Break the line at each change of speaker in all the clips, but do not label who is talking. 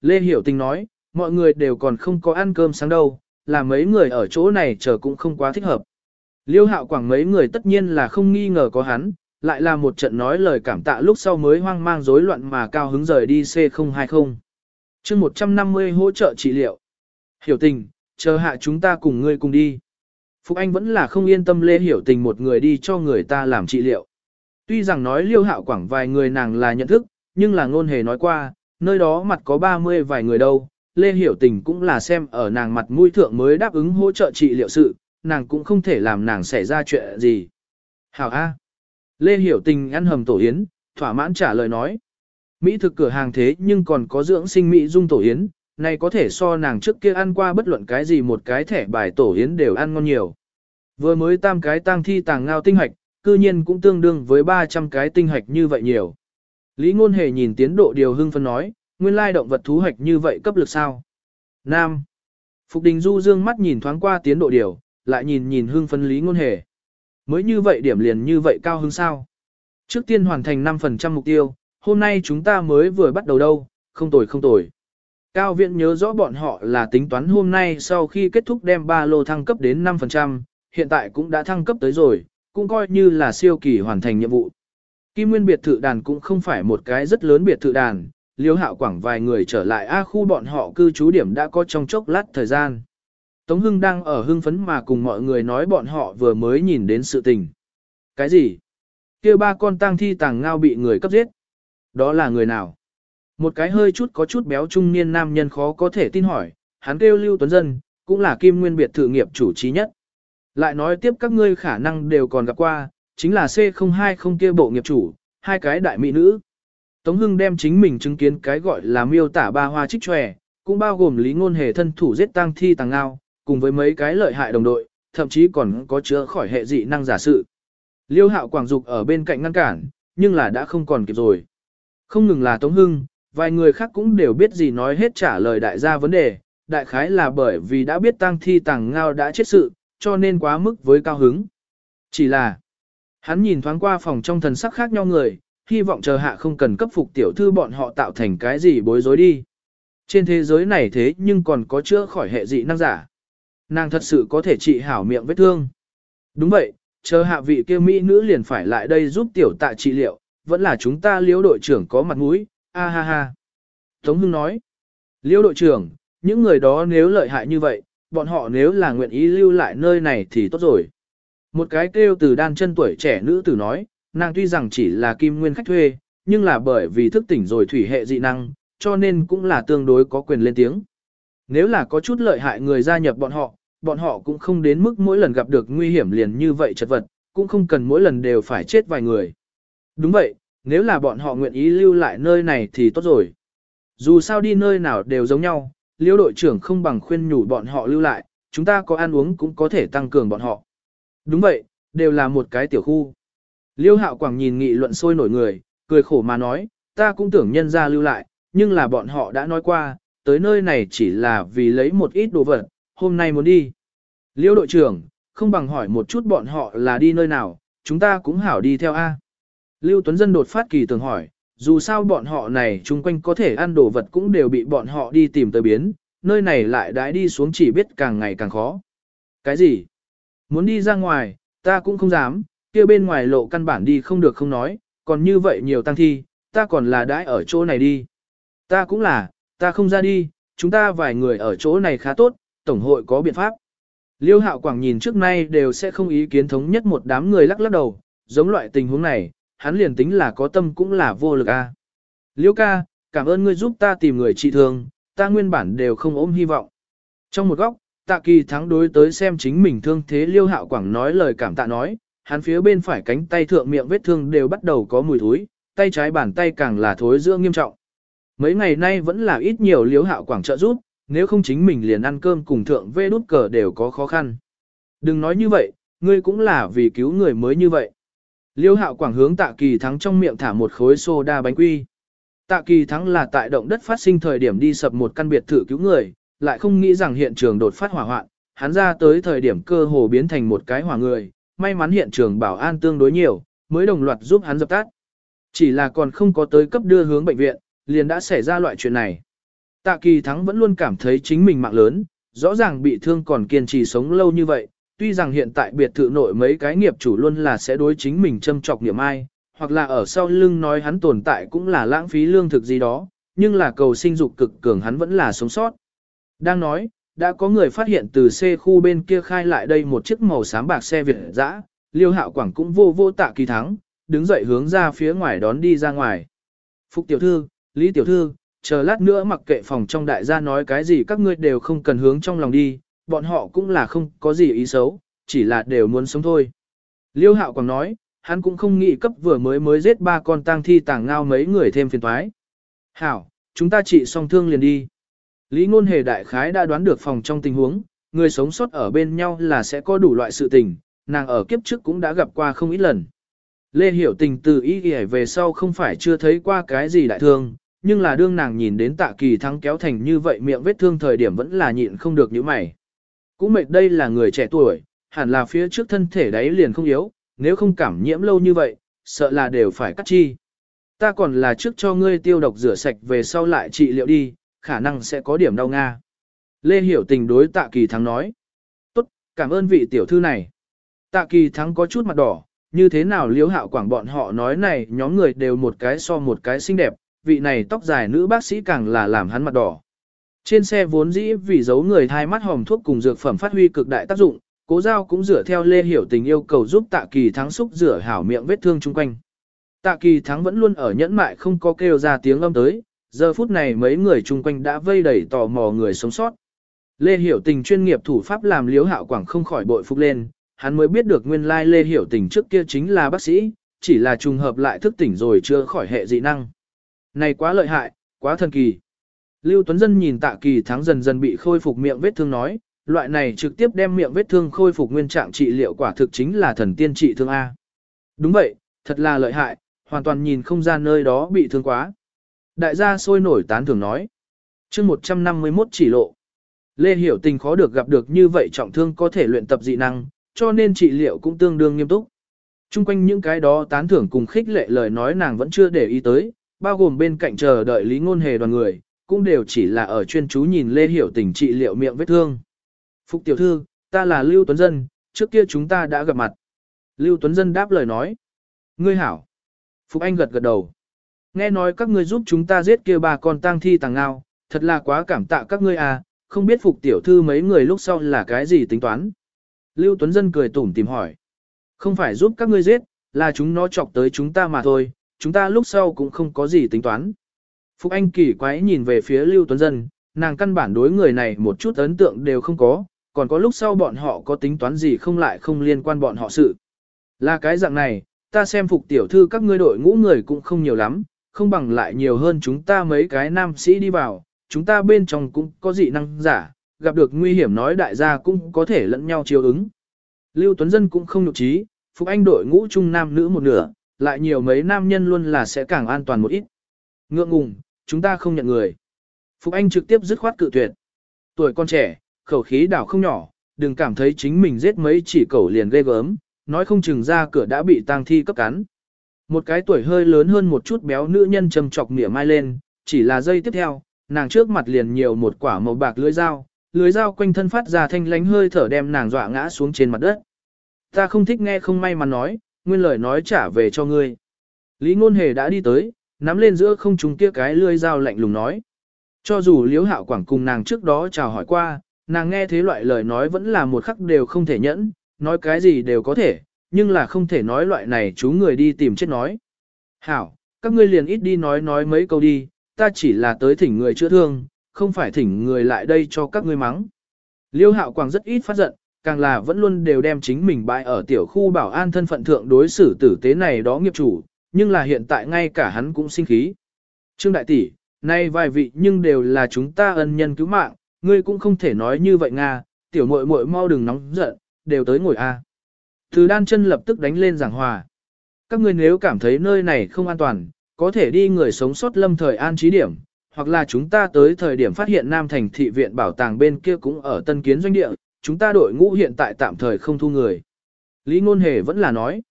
Lê Hiểu Tình nói, mọi người đều còn không có ăn cơm sáng đâu, là mấy người ở chỗ này chờ cũng không quá thích hợp. Liêu hạo quảng mấy người tất nhiên là không nghi ngờ có hắn, lại là một trận nói lời cảm tạ lúc sau mới hoang mang rối loạn mà cao hứng rời đi C020. chương 150 hỗ trợ trị liệu. Hiểu tình, chờ hạ chúng ta cùng ngươi cùng đi. Phục Anh vẫn là không yên tâm Lê Hiểu tình một người đi cho người ta làm trị liệu. Tuy rằng nói liêu hạo quảng vài người nàng là nhận thức, nhưng là ngôn hề nói qua, nơi đó mặt có 30 vài người đâu. Lê Hiểu Tình cũng là xem ở nàng mặt mũi thượng mới đáp ứng hỗ trợ trị liệu sự, nàng cũng không thể làm nàng xảy ra chuyện gì. Hảo A. Lê Hiểu Tình ăn hầm tổ yến, thỏa mãn trả lời nói. Mỹ thực cửa hàng thế nhưng còn có dưỡng sinh Mỹ dung tổ yến, này có thể so nàng trước kia ăn qua bất luận cái gì một cái thẻ bài tổ yến đều ăn ngon nhiều. Vừa mới tam cái tang thi tàng ngao tinh hạch, cư nhiên cũng tương đương với 300 cái tinh hạch như vậy nhiều. Lý ngôn hề nhìn tiến độ điều hưng phân nói, nguyên lai động vật thú hạch như vậy cấp lực sao. Nam. Phục đình du dương mắt nhìn thoáng qua tiến độ điều, lại nhìn nhìn hưng phân lý ngôn hề. Mới như vậy điểm liền như vậy cao hứng sao. Trước tiên hoàn thành 5% mục tiêu, hôm nay chúng ta mới vừa bắt đầu đâu, không tồi không tồi. Cao viện nhớ rõ bọn họ là tính toán hôm nay sau khi kết thúc đem ba lô thăng cấp đến 5%, hiện tại cũng đã thăng cấp tới rồi, cũng coi như là siêu kỳ hoàn thành nhiệm vụ. Kim Nguyên biệt thự đàn cũng không phải một cái rất lớn biệt thự đàn, liêu hạo quảng vài người trở lại A khu bọn họ cư trú điểm đã có trong chốc lát thời gian. Tống Hưng đang ở hưng phấn mà cùng mọi người nói bọn họ vừa mới nhìn đến sự tình. Cái gì? kia ba con tang thi tàng ngao bị người cấp giết. Đó là người nào? Một cái hơi chút có chút béo trung niên nam nhân khó có thể tin hỏi, hắn kêu Lưu Tuấn Dân, cũng là kim nguyên biệt thự nghiệp chủ trí nhất. Lại nói tiếp các ngươi khả năng đều còn gặp qua, chính là C020 kia bộ nghiệp chủ, hai cái đại mỹ nữ. Tống Hưng đem chính mình chứng kiến cái gọi là miêu tả ba hoa trích tròe, cũng bao gồm lý ngôn hề thân thủ giết tăng thi tàng ngao, cùng với mấy cái lợi hại đồng đội, thậm chí còn có chữa khỏi hệ dị năng giả sự. Liêu hạo quảng dục ở bên cạnh ngăn cản, nhưng là đã không còn kịp rồi. Không ngừng là Tống Hưng, vài người khác cũng đều biết gì nói hết trả lời đại gia vấn đề, đại khái là bởi vì đã biết tang thi tàng ngao đã chết sự, cho nên quá mức với cao hứng. Chỉ là, hắn nhìn thoáng qua phòng trong thần sắc khác nhau người, hy vọng chờ hạ không cần cấp phục tiểu thư bọn họ tạo thành cái gì bối rối đi. Trên thế giới này thế nhưng còn có chữa khỏi hệ dị năng giả. Nàng thật sự có thể trị hảo miệng vết thương. Đúng vậy, chờ hạ vị kia Mỹ nữ liền phải lại đây giúp tiểu tạ trị liệu, vẫn là chúng ta liễu đội trưởng có mặt mũi, a ha ha. Tống Hưng nói, liễu đội trưởng, những người đó nếu lợi hại như vậy, bọn họ nếu là nguyện ý lưu lại nơi này thì tốt rồi. Một cái kêu từ đan chân tuổi trẻ nữ tử nói, nàng tuy rằng chỉ là kim nguyên khách thuê, nhưng là bởi vì thức tỉnh rồi thủy hệ dị năng, cho nên cũng là tương đối có quyền lên tiếng. Nếu là có chút lợi hại người gia nhập bọn họ, bọn họ cũng không đến mức mỗi lần gặp được nguy hiểm liền như vậy chật vật, cũng không cần mỗi lần đều phải chết vài người. Đúng vậy, nếu là bọn họ nguyện ý lưu lại nơi này thì tốt rồi. Dù sao đi nơi nào đều giống nhau, liêu đội trưởng không bằng khuyên nhủ bọn họ lưu lại, chúng ta có ăn uống cũng có thể tăng cường bọn họ. Đúng vậy, đều là một cái tiểu khu. Liêu hạo quảng nhìn nghị luận sôi nổi người, cười khổ mà nói, ta cũng tưởng nhân ra lưu lại, nhưng là bọn họ đã nói qua, tới nơi này chỉ là vì lấy một ít đồ vật, hôm nay muốn đi. Liêu đội trưởng, không bằng hỏi một chút bọn họ là đi nơi nào, chúng ta cũng hảo đi theo A. Lưu Tuấn Dân đột phát kỳ tưởng hỏi, dù sao bọn họ này chung quanh có thể ăn đồ vật cũng đều bị bọn họ đi tìm tới biến, nơi này lại đãi đi xuống chỉ biết càng ngày càng khó. Cái gì? Muốn đi ra ngoài, ta cũng không dám, kia bên ngoài lộ căn bản đi không được không nói, còn như vậy nhiều tăng thi, ta còn là đãi ở chỗ này đi. Ta cũng là, ta không ra đi, chúng ta vài người ở chỗ này khá tốt, Tổng hội có biện pháp. Liêu hạo quảng nhìn trước nay đều sẽ không ý kiến thống nhất một đám người lắc lắc đầu, giống loại tình huống này, hắn liền tính là có tâm cũng là vô lực a. Liêu ca, cảm ơn ngươi giúp ta tìm người trị thương, ta nguyên bản đều không ôm hy vọng. Trong một góc, tạ kỳ thắng đối tới xem chính mình thương thế liêu hạo quảng nói lời cảm tạ nói, hắn phía bên phải cánh tay thượng miệng vết thương đều bắt đầu có mùi thối, tay trái bàn tay càng là thối giữa nghiêm trọng. Mấy ngày nay vẫn là ít nhiều liêu hạo quảng trợ giúp, nếu không chính mình liền ăn cơm cùng thượng vê đút cờ đều có khó khăn. Đừng nói như vậy, ngươi cũng là vì cứu người mới như vậy. Liêu hạo quảng hướng tạ kỳ thắng trong miệng thả một khối soda bánh quy. Tạ kỳ thắng là tại động đất phát sinh thời điểm đi sập một căn biệt thự cứu người, lại không nghĩ rằng hiện trường đột phát hỏa hoạn, hắn ra tới thời điểm cơ hồ biến thành một cái hỏa người, may mắn hiện trường bảo an tương đối nhiều, mới đồng loạt giúp hắn dập tắt. Chỉ là còn không có tới cấp đưa hướng bệnh viện, liền đã xảy ra loại chuyện này. Tạ kỳ thắng vẫn luôn cảm thấy chính mình mạng lớn, rõ ràng bị thương còn kiên trì sống lâu như vậy, tuy rằng hiện tại biệt thự nội mấy cái nghiệp chủ luôn là sẽ đối chính mình châm chọc niệm ai, hoặc là ở sau lưng nói hắn tồn tại cũng là lãng phí lương thực gì đó, nhưng là cầu sinh dục cực cường hắn vẫn là sống sót. Đang nói, đã có người phát hiện từ xe khu bên kia khai lại đây một chiếc màu xám bạc xe Việt dã, Liêu Hạo Quảng cũng vô vô tạ kỳ thắng, đứng dậy hướng ra phía ngoài đón đi ra ngoài. Phục tiểu thư, Lý tiểu thư, chờ lát nữa mặc kệ phòng trong đại gia nói cái gì các ngươi đều không cần hướng trong lòng đi, bọn họ cũng là không có gì ý xấu, chỉ là đều muốn sống thôi. Liêu Hạo Quảng nói, hắn cũng không nghĩ cấp vừa mới mới giết ba con tang thi tàng ngao mấy người thêm phiền toái. Hảo, chúng ta trị xong thương liền đi. Lý ngôn hề đại khái đã đoán được phòng trong tình huống, người sống sót ở bên nhau là sẽ có đủ loại sự tình, nàng ở kiếp trước cũng đã gặp qua không ít lần. Lê Hiểu Tình từ ý nghĩa về sau không phải chưa thấy qua cái gì đại thương, nhưng là đương nàng nhìn đến tạ kỳ thắng kéo thành như vậy miệng vết thương thời điểm vẫn là nhịn không được những mày. Cũng mệt đây là người trẻ tuổi, hẳn là phía trước thân thể đấy liền không yếu, nếu không cảm nhiễm lâu như vậy, sợ là đều phải cắt chi. Ta còn là trước cho ngươi tiêu độc rửa sạch về sau lại trị liệu đi, khả năng sẽ có điểm đau nga. Lê Hiểu Tình đối tạ kỳ thắng nói. Tốt, cảm ơn vị tiểu thư này. Tạ kỳ thắng có chút mặt đỏ, như thế nào liếu hạo quảng bọn họ nói này nhóm người đều một cái so một cái xinh đẹp, vị này tóc dài nữ bác sĩ càng là làm hắn mặt đỏ. Trên xe vốn dĩ vì giấu người thai mắt hòm thuốc cùng dược phẩm phát huy cực đại tác dụng, cố giao cũng rửa theo Lê Hiểu Tình yêu cầu giúp tạ kỳ thắng xúc rửa hảo miệng vết thương chung quanh. Tạ kỳ thắng vẫn luôn ở nhẫn mại không có kêu ra tiếng âm tới, giờ phút này mấy người chung quanh đã vây đầy tò mò người sống sót. Lê Hiểu Tình chuyên nghiệp thủ pháp làm liếu hạo quảng không khỏi bội phục lên, hắn mới biết được nguyên lai Lê Hiểu Tình trước kia chính là bác sĩ, chỉ là trùng hợp lại thức tỉnh rồi chưa khỏi hệ dị năng. Này quá lợi hại, quá thần kỳ. Lưu Tuấn Dân nhìn tạ kỳ thắng dần dần bị khôi phục miệng vết thương nói, loại này trực tiếp đem miệng vết thương khôi phục nguyên trạng trị liệu quả thực chính là thần tiên trị thương A. Đúng vậy, thật là lợi hại, hoàn toàn nhìn không ra nơi đó bị thương quá. Đại gia sôi nổi tán thưởng nói. chương 151 chỉ lộ. Lê Hiểu Tình khó được gặp được như vậy trọng thương có thể luyện tập dị năng, cho nên trị liệu cũng tương đương nghiêm túc. Trung quanh những cái đó tán thưởng cùng khích lệ lời nói nàng vẫn chưa để ý tới, bao gồm bên cạnh chờ đợi lý ngôn hề đoàn người, cũng đều chỉ là ở chuyên chú nhìn Lê Hiểu Tình trị liệu miệng vết thương. Phục tiểu thư, ta là Lưu Tuấn Dân, trước kia chúng ta đã gặp mặt. Lưu Tuấn Dân đáp lời nói. Ngươi hảo. Phục Anh gật gật đầu. Nghe nói các ngươi giúp chúng ta giết kia ba con tang thi tàng ngao, thật là quá cảm tạ các ngươi à, không biết Phục tiểu thư mấy người lúc sau là cái gì tính toán. Lưu Tuấn Dân cười tủm tìm hỏi. Không phải giúp các ngươi giết, là chúng nó chọc tới chúng ta mà thôi, chúng ta lúc sau cũng không có gì tính toán. Phục Anh kỳ quái nhìn về phía Lưu Tuấn Dân, nàng căn bản đối người này một chút ấn tượng đều không có, còn có lúc sau bọn họ có tính toán gì không lại không liên quan bọn họ sự. Là cái dạng này, ta xem phục tiểu thư các ngươi đội ngũ người cũng không nhiều lắm, không bằng lại nhiều hơn chúng ta mấy cái nam sĩ đi vào, chúng ta bên trong cũng có dị năng giả, gặp được nguy hiểm nói đại gia cũng có thể lẫn nhau chiều ứng. Lưu Tuấn Dân cũng không nhục trí, Phục Anh đội ngũ chung nam nữ một nửa, lại nhiều mấy nam nhân luôn là sẽ càng an toàn một ít. Ngượng ngùng, chúng ta không nhận người. Phục Anh trực tiếp dứt khoát cự tuyệt. Tuổi con trẻ, khẩu khí đảo không nhỏ, đừng cảm thấy chính mình giết mấy chỉ cẩu liền ghê gớm, nói không chừng ra cửa đã bị tang thi cấp cắn. Một cái tuổi hơi lớn hơn một chút béo nữ nhân trầm chọc mỉa mai lên, chỉ là giây tiếp theo, nàng trước mặt liền nhiều một quả màu bạc lưới dao, lưới dao quanh thân phát ra thanh lánh hơi thở đem nàng dọa ngã xuống trên mặt đất. Ta không thích nghe không may mà nói, nguyên lời nói trả về cho ngươi. Lý ngôn hề đã đi tới, nắm lên giữa không trung kia cái lưới dao lạnh lùng nói. Cho dù liếu hạo quảng cùng nàng trước đó chào hỏi qua, nàng nghe thế loại lời nói vẫn là một khắc đều không thể nhẫn, nói cái gì đều có thể, nhưng là không thể nói loại này chú người đi tìm chết nói. Hảo, các ngươi liền ít đi nói nói mấy câu đi, ta chỉ là tới thỉnh người chữa thương, không phải thỉnh người lại đây cho các ngươi mắng. Liêu hạo quảng rất ít phát giận, càng là vẫn luôn đều đem chính mình bại ở tiểu khu bảo an thân phận thượng đối xử tử tế này đó nghiệp chủ, nhưng là hiện tại ngay cả hắn cũng sinh khí. Trương Đại Tỷ, nay vài vị nhưng đều là chúng ta ân nhân cứu mạng, ngươi cũng không thể nói như vậy Nga, tiểu muội muội mau đừng nóng giận, đều tới ngồi a. Từ đan chân lập tức đánh lên giảng hòa. Các ngươi nếu cảm thấy nơi này không an toàn, có thể đi người sống sót lâm thời an trí điểm, hoặc là chúng ta tới thời điểm phát hiện Nam Thành thị viện bảo tàng bên kia cũng ở tân kiến doanh địa, chúng ta đội ngũ hiện tại tạm thời không thu người. Lý Ngôn Hề vẫn là nói,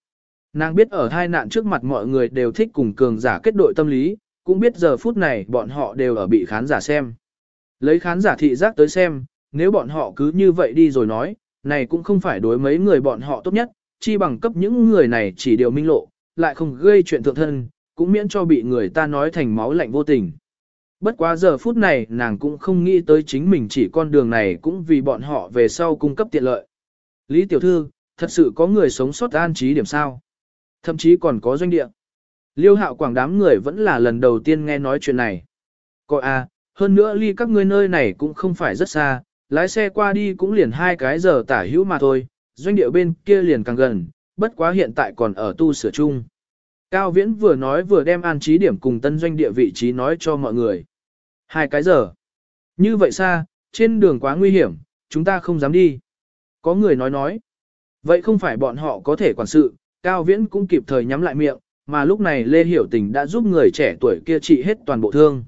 nàng biết ở hai nạn trước mặt mọi người đều thích cùng cường giả kết đội tâm lý, cũng biết giờ phút này bọn họ đều ở bị khán giả xem. Lấy khán giả thị giác tới xem, nếu bọn họ cứ như vậy đi rồi nói, này cũng không phải đối mấy người bọn họ tốt nhất, chi bằng cấp những người này chỉ điều minh lộ, lại không gây chuyện thượng thân, cũng miễn cho bị người ta nói thành máu lạnh vô tình. Bất quá giờ phút này nàng cũng không nghĩ tới chính mình chỉ con đường này cũng vì bọn họ về sau cung cấp tiện lợi. Lý Tiểu Thư, thật sự có người sống sót an trí điểm sao? Thậm chí còn có doanh địa. Liêu hạo quảng đám người vẫn là lần đầu tiên nghe nói chuyện này. Coi à, hơn nữa ly các ngươi nơi này cũng không phải rất xa, lái xe qua đi cũng liền hai cái giờ tả hữu mà thôi, doanh địa bên kia liền càng gần, bất quá hiện tại còn ở tu sửa chung. Cao Viễn vừa nói vừa đem an trí điểm cùng tân doanh địa vị trí nói cho mọi người. Hai cái giờ. Như vậy xa, trên đường quá nguy hiểm, chúng ta không dám đi. Có người nói nói. Vậy không phải bọn họ có thể quản sự, Cao Viễn cũng kịp thời nhắm lại miệng, mà lúc này Lê Hiểu Tình đã giúp người trẻ tuổi kia trị hết toàn bộ thương.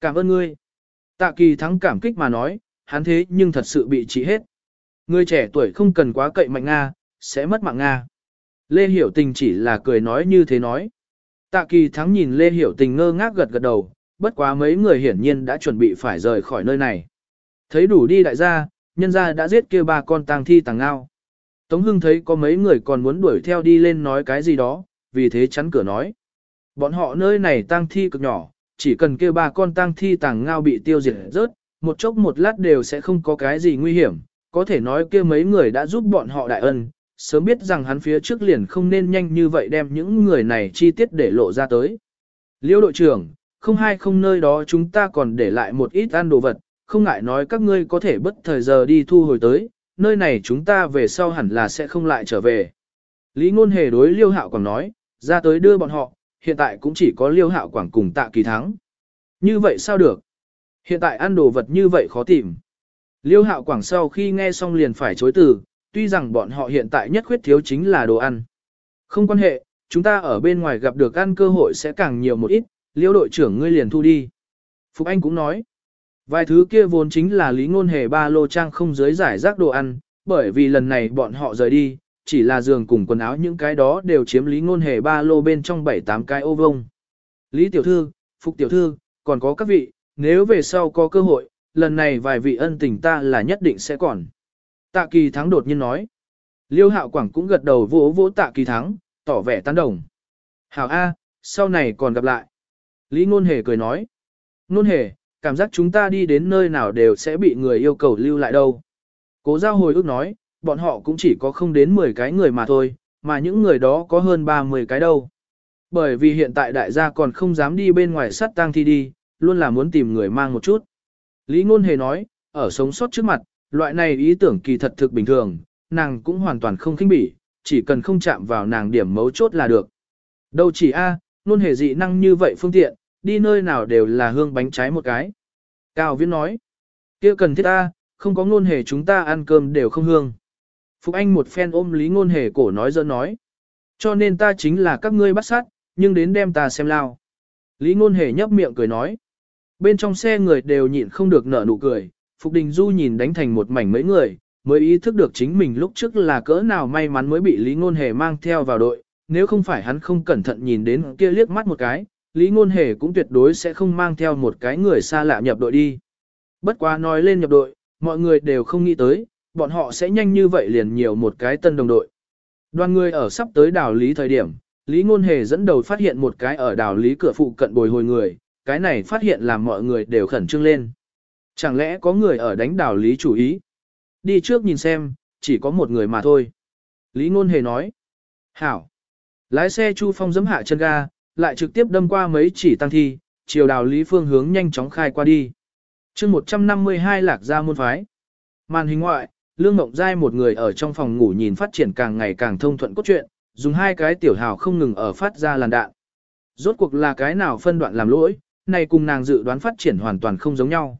Cảm ơn ngươi. Tạ kỳ thắng cảm kích mà nói, hắn thế nhưng thật sự bị trị hết. Người trẻ tuổi không cần quá cậy mạnh Nga, sẽ mất mạng Nga. Lê Hiểu Tình chỉ là cười nói như thế nói. Tạ kỳ thắng nhìn Lê Hiểu Tình ngơ ngác gật gật đầu, bất quá mấy người hiển nhiên đã chuẩn bị phải rời khỏi nơi này. Thấy đủ đi đại gia, nhân gia đã giết kia ba con tang thi tàng ngao. Tống Hưng thấy có mấy người còn muốn đuổi theo đi lên nói cái gì đó, vì thế chắn cửa nói. Bọn họ nơi này tang thi cực nhỏ, chỉ cần kêu ba con tang thi tàng ngao bị tiêu diệt rớt, một chốc một lát đều sẽ không có cái gì nguy hiểm, có thể nói kia mấy người đã giúp bọn họ đại ân, sớm biết rằng hắn phía trước liền không nên nhanh như vậy đem những người này chi tiết để lộ ra tới. Liêu đội trưởng, không hai không nơi đó chúng ta còn để lại một ít ăn đồ vật, không ngại nói các ngươi có thể bất thời giờ đi thu hồi tới, nơi này chúng ta về sau hẳn là sẽ không lại trở về. Lý ngôn hề đối liêu hạo còn nói, ra tới đưa bọn họ, hiện tại cũng chỉ có liêu hạo quảng cùng tạ kỳ thắng. Như vậy sao được? Hiện tại ăn đồ vật như vậy khó tìm. Liêu hạo quảng sau khi nghe xong liền phải chối từ, tuy rằng bọn họ hiện tại nhất khuyết thiếu chính là đồ ăn. Không quan hệ, chúng ta ở bên ngoài gặp được ăn cơ hội sẽ càng nhiều một ít, liêu đội trưởng ngươi liền thu đi. Phục Anh cũng nói, vài thứ kia vốn chính là lý ngôn hề ba lô trang không dưới giải rác đồ ăn, bởi vì lần này bọn họ rời đi, chỉ là giường cùng quần áo những cái đó đều chiếm lý ngôn hề ba lô bên trong 7-8 cái ô vông. Lý tiểu thư, Phục tiểu thư, còn có các vị, nếu về sau có cơ hội, lần này vài vị ân tình ta là nhất định sẽ còn. Tạ kỳ thắng đột nhiên nói. Liêu hạo quảng cũng gật đầu vỗ vỗ tạ kỳ thắng, tỏ vẻ tán đồng. Hảo A, sau này còn gặp lại. Lý ngôn hề cười nói. Ngôn hề, cảm giác chúng ta đi đến nơi nào đều sẽ bị người yêu cầu lưu lại đâu. Cố giao hồi ước nói, bọn họ cũng chỉ có không đến 10 cái người mà thôi, mà những người đó có hơn 30 cái đâu. Bởi vì hiện tại đại gia còn không dám đi bên ngoài sắt tang thi đi, luôn là muốn tìm người mang một chút. Lý Ngôn Hề nói, ở sống sót trước mặt, loại này ý tưởng kỳ thật thực bình thường, nàng cũng hoàn toàn không khinh bỉ, chỉ cần không chạm vào nàng điểm mấu chốt là được. Đâu chỉ a, à, Ngôn Hề dị năng như vậy phương tiện, đi nơi nào đều là hương bánh trái một cái. Cao Viễn nói, kia cần thiết a, không có Ngôn Hề chúng ta ăn cơm đều không hương. Phục Anh một phen ôm Lý Ngôn Hề cổ nói dơ nói. Cho nên ta chính là các ngươi bắt sát, nhưng đến đem ta xem lao. Lý Ngôn Hề nhấp miệng cười nói. Bên trong xe người đều nhịn không được nở nụ cười, Phục Đình Du nhìn đánh thành một mảnh mấy người, mới ý thức được chính mình lúc trước là cỡ nào may mắn mới bị Lý Ngôn Hề mang theo vào đội, nếu không phải hắn không cẩn thận nhìn đến kia liếc mắt một cái, Lý Ngôn Hề cũng tuyệt đối sẽ không mang theo một cái người xa lạ nhập đội đi. Bất quá nói lên nhập đội, mọi người đều không nghĩ tới, bọn họ sẽ nhanh như vậy liền nhiều một cái tân đồng đội. Đoàn người ở sắp tới đảo Lý thời điểm, Lý Ngôn Hề dẫn đầu phát hiện một cái ở đảo Lý cửa phụ cận bồi hồi người, cái này phát hiện làm mọi người đều khẩn trương lên. Chẳng lẽ có người ở đánh đảo Lý chủ ý? Đi trước nhìn xem, chỉ có một người mà thôi. Lý Ngôn Hề nói. Hảo. Lái xe Chu Phong giẫm hạ chân ga, lại trực tiếp đâm qua mấy chỉ tăng thi, chiều đảo Lý phương hướng nhanh chóng khai qua đi. chương 152 lạc ra môn phái. Màn hình ngoại, Lương ngọc Giai một người ở trong phòng ngủ nhìn phát triển càng ngày càng thông thuận cốt truyện, dùng hai cái tiểu hào không ngừng ở phát ra làn đạn. Rốt cuộc là cái nào phân đoạn làm lỗi, này cùng nàng dự đoán phát triển hoàn toàn không giống nhau.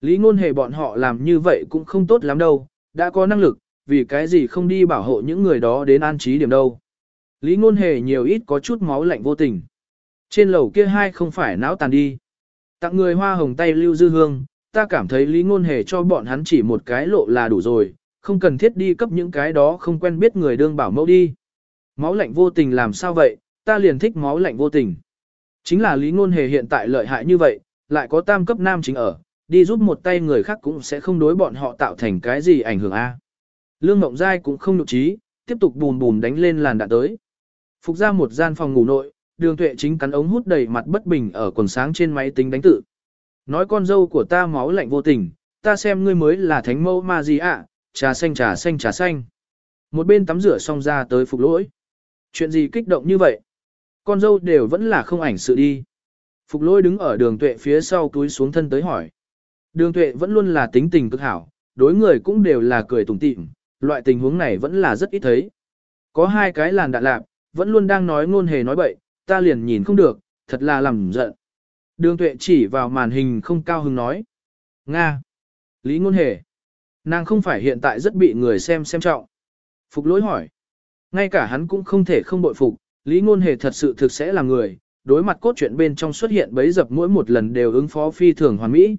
Lý ngôn hề bọn họ làm như vậy cũng không tốt lắm đâu, đã có năng lực, vì cái gì không đi bảo hộ những người đó đến an trí điểm đâu. Lý ngôn hề nhiều ít có chút máu lạnh vô tình. Trên lầu kia hai không phải não tàn đi. Tặng người hoa hồng tay lưu dư hương, ta cảm thấy lý ngôn hề cho bọn hắn chỉ một cái lộ là đủ rồi, không cần thiết đi cấp những cái đó không quen biết người đương bảo mẫu đi. Máu lạnh vô tình làm sao vậy, ta liền thích máu lạnh vô tình. Chính là lý ngôn hề hiện tại lợi hại như vậy, lại có tam cấp nam chính ở, đi giúp một tay người khác cũng sẽ không đối bọn họ tạo thành cái gì ảnh hưởng a. Lương Mộng Giai cũng không nhục trí, tiếp tục bùm bùm đánh lên làn đạn tới. Phục ra một gian phòng ngủ nội, đường tuệ chính cắn ống hút đầy mặt bất bình ở quần sáng trên máy tính đánh tự. Nói con dâu của ta máu lạnh vô tình, ta xem ngươi mới là thánh mẫu ma gì ạ, trà xanh trà xanh trà xanh. Một bên tắm rửa xong ra tới phục lỗi. Chuyện gì kích động như vậy? Con dâu đều vẫn là không ảnh sự đi. Phục Lôi đứng ở đường tuệ phía sau túi xuống thân tới hỏi. Đường tuệ vẫn luôn là tính tình cực hảo, đối người cũng đều là cười tủm tỉm, loại tình huống này vẫn là rất ít thấy. Có hai cái làn đạn lạc, vẫn luôn đang nói ngôn hề nói bậy, ta liền nhìn không được, thật là làm giận. Đường tuệ chỉ vào màn hình không cao hứng nói. Nga. Lý ngôn hề. Nàng không phải hiện tại rất bị người xem xem trọng. Phục lỗi hỏi. Ngay cả hắn cũng không thể không bội phục, Lý ngôn hề thật sự thực sẽ là người, đối mặt cốt truyện bên trong xuất hiện bấy dập mỗi một lần đều ứng phó phi thường hoàn mỹ.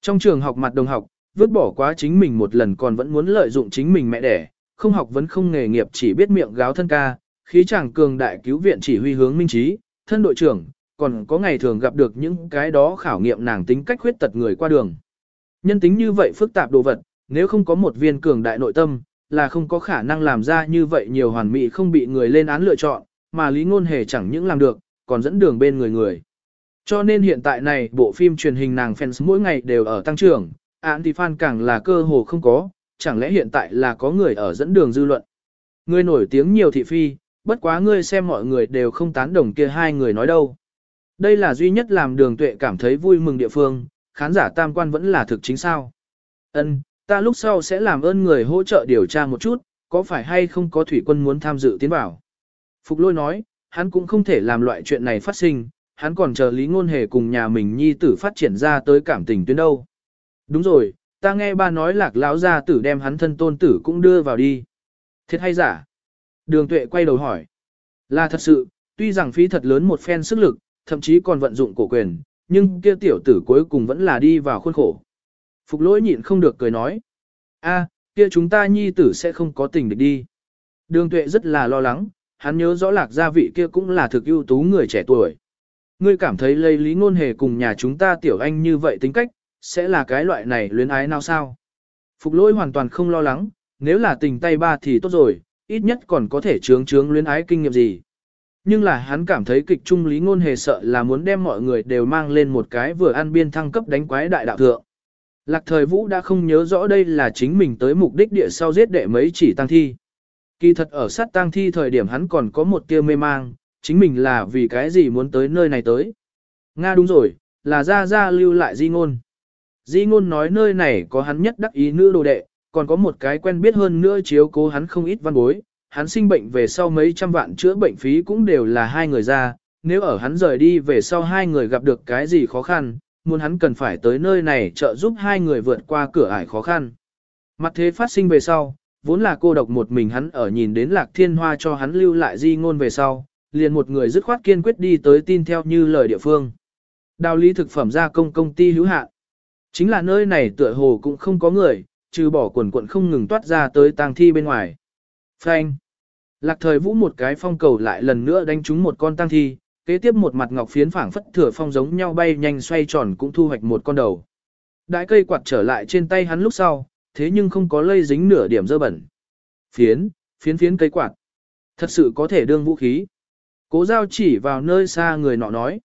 Trong trường học mặt đồng học, vứt bỏ quá chính mình một lần còn vẫn muốn lợi dụng chính mình mẹ đẻ, không học vẫn không nghề nghiệp chỉ biết miệng gáo thân ca, khí chàng cường đại cứu viện chỉ huy hướng minh trí, thân đội trưởng, còn có ngày thường gặp được những cái đó khảo nghiệm nàng tính cách khuyết tật người qua đường. Nhân tính như vậy phức tạp đồ vật, nếu không có một viên cường đại nội tâm, là không có khả năng làm ra như vậy nhiều hoàn mỹ không bị người lên án lựa chọn, mà Lý Ngôn Hề chẳng những làm được, còn dẫn đường bên người người. Cho nên hiện tại này bộ phim truyền hình nàng fans mỗi ngày đều ở tăng trưởng, anti-fan càng là cơ hồ không có, chẳng lẽ hiện tại là có người ở dẫn đường dư luận. Người nổi tiếng nhiều thị phi, bất quá ngươi xem mọi người đều không tán đồng kia hai người nói đâu. Đây là duy nhất làm đường tuệ cảm thấy vui mừng địa phương, khán giả tam quan vẫn là thực chính sao. Ân, ta lúc sau sẽ làm ơn người hỗ trợ điều tra một chút, có phải hay không có thủy quân muốn tham dự tiến bảo. Phục lôi nói, hắn cũng không thể làm loại chuyện này phát sinh, hắn còn chờ Lý Ngôn Hề cùng nhà mình nhi tử phát triển ra tới cảm tình tuyến đâu. Đúng rồi, ta nghe ba nói lạc lão gia tử đem hắn thân tôn tử cũng đưa vào đi. Thiệt hay giả? Đường tuệ quay đầu hỏi. Là thật sự, tuy rằng phí thật lớn một phen sức lực, thậm chí còn vận dụng cổ quyền, nhưng kia tiểu tử cuối cùng vẫn là đi vào khuôn khổ. Phục lỗi nhịn không được cười nói. a kia chúng ta nhi tử sẽ không có tình địch đi. Đường tuệ rất là lo lắng, hắn nhớ rõ lạc gia vị kia cũng là thực ưu tú người trẻ tuổi. Ngươi cảm thấy lấy lý ngôn hề cùng nhà chúng ta tiểu anh như vậy tính cách, sẽ là cái loại này luyến ái nào sao? Phục lỗi hoàn toàn không lo lắng, nếu là tình tay ba thì tốt rồi, ít nhất còn có thể trướng trướng luyến ái kinh nghiệm gì. Nhưng là hắn cảm thấy kịch trung lý ngôn hề sợ là muốn đem mọi người đều mang lên một cái vừa ăn biên thăng cấp đánh quái đại đạo thượng. Lạc thời vũ đã không nhớ rõ đây là chính mình tới mục đích địa sau giết đệ mấy chỉ tăng thi. Kỳ thật ở sát tang thi thời điểm hắn còn có một tia mê mang, chính mình là vì cái gì muốn tới nơi này tới. Nga đúng rồi, là ra ra lưu lại di ngôn. Di ngôn nói nơi này có hắn nhất đắc ý nữ đồ đệ, còn có một cái quen biết hơn nữa chiếu cố hắn không ít văn bối. Hắn sinh bệnh về sau mấy trăm vạn chữa bệnh phí cũng đều là hai người ra, nếu ở hắn rời đi về sau hai người gặp được cái gì khó khăn, muốn hắn cần phải tới nơi này trợ giúp hai người vượt qua cửa ải khó khăn. Mặt thế phát sinh về sau, vốn là cô độc một mình hắn ở nhìn đến lạc thiên hoa cho hắn lưu lại di ngôn về sau, liền một người dứt khoát kiên quyết đi tới tin theo như lời địa phương. Đào lý thực phẩm gia công công ty hữu hạn. Chính là nơi này tựa hồ cũng không có người, trừ bỏ quần quận không ngừng toát ra tới tang thi bên ngoài. Phanh. Lạc thời vũ một cái phong cầu lại lần nữa đánh trúng một con tang thi, kế tiếp một mặt ngọc phiến phảng phất thừa phong giống nhau bay nhanh xoay tròn cũng thu hoạch một con đầu. Đại cây quạt trở lại trên tay hắn lúc sau, thế nhưng không có lây dính nửa điểm dơ bẩn. Phiến, phiến phiến cây quạt. Thật sự có thể đương vũ khí. Cố giao chỉ vào nơi xa người nọ nói.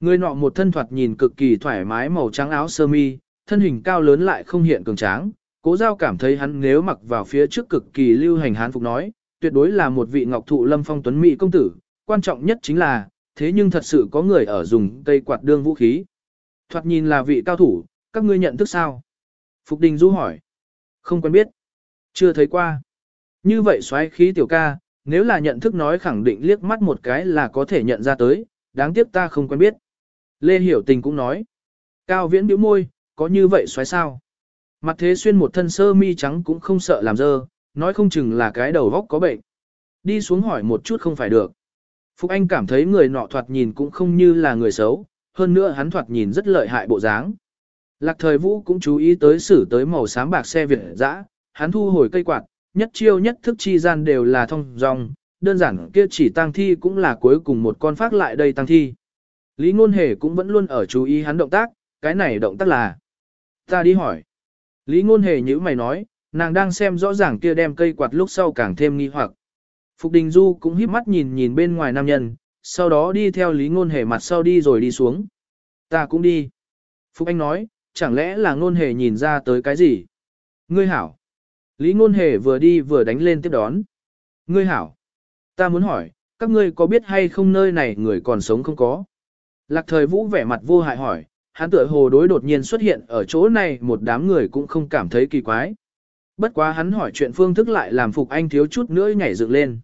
Người nọ một thân thoạt nhìn cực kỳ thoải mái màu trắng áo sơ mi, thân hình cao lớn lại không hiện cường tráng. Cố giao cảm thấy hắn nếu mặc vào phía trước cực kỳ lưu hành hán phục nói, tuyệt đối là một vị ngọc thụ lâm phong tuấn mỹ công tử. Quan trọng nhất chính là, thế nhưng thật sự có người ở dùng cây quạt đương vũ khí. Thoạt nhìn là vị cao thủ, các ngươi nhận thức sao? Phục Đình Du hỏi. Không quen biết. Chưa thấy qua. Như vậy xoáy khí tiểu ca, nếu là nhận thức nói khẳng định liếc mắt một cái là có thể nhận ra tới, đáng tiếc ta không quen biết. Lê Hiểu Tình cũng nói. Cao viễn biểu môi, có như vậy xoáy sao? Mặt thế xuyên một thân sơ mi trắng cũng không sợ làm dơ, nói không chừng là cái đầu vóc có bệnh. Đi xuống hỏi một chút không phải được. Phục Anh cảm thấy người nọ thoạt nhìn cũng không như là người xấu, hơn nữa hắn thoạt nhìn rất lợi hại bộ dáng. Lạc thời vũ cũng chú ý tới xử tới màu xám bạc xe Việt dã, hắn thu hồi cây quạt, nhất chiêu nhất thức chi gian đều là thông dòng đơn giản kia chỉ tăng thi cũng là cuối cùng một con phát lại đây tăng thi. Lý ngôn hề cũng vẫn luôn ở chú ý hắn động tác, cái này động tác là Ta đi hỏi. Lý ngôn hề như mày nói, nàng đang xem rõ ràng kia đem cây quạt lúc sau càng thêm nghi hoặc. Phục Đình Du cũng híp mắt nhìn nhìn bên ngoài nam nhân, sau đó đi theo Lý ngôn hề mặt sau đi rồi đi xuống. Ta cũng đi. Phục Anh nói, chẳng lẽ là ngôn hề nhìn ra tới cái gì? Ngươi hảo. Lý ngôn hề vừa đi vừa đánh lên tiếp đón. Ngươi hảo. Ta muốn hỏi, các ngươi có biết hay không nơi này người còn sống không có? Lạc thời vũ vẻ mặt vô hại hỏi, hắn tựa hồ đối đột nhiên xuất hiện ở chỗ này một đám người cũng không cảm thấy kỳ quái. Bất quá hắn hỏi chuyện phương thức lại làm Phục Anh thiếu chút nữa nhảy dựng lên.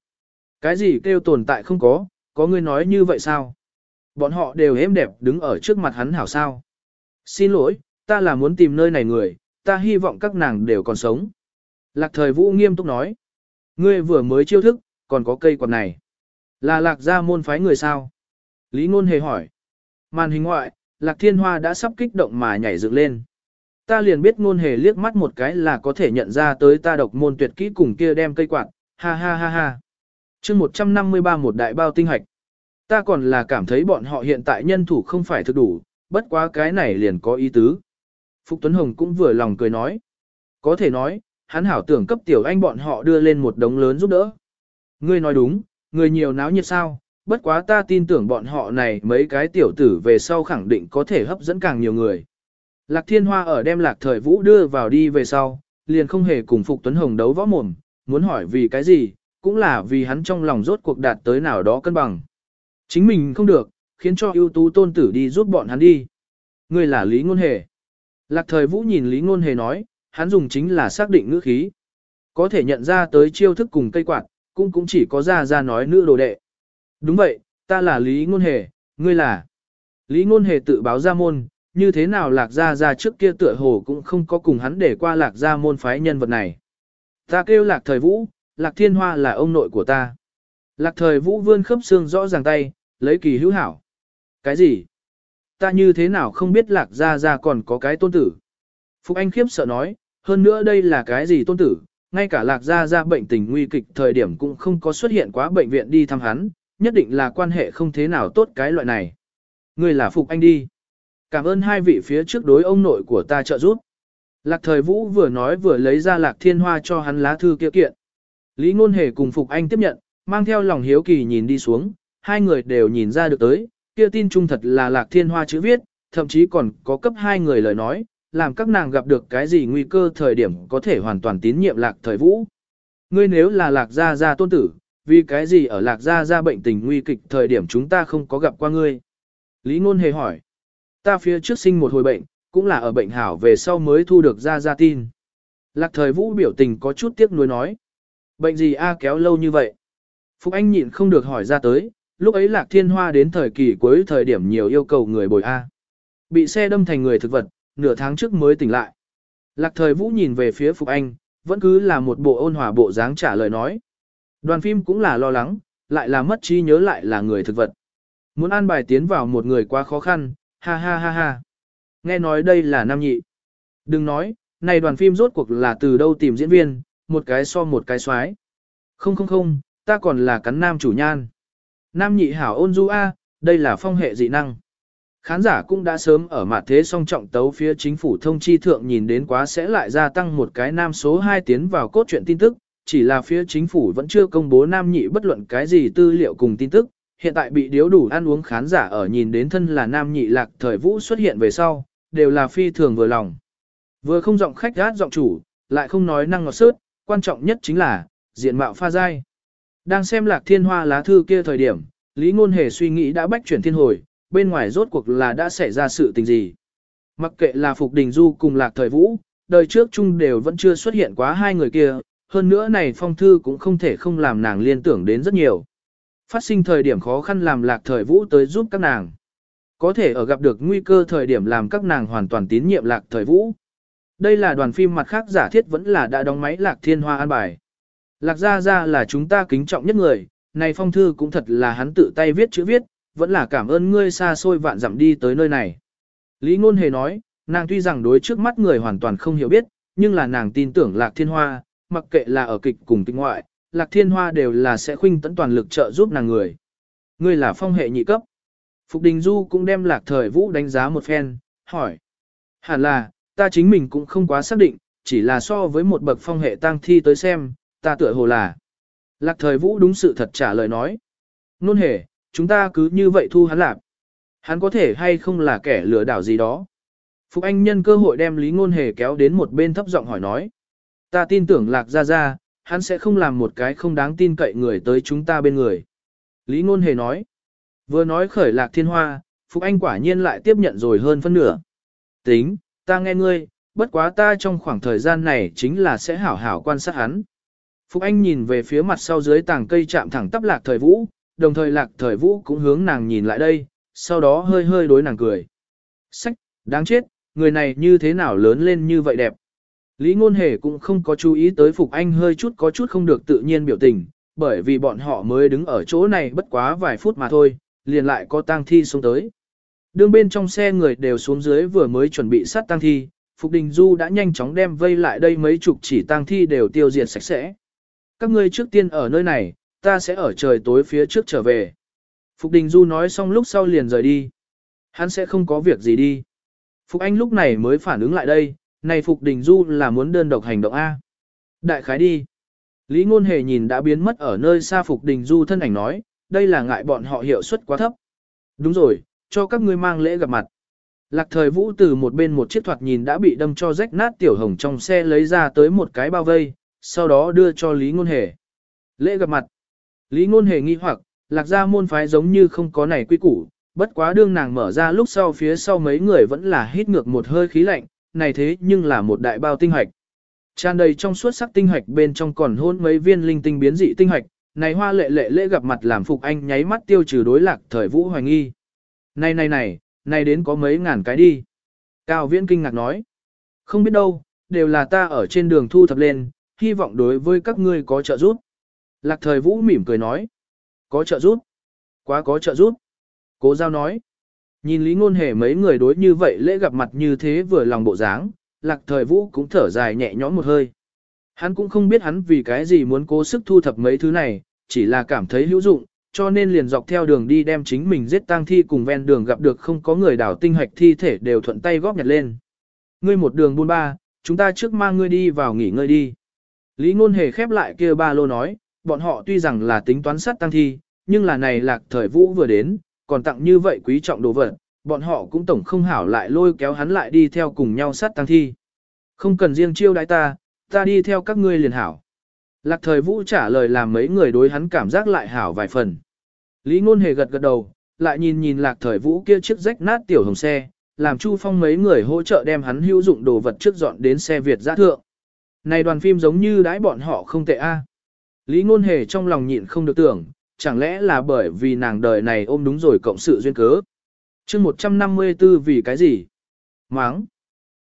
Cái gì kêu tồn tại không có, có người nói như vậy sao? Bọn họ đều êm đẹp đứng ở trước mặt hắn hảo sao? Xin lỗi, ta là muốn tìm nơi này người, ta hy vọng các nàng đều còn sống. Lạc thời vũ nghiêm túc nói. Ngươi vừa mới chiêu thức, còn có cây quạt này. Là lạc gia môn phái người sao? Lý ngôn hề hỏi. Màn hình ngoại, lạc thiên hoa đã sắp kích động mà nhảy dựng lên. Ta liền biết ngôn hề liếc mắt một cái là có thể nhận ra tới ta độc môn tuyệt kỹ cùng kia đem cây quạt. Ha ha ha ha. chương 153 một đại bao tinh hạch. Ta còn là cảm thấy bọn họ hiện tại nhân thủ không phải thực đủ, bất quá cái này liền có ý tứ. Phục Tuấn Hồng cũng vừa lòng cười nói. Có thể nói, hắn hảo tưởng cấp tiểu anh bọn họ đưa lên một đống lớn giúp đỡ. Ngươi nói đúng, người nhiều náo nhiệt sao, bất quá ta tin tưởng bọn họ này mấy cái tiểu tử về sau khẳng định có thể hấp dẫn càng nhiều người. Lạc Thiên Hoa ở đem Lạc Thời Vũ đưa vào đi về sau, liền không hề cùng Phục Tuấn Hồng đấu võ mồm, muốn hỏi vì cái gì, cũng là vì hắn trong lòng rốt cuộc đạt tới nào đó cân bằng. Chính mình không được, khiến cho ưu tú tôn tử đi giúp bọn hắn đi. Ngươi là Lý Ngôn Hề. Lạc Thời Vũ nhìn Lý Ngôn Hề nói, hắn dùng chính là xác định ngữ khí. Có thể nhận ra tới chiêu thức cùng cây quạt, cũng cũng chỉ có ra ra nói nữ đồ đệ. Đúng vậy, ta là Lý Ngôn Hề, ngươi là. Lý Ngôn Hề tự báo ra môn, như thế nào lạc ra ra trước kia tựa hồ cũng không có cùng hắn để qua lạc ra môn phái nhân vật này. Ta kêu lạc thời vũ, lạc thiên hoa là ông nội của ta. Lạc thời vũ vươn khớp xương rõ ràng tay, lấy kỳ hữu hảo. Cái gì? Ta như thế nào không biết lạc gia gia còn có cái tôn tử? Phục Anh khiếp sợ nói, hơn nữa đây là cái gì tôn tử, ngay cả lạc gia gia bệnh tình nguy kịch thời điểm cũng không có xuất hiện quá bệnh viện đi thăm hắn, nhất định là quan hệ không thế nào tốt cái loại này. Người là Phục Anh đi. Cảm ơn hai vị phía trước đối ông nội của ta trợ giúp. Lạc thời vũ vừa nói vừa lấy ra lạc thiên hoa cho hắn lá thư kia kiện. Lý ngôn hề cùng Phục Anh tiếp nhận, mang theo lòng hiếu kỳ nhìn đi xuống, hai người đều nhìn ra được tới, kia tin trung thật là lạc thiên hoa chữ viết, thậm chí còn có cấp hai người lời nói, làm các nàng gặp được cái gì nguy cơ thời điểm có thể hoàn toàn tín nhiệm lạc thời vũ. Ngươi nếu là lạc gia gia tôn tử, vì cái gì ở lạc gia gia bệnh tình nguy kịch thời điểm chúng ta không có gặp qua ngươi? Lý ngôn hề hỏi. Ta phía trước sinh một hồi bệnh, cũng là ở bệnh hảo về sau mới thu được gia gia tin. Lạc thời vũ biểu tình có chút tiếc nuối nói. Bệnh gì a kéo lâu như vậy? Phúc Anh nhịn không được hỏi ra tới, lúc ấy lạc thiên hoa đến thời kỳ cuối thời điểm nhiều yêu cầu người bồi A. Bị xe đâm thành người thực vật, nửa tháng trước mới tỉnh lại. Lạc thời vũ nhìn về phía Phục Anh, vẫn cứ là một bộ ôn hòa bộ dáng trả lời nói. Đoàn phim cũng là lo lắng, lại là mất trí nhớ lại là người thực vật. Muốn an bài tiến vào một người quá khó khăn, ha ha ha ha. Nghe nói đây là nam nhị. Đừng nói, này đoàn phim rốt cuộc là từ đâu tìm diễn viên, một cái so một cái xoái. Không không không, ta còn là cắn nam chủ nhan. Nam nhị hảo ôn du A, đây là phong hệ dị năng. Khán giả cũng đã sớm ở mặt thế song trọng tấu phía chính phủ thông chi thượng nhìn đến quá sẽ lại gia tăng một cái nam số 2 tiến vào cốt truyện tin tức, chỉ là phía chính phủ vẫn chưa công bố nam nhị bất luận cái gì tư liệu cùng tin tức, hiện tại bị điếu đủ ăn uống khán giả ở nhìn đến thân là nam nhị lạc thời vũ xuất hiện về sau, đều là phi thường vừa lòng. Vừa không giọng khách gát giọng chủ, lại không nói năng ngọt sớt, quan trọng nhất chính là, diện mạo pha dai. Đang xem lạc thiên hoa lá thư kia thời điểm, Lý Ngôn Hề suy nghĩ đã bách chuyển thiên hồi, bên ngoài rốt cuộc là đã xảy ra sự tình gì. Mặc kệ là Phục Đình Du cùng Lạc Thời Vũ, đời trước chung đều vẫn chưa xuất hiện quá hai người kia, hơn nữa này phong thư cũng không thể không làm nàng liên tưởng đến rất nhiều. Phát sinh thời điểm khó khăn làm Lạc Thời Vũ tới giúp các nàng. Có thể ở gặp được nguy cơ thời điểm làm các nàng hoàn toàn tín nhiệm Lạc Thời Vũ. Đây là đoàn phim mặt khác giả thiết vẫn là đã đóng máy Lạc Thiên Hoa an bài. Lạc Gia Gia là chúng ta kính trọng nhất người, này phong thư cũng thật là hắn tự tay viết chữ viết, vẫn là cảm ơn ngươi xa xôi vạn dặm đi tới nơi này. Lý Ngôn Hề nói, nàng tuy rằng đối trước mắt người hoàn toàn không hiểu biết, nhưng là nàng tin tưởng Lạc Thiên Hoa, mặc kệ là ở kịch cùng tinh ngoại, Lạc Thiên Hoa đều là sẽ khuynh tấn toàn lực trợ giúp nàng người. Ngươi là phong hệ nhị cấp. Phục Đình Du cũng đem Lạc Thời Vũ đánh giá một phen, hỏi. Hẳn là, ta chính mình cũng không quá xác định, chỉ là so với một bậc phong hệ tang thi tới xem, ta tựa hồ là. Lạc thời vũ đúng sự thật trả lời nói. Nôn hề, chúng ta cứ như vậy thu hắn lạc. Hắn có thể hay không là kẻ lừa đảo gì đó. Phục Anh nhân cơ hội đem Lý Ngôn Hề kéo đến một bên thấp giọng hỏi nói. Ta tin tưởng lạc gia gia hắn sẽ không làm một cái không đáng tin cậy người tới chúng ta bên người. Lý Ngôn Hề nói. Vừa nói khởi lạc thiên hoa, Phục Anh quả nhiên lại tiếp nhận rồi hơn phân nửa. Tính, ta nghe ngươi, bất quá ta trong khoảng thời gian này chính là sẽ hảo hảo quan sát hắn. Phục Anh nhìn về phía mặt sau dưới tàng cây chạm thẳng tắp lạc thời vũ, đồng thời lạc thời vũ cũng hướng nàng nhìn lại đây, sau đó hơi hơi đối nàng cười. Sách, đáng chết, người này như thế nào lớn lên như vậy đẹp. Lý Ngôn Hề cũng không có chú ý tới Phục Anh hơi chút có chút không được tự nhiên biểu tình, bởi vì bọn họ mới đứng ở chỗ này bất quá vài phút mà thôi, liền lại có tang thi xuống tới. Đường bên trong xe người đều xuống dưới vừa mới chuẩn bị sát tang thi, Phục Đình Du đã nhanh chóng đem vây lại đây mấy chục chỉ tang thi đều tiêu diệt sạch sẽ. Các ngươi trước tiên ở nơi này, ta sẽ ở trời tối phía trước trở về. Phục Đình Du nói xong lúc sau liền rời đi. Hắn sẽ không có việc gì đi. Phục Anh lúc này mới phản ứng lại đây, này Phục Đình Du là muốn đơn độc hành động A. Đại khái đi. Lý Ngôn Hề nhìn đã biến mất ở nơi xa Phục Đình Du thân ảnh nói, đây là ngại bọn họ hiệu suất quá thấp. Đúng rồi, cho các ngươi mang lễ gặp mặt. Lạc thời vũ từ một bên một chiếc thoạt nhìn đã bị đâm cho rách nát tiểu hồng trong xe lấy ra tới một cái bao vây, sau đó đưa cho Lý Ngôn Hề. Lễ gặp mặt. Lý Ngôn Hề nghi hoặc, lạc gia môn phái giống như không có này quy củ, bất quá đương nàng mở ra lúc sau phía sau mấy người vẫn là hít ngược một hơi khí lạnh, này thế nhưng là một đại bao tinh hạch Tràn đầy trong suốt sắc tinh hạch bên trong còn hôn mấy viên linh tinh biến dị tinh hạch này hoa lệ lệ lễ gặp mặt làm phục anh nháy mắt tiêu trừ đối lạc thời vũ hoài nghi. Này này này, này đến có mấy ngàn cái đi. Cao viễn kinh ngạc nói. Không biết đâu, đều là ta ở trên đường thu thập lên, hy vọng đối với các ngươi có trợ giúp. Lạc thời vũ mỉm cười nói. Có trợ giúp. Quá có trợ giúp. Cố giao nói. Nhìn Lý Ngôn Hề mấy người đối như vậy lễ gặp mặt như thế vừa lòng bộ dáng, lạc thời vũ cũng thở dài nhẹ nhõm một hơi. Hắn cũng không biết hắn vì cái gì muốn cố sức thu thập mấy thứ này, chỉ là cảm thấy hữu dụng, cho nên liền dọc theo đường đi đem chính mình giết tang thi cùng ven đường gặp được không có người đảo tinh hạch thi thể đều thuận tay góp nhặt lên. Ngươi một đường buôn ba, chúng ta trước mang ngươi đi vào nghỉ ngơi đi. Lý ngôn hề khép lại kia ba lô nói, bọn họ tuy rằng là tính toán sát tăng thi, nhưng là này lạc thời vũ vừa đến, còn tặng như vậy quý trọng đồ vật, bọn họ cũng tổng không hảo lại lôi kéo hắn lại đi theo cùng nhau sát tăng thi. Không cần riêng chiêu đãi ta, ta đi theo các ngươi liền hảo. Lạc thời vũ trả lời làm mấy người đối hắn cảm giác lại hảo vài phần. Lý ngôn hề gật gật đầu, lại nhìn nhìn lạc thời vũ kia chiếc rách nát tiểu hồng xe, làm Chu Phong mấy người hỗ trợ đem hắn hữu dụng đồ vật trước dọn đến xe Việt giã thượng. Này đoàn phim giống như đãi bọn họ không tệ a. Lý ngôn hề trong lòng nhịn không được tưởng, chẳng lẽ là bởi vì nàng đời này ôm đúng rồi cộng sự duyên cớ. chương 154 vì cái gì? Máng.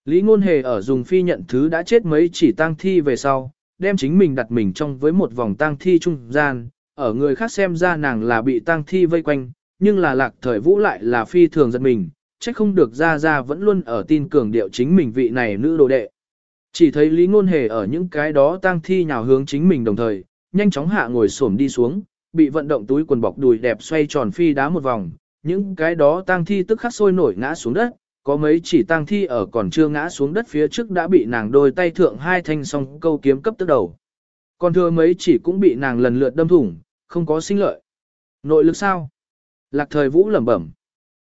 Lý ngôn hề ở dùng phi nhận thứ đã chết mấy chỉ tang thi về sau, đem chính mình đặt mình trong với một vòng tang thi trung gian, ở người khác xem ra nàng là bị tang thi vây quanh, nhưng là lạc thời vũ lại là phi thường giật mình, trách không được ra ra vẫn luôn ở tin cường điệu chính mình vị này nữ đồ đệ. Chỉ thấy Lý Ngôn Hề ở những cái đó tang thi nhào hướng chính mình đồng thời, nhanh chóng hạ ngồi xổm đi xuống, bị vận động túi quần bọc đùi đẹp xoay tròn phi đá một vòng, những cái đó tang thi tức khắc sôi nổi ngã xuống đất, có mấy chỉ tang thi ở còn chưa ngã xuống đất phía trước đã bị nàng đôi tay thượng hai thanh song câu kiếm cấp tức đầu. Còn thừa mấy chỉ cũng bị nàng lần lượt đâm thủng, không có sinh lợi. Nội lực sao? Lạc thời vũ lẩm bẩm.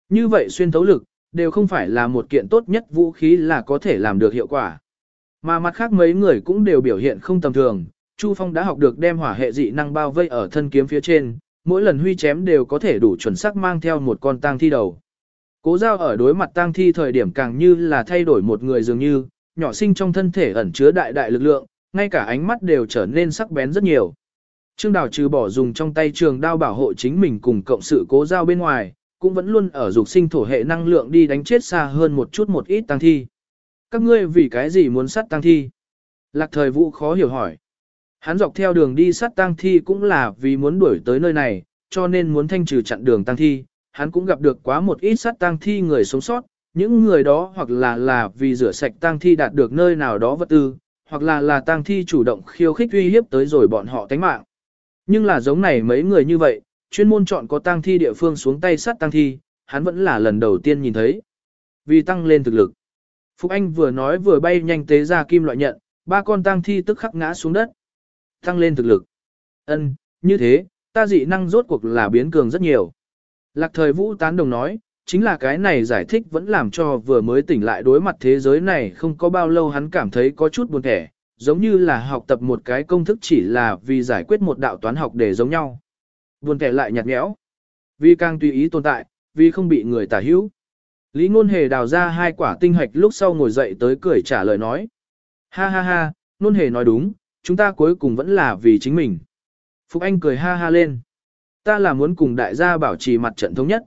Như vậy xuyên thấu lực, đều không phải là một kiện tốt nhất vũ khí là có thể làm được hiệu quả. Mà mặt khác mấy người cũng đều biểu hiện không tầm thường, Chu Phong đã học được đem hỏa hệ dị năng bao vây ở thân kiếm phía trên, mỗi lần huy chém đều có thể đủ chuẩn xác mang theo một con tang thi đầu. Cố giao ở đối mặt tang thi thời điểm càng như là thay đổi một người dường như, nhỏ sinh trong thân thể ẩn chứa đại đại lực lượng, ngay cả ánh mắt đều trở nên sắc bén rất nhiều. Trương Đào trừ bỏ dùng trong tay trường đao bảo hộ chính mình cùng cộng sự cố giao bên ngoài, cũng vẫn luôn ở dục sinh thổ hệ năng lượng đi đánh chết xa hơn một chút một ít tăng thi. Các ngươi vì cái gì muốn sát tăng thi? Lạc thời vũ khó hiểu hỏi. Hắn dọc theo đường đi sát tăng thi cũng là vì muốn đuổi tới nơi này, cho nên muốn thanh trừ chặn đường tăng thi. Hắn cũng gặp được quá một ít sát tăng thi người sống sót, những người đó hoặc là là vì rửa sạch tăng thi đạt được nơi nào đó vật tư, hoặc là là tăng thi chủ động khiêu khích uy hiếp tới rồi bọn họ tánh mạng. Nhưng là giống này mấy người như vậy, chuyên môn chọn có tăng thi địa phương xuống tay sát tăng thi, hắn vẫn là lần đầu tiên nhìn thấy. Vì tăng lên thực lực. Phúc Anh vừa nói vừa bay nhanh tế ra kim loại nhận, ba con tang thi tức khắc ngã xuống đất. Tăng lên thực lực. Ân, như thế, ta dị năng rốt cuộc là biến cường rất nhiều. Lạc thời vũ tán đồng nói, chính là cái này giải thích vẫn làm cho vừa mới tỉnh lại đối mặt thế giới này không có bao lâu hắn cảm thấy có chút buồn thẻ, giống như là học tập một cái công thức chỉ là vì giải quyết một đạo toán học để giống nhau. Buồn thẻ lại nhạt nhẽo. Vì càng tùy ý tồn tại, vì không bị người tả hữu. Lý ngôn hề đào ra hai quả tinh hạch lúc sau ngồi dậy tới cười trả lời nói. Ha ha ha, ngôn hề nói đúng, chúng ta cuối cùng vẫn là vì chính mình. Phục Anh cười ha ha lên. Ta là muốn cùng đại gia bảo trì mặt trận thống nhất.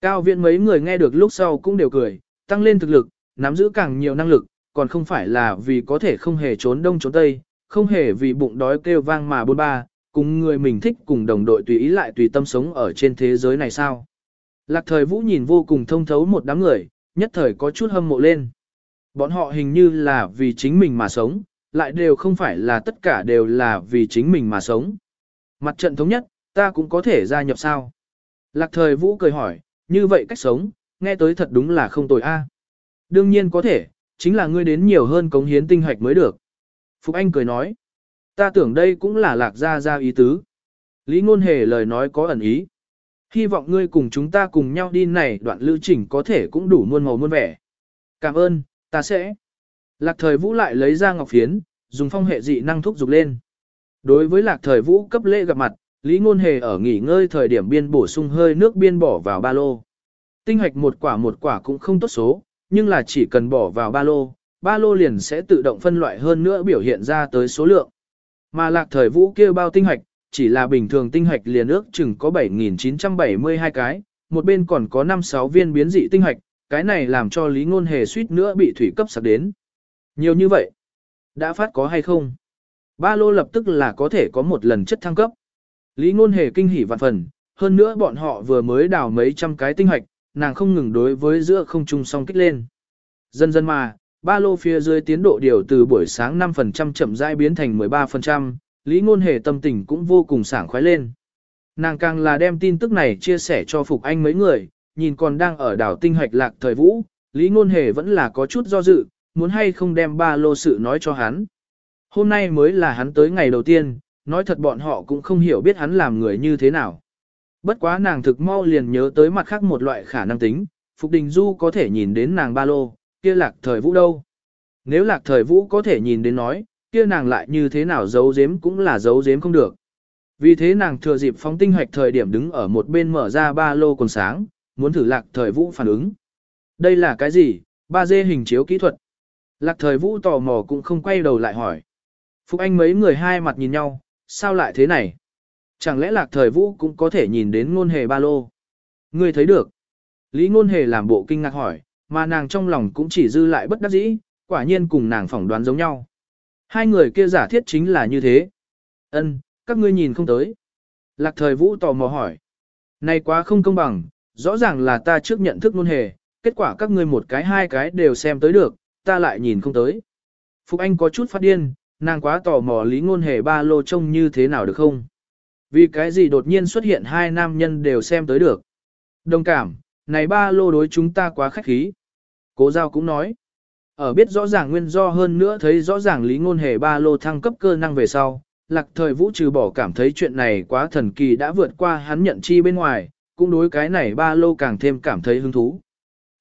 Cao viện mấy người nghe được lúc sau cũng đều cười, tăng lên thực lực, nắm giữ càng nhiều năng lực, còn không phải là vì có thể không hề trốn đông trốn tây, không hề vì bụng đói kêu vang mà bôn ba, cùng người mình thích cùng đồng đội tùy ý lại tùy tâm sống ở trên thế giới này sao. Lạc thời vũ nhìn vô cùng thông thấu một đám người, nhất thời có chút hâm mộ lên. Bọn họ hình như là vì chính mình mà sống, lại đều không phải là tất cả đều là vì chính mình mà sống. Mặt trận thống nhất, ta cũng có thể gia nhập sao? Lạc thời vũ cười hỏi, như vậy cách sống, nghe tới thật đúng là không tồi a. Đương nhiên có thể, chính là ngươi đến nhiều hơn cống hiến tinh hoạch mới được. Phục Anh cười nói, ta tưởng đây cũng là lạc gia gia ý tứ. Lý ngôn hề lời nói có ẩn ý. Hy vọng ngươi cùng chúng ta cùng nhau đi này đoạn lưu trình có thể cũng đủ muôn màu muôn vẻ. Cảm ơn, ta sẽ. Lạc thời vũ lại lấy ra ngọc phiến, dùng phong hệ dị năng thúc dục lên. Đối với lạc thời vũ cấp lễ gặp mặt, Lý Ngôn Hề ở nghỉ ngơi thời điểm biên bổ sung hơi nước biên bỏ vào ba lô. Tinh hoạch một quả một quả cũng không tốt số, nhưng là chỉ cần bỏ vào ba lô, ba lô liền sẽ tự động phân loại hơn nữa biểu hiện ra tới số lượng. Mà lạc thời vũ kêu bao tinh hoạch, chỉ là bình thường tinh hoạch liền ước chừng có 7.972 cái, một bên còn có 5-6 viên biến dị tinh hoạch, cái này làm cho Lý Ngôn Hề suýt nữa bị thủy cấp sạc đến. Nhiều như vậy, đã phát có hay không? Ba lô lập tức là có thể có một lần chất thăng cấp. Lý Ngôn Hề kinh hỉ vạn phần, hơn nữa bọn họ vừa mới đào mấy trăm cái tinh hoạch, nàng không ngừng đối với giữa không trung song kích lên. Dần dần mà, ba lô phía dưới tiến độ điều từ buổi sáng 5% chậm rãi biến thành 13%, Lý Ngôn Hề tâm tình cũng vô cùng sảng khoái lên. Nàng càng là đem tin tức này chia sẻ cho Phục Anh mấy người, nhìn còn đang ở đảo tinh hoạch lạc thời vũ, Lý Ngôn Hề vẫn là có chút do dự, muốn hay không đem ba lô sự nói cho hắn. Hôm nay mới là hắn tới ngày đầu tiên, nói thật bọn họ cũng không hiểu biết hắn làm người như thế nào. Bất quá nàng thực mau liền nhớ tới mặt khác một loại khả năng tính, Phục Đình Du có thể nhìn đến nàng ba lô, kia lạc thời vũ đâu. Nếu lạc thời vũ có thể nhìn đến nói, kia nàng lại như thế nào giấu giếm cũng là giấu giếm không được. Vì thế nàng thừa dịp phóng tinh hoạch thời điểm đứng ở một bên mở ra ba lô còn sáng, muốn thử lạc thời vũ phản ứng. Đây là cái gì? Ba dê hình chiếu kỹ thuật. Lạc thời vũ tò mò cũng không quay đầu lại hỏi. Phục Anh mấy người hai mặt nhìn nhau, sao lại thế này? Chẳng lẽ lạc thời vũ cũng có thể nhìn đến ngôn hề ba lô? Ngươi thấy được. Lý ngôn hề làm bộ kinh ngạc hỏi, mà nàng trong lòng cũng chỉ dư lại bất đắc dĩ, quả nhiên cùng nàng phỏng đoán giống nhau. Hai người kia giả thiết chính là như thế. Ân, các ngươi nhìn không tới. Lạc thời vũ tò mò hỏi. Này quá không công bằng, rõ ràng là ta trước nhận thức ngôn hề, kết quả các ngươi một cái hai cái đều xem tới được, ta lại nhìn không tới. Phục Anh có chút phát điên, nàng quá tò mò lý ngôn hề ba lô trông như thế nào được không? Vì cái gì đột nhiên xuất hiện hai nam nhân đều xem tới được? Đồng cảm, này ba lô đối chúng ta quá khách khí. Cố giao cũng nói. Ở biết rõ ràng nguyên do hơn nữa thấy rõ ràng lý ngôn hề ba lô thăng cấp cơ năng về sau, lạc thời vũ trừ bỏ cảm thấy chuyện này quá thần kỳ đã vượt qua hắn nhận chi bên ngoài, cũng đối cái này ba lô càng thêm cảm thấy hứng thú.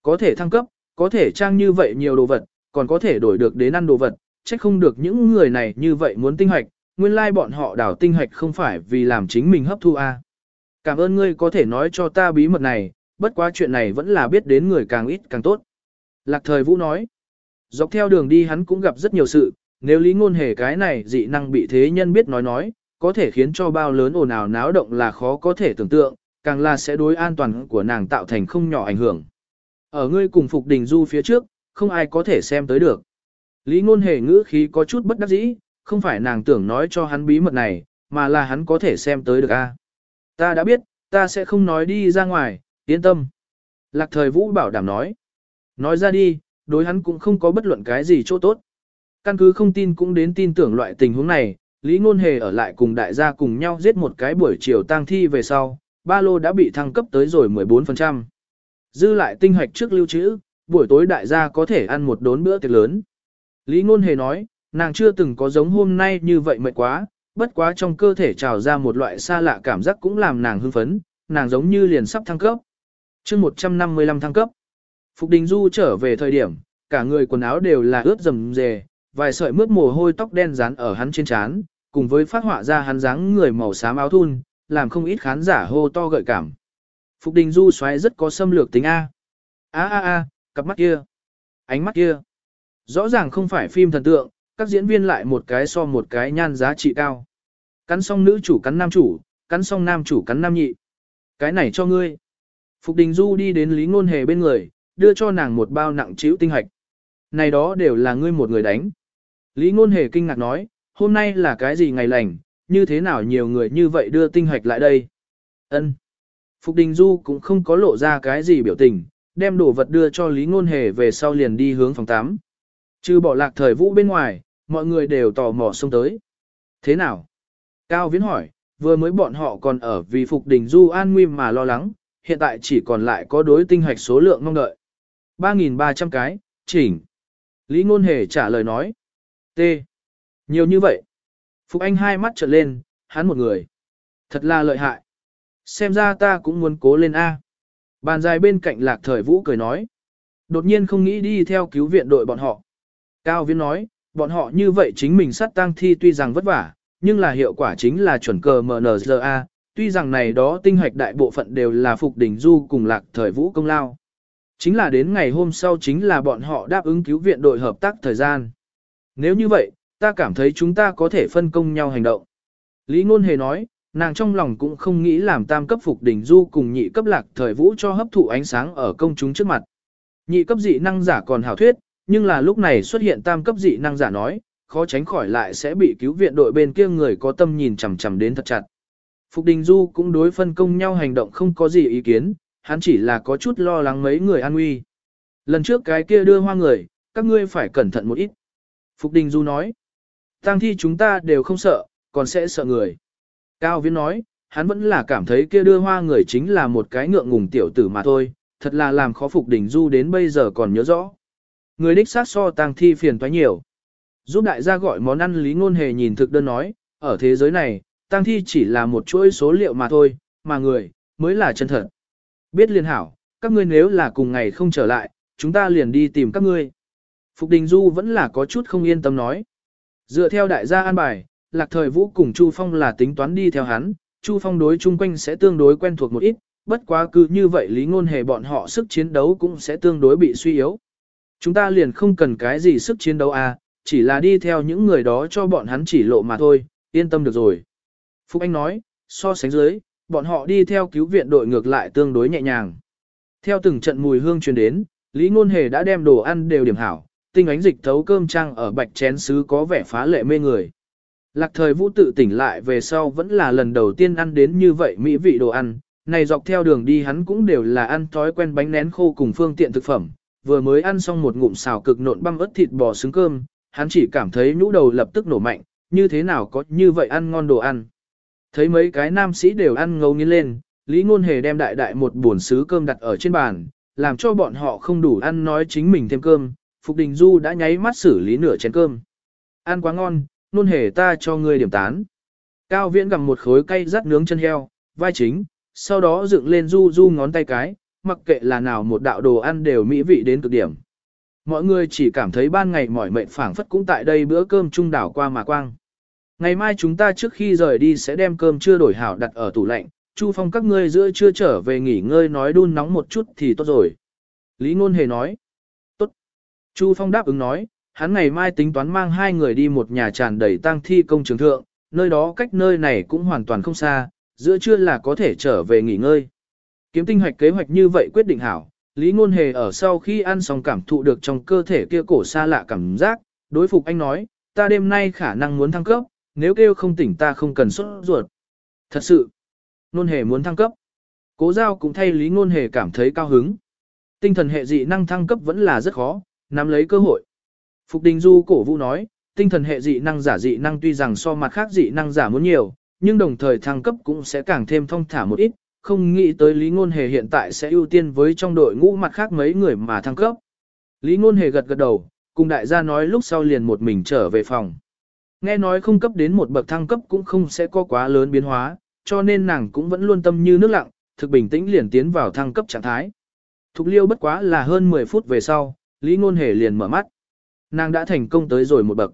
Có thể thăng cấp, có thể trang như vậy nhiều đồ vật, còn có thể đổi được đến ăn đồ vật, chắc không được những người này như vậy muốn tinh hoạch, nguyên lai bọn họ đảo tinh hoạch không phải vì làm chính mình hấp thu a. Cảm ơn ngươi có thể nói cho ta bí mật này, bất quá chuyện này vẫn là biết đến người càng ít càng tốt. Lạc thời vũ nói, dọc theo đường đi hắn cũng gặp rất nhiều sự, nếu lý ngôn hề cái này dị năng bị thế nhân biết nói nói, có thể khiến cho bao lớn ồn ào náo động là khó có thể tưởng tượng, càng là sẽ đối an toàn của nàng tạo thành không nhỏ ảnh hưởng. Ở ngươi cùng Phục Đình Du phía trước, không ai có thể xem tới được. Lý ngôn hề ngữ khí có chút bất đắc dĩ, không phải nàng tưởng nói cho hắn bí mật này, mà là hắn có thể xem tới được a. Ta đã biết, ta sẽ không nói đi ra ngoài, yên tâm. Lạc thời vũ bảo đảm nói. Nói ra đi, đối hắn cũng không có bất luận cái gì chỗ tốt. Căn cứ không tin cũng đến tin tưởng loại tình huống này, Lý Ngôn Hề ở lại cùng đại gia cùng nhau giết một cái buổi chiều tang thi về sau, ba lô đã bị thăng cấp tới rồi 14%. Dư lại tinh hoạch trước lưu trữ, buổi tối đại gia có thể ăn một đốn bữa tiệc lớn. Lý Ngôn Hề nói, nàng chưa từng có giống hôm nay như vậy mệt quá, bất quá trong cơ thể trào ra một loại xa lạ cảm giác cũng làm nàng hưng phấn, nàng giống như liền sắp thăng cấp. chương 155 thăng cấp. Phục Đình Du trở về thời điểm, cả người quần áo đều là ướt rầm rề, vài sợi mướt mồ hôi tóc đen dán ở hắn trên trán, cùng với phát họa ra hắn dáng người màu xám áo thun, làm không ít khán giả hô to gợi cảm. Phục Đình Du xoáy rất có xâm lược tính A. A a a, cặp mắt kia, ánh mắt kia. Rõ ràng không phải phim thần tượng, các diễn viên lại một cái so một cái nhan giá trị cao. Cắn xong nữ chủ cắn nam chủ, cắn xong nam chủ cắn nam nhị. Cái này cho ngươi. Phục Đình Du đi đến Lý Ngôn Hề bên người, đưa cho nàng một bao nặng chịu tinh hạch. Này đó đều là ngươi một người đánh. Lý Ngôn Hề kinh ngạc nói, hôm nay là cái gì ngày lành, như thế nào nhiều người như vậy đưa tinh hạch lại đây. Ân. Phục Đình Du cũng không có lộ ra cái gì biểu tình, đem đồ vật đưa cho Lý Ngôn Hề về sau liền đi hướng phòng 8. Trừ bỏ lạc thời vũ bên ngoài, mọi người đều tò mò xông tới. Thế nào? Cao Viễn hỏi, vừa mới bọn họ còn ở vì Phục Đình Du an nguy mà lo lắng, hiện tại chỉ còn lại có đối tinh hạch số lượng mong đợi. 3.300 cái, chỉnh. Lý Ngôn Hề trả lời nói. T. Nhiều như vậy. Phục Anh hai mắt trợn lên, hắn một người. Thật là lợi hại. Xem ra ta cũng muốn cố lên A. Bàn dài bên cạnh lạc thời vũ cười nói. Đột nhiên không nghĩ đi theo cứu viện đội bọn họ. Cao Viễn nói, bọn họ như vậy chính mình sát tang thi tuy rằng vất vả, nhưng là hiệu quả chính là chuẩn cờ MNZA, tuy rằng này đó tinh hoạch đại bộ phận đều là Phục đỉnh Du cùng lạc thời vũ công lao. Chính là đến ngày hôm sau chính là bọn họ đáp ứng cứu viện đội hợp tác thời gian. Nếu như vậy, ta cảm thấy chúng ta có thể phân công nhau hành động. Lý Ngôn Hề nói, nàng trong lòng cũng không nghĩ làm tam cấp Phục Đình Du cùng nhị cấp lạc thời vũ cho hấp thụ ánh sáng ở công chúng trước mặt. Nhị cấp dị năng giả còn hảo thuyết, nhưng là lúc này xuất hiện tam cấp dị năng giả nói, khó tránh khỏi lại sẽ bị cứu viện đội bên kia người có tâm nhìn chằm chằm đến thật chặt. Phục Đình Du cũng đối phân công nhau hành động không có gì ý kiến, hắn chỉ là có chút lo lắng mấy người an nguy. Lần trước cái kia đưa hoa người, các ngươi phải cẩn thận một ít. Phục Đình Du nói, tang thi chúng ta đều không sợ, còn sẽ sợ người. Cao Viễn nói, hắn vẫn là cảm thấy kia đưa hoa người chính là một cái ngượng ngùng tiểu tử mà thôi, thật là làm khó Phục Đình Du đến bây giờ còn nhớ rõ. Người đích sát so tang thi phiền toái nhiều. Giúp đại gia gọi món ăn Lý Ngôn Hề nhìn thực đơn nói, ở thế giới này, tang thi chỉ là một chuỗi số liệu mà thôi, mà người, mới là chân thật. Biết liên hảo, các ngươi nếu là cùng ngày không trở lại, chúng ta liền đi tìm các ngươi. Phục Đình Du vẫn là có chút không yên tâm nói. Dựa theo đại gia an bài, Lạc Thời Vũ cùng Chu Phong là tính toán đi theo hắn, Chu Phong đối chung quanh sẽ tương đối quen thuộc một ít, bất quá cứ như vậy lý ngôn hề bọn họ sức chiến đấu cũng sẽ tương đối bị suy yếu. Chúng ta liền không cần cái gì sức chiến đấu à, chỉ là đi theo những người đó cho bọn hắn chỉ lộ mà thôi, yên tâm được rồi. Phúc Anh nói, so sánh dưới, bọn họ đi theo cứu viện đội ngược lại tương đối nhẹ nhàng. Theo từng trận mùi hương truyền đến, Lý Ngôn Hề đã đem đồ ăn đều điểm hảo, tinh ánh dịch thấu cơm trăng ở bạch chén sứ có vẻ phá lệ mê người. Lạc thời vũ tự tỉnh lại về sau vẫn là lần đầu tiên ăn đến như vậy mỹ vị đồ ăn, này dọc theo đường đi hắn cũng đều là ăn thói quen bánh nén khô cùng phương tiện thực phẩm, vừa mới ăn xong một ngụm xào cực nộn băm ớt thịt bò xứng cơm, hắn chỉ cảm thấy nhũ đầu lập tức nổ mạnh, như thế nào có như vậy ăn ngon đồ ăn. Thấy mấy cái nam sĩ đều ăn ngấu nghiến lên, Lý Ngôn Hề đem đại đại một buồn sứ cơm đặt ở trên bàn, làm cho bọn họ không đủ ăn nói chính mình thêm cơm, Phục Đình Du đã nháy mắt xử lý nửa chén cơm. Ăn quá ngon, Ngôn Hề ta cho ngươi điểm tán. Cao Viễn gặm một khối cay rắt nướng chân heo, vai chính, sau đó dựng lên Du Du ngón tay cái, mặc kệ là nào một đạo đồ ăn đều mỹ vị đến cực điểm. Mọi người chỉ cảm thấy ban ngày mỏi mệt phảng phất cũng tại đây bữa cơm trung đảo qua mà quang. Ngày mai chúng ta trước khi rời đi sẽ đem cơm chưa đổi hảo đặt ở tủ lạnh, Chu Phong các ngươi giữa chưa trở về nghỉ ngơi nói đun nóng một chút thì tốt rồi. Lý Ngôn Hề nói. Tốt. Chu Phong đáp ứng nói, hắn ngày mai tính toán mang hai người đi một nhà tràn đầy tang thi công trường thượng, nơi đó cách nơi này cũng hoàn toàn không xa, giữa trưa là có thể trở về nghỉ ngơi. Kiếm tinh hoạch kế hoạch như vậy quyết định hảo, Lý Ngôn Hề ở sau khi ăn xong cảm thụ được trong cơ thể kia cổ xa lạ cảm giác, đối phục anh nói, ta đêm nay khả năng muốn thăng cấp, nếu kêu không tỉnh ta không cần xuất ruột. Thật sự, nôn Hề muốn thăng cấp. Cố giao cũng thay Lý nôn Hề cảm thấy cao hứng. Tinh thần hệ dị năng thăng cấp vẫn là rất khó, nắm lấy cơ hội. Phục Đình Du cổ vũ nói, tinh thần hệ dị năng giả dị năng tuy rằng so mặt khác dị năng giả muốn nhiều, nhưng đồng thời thăng cấp cũng sẽ càng thêm thông thả một ít, không nghĩ tới Lý Ngôn Hề hiện tại sẽ ưu tiên với trong đội ngũ mặt khác mấy người mà thăng cấp. Lý Ngôn Hề gật gật đầu, cùng đại gia nói lúc sau liền một mình trở về phòng. Nghe nói không cấp đến một bậc thăng cấp cũng không sẽ có quá lớn biến hóa, cho nên nàng cũng vẫn luôn tâm như nước lặng, thực bình tĩnh liền tiến vào thăng cấp trạng thái. Thục liêu bất quá là hơn 10 phút về sau, Lý Ngôn Hề liền mở mắt. Nàng đã thành công tới rồi một bậc.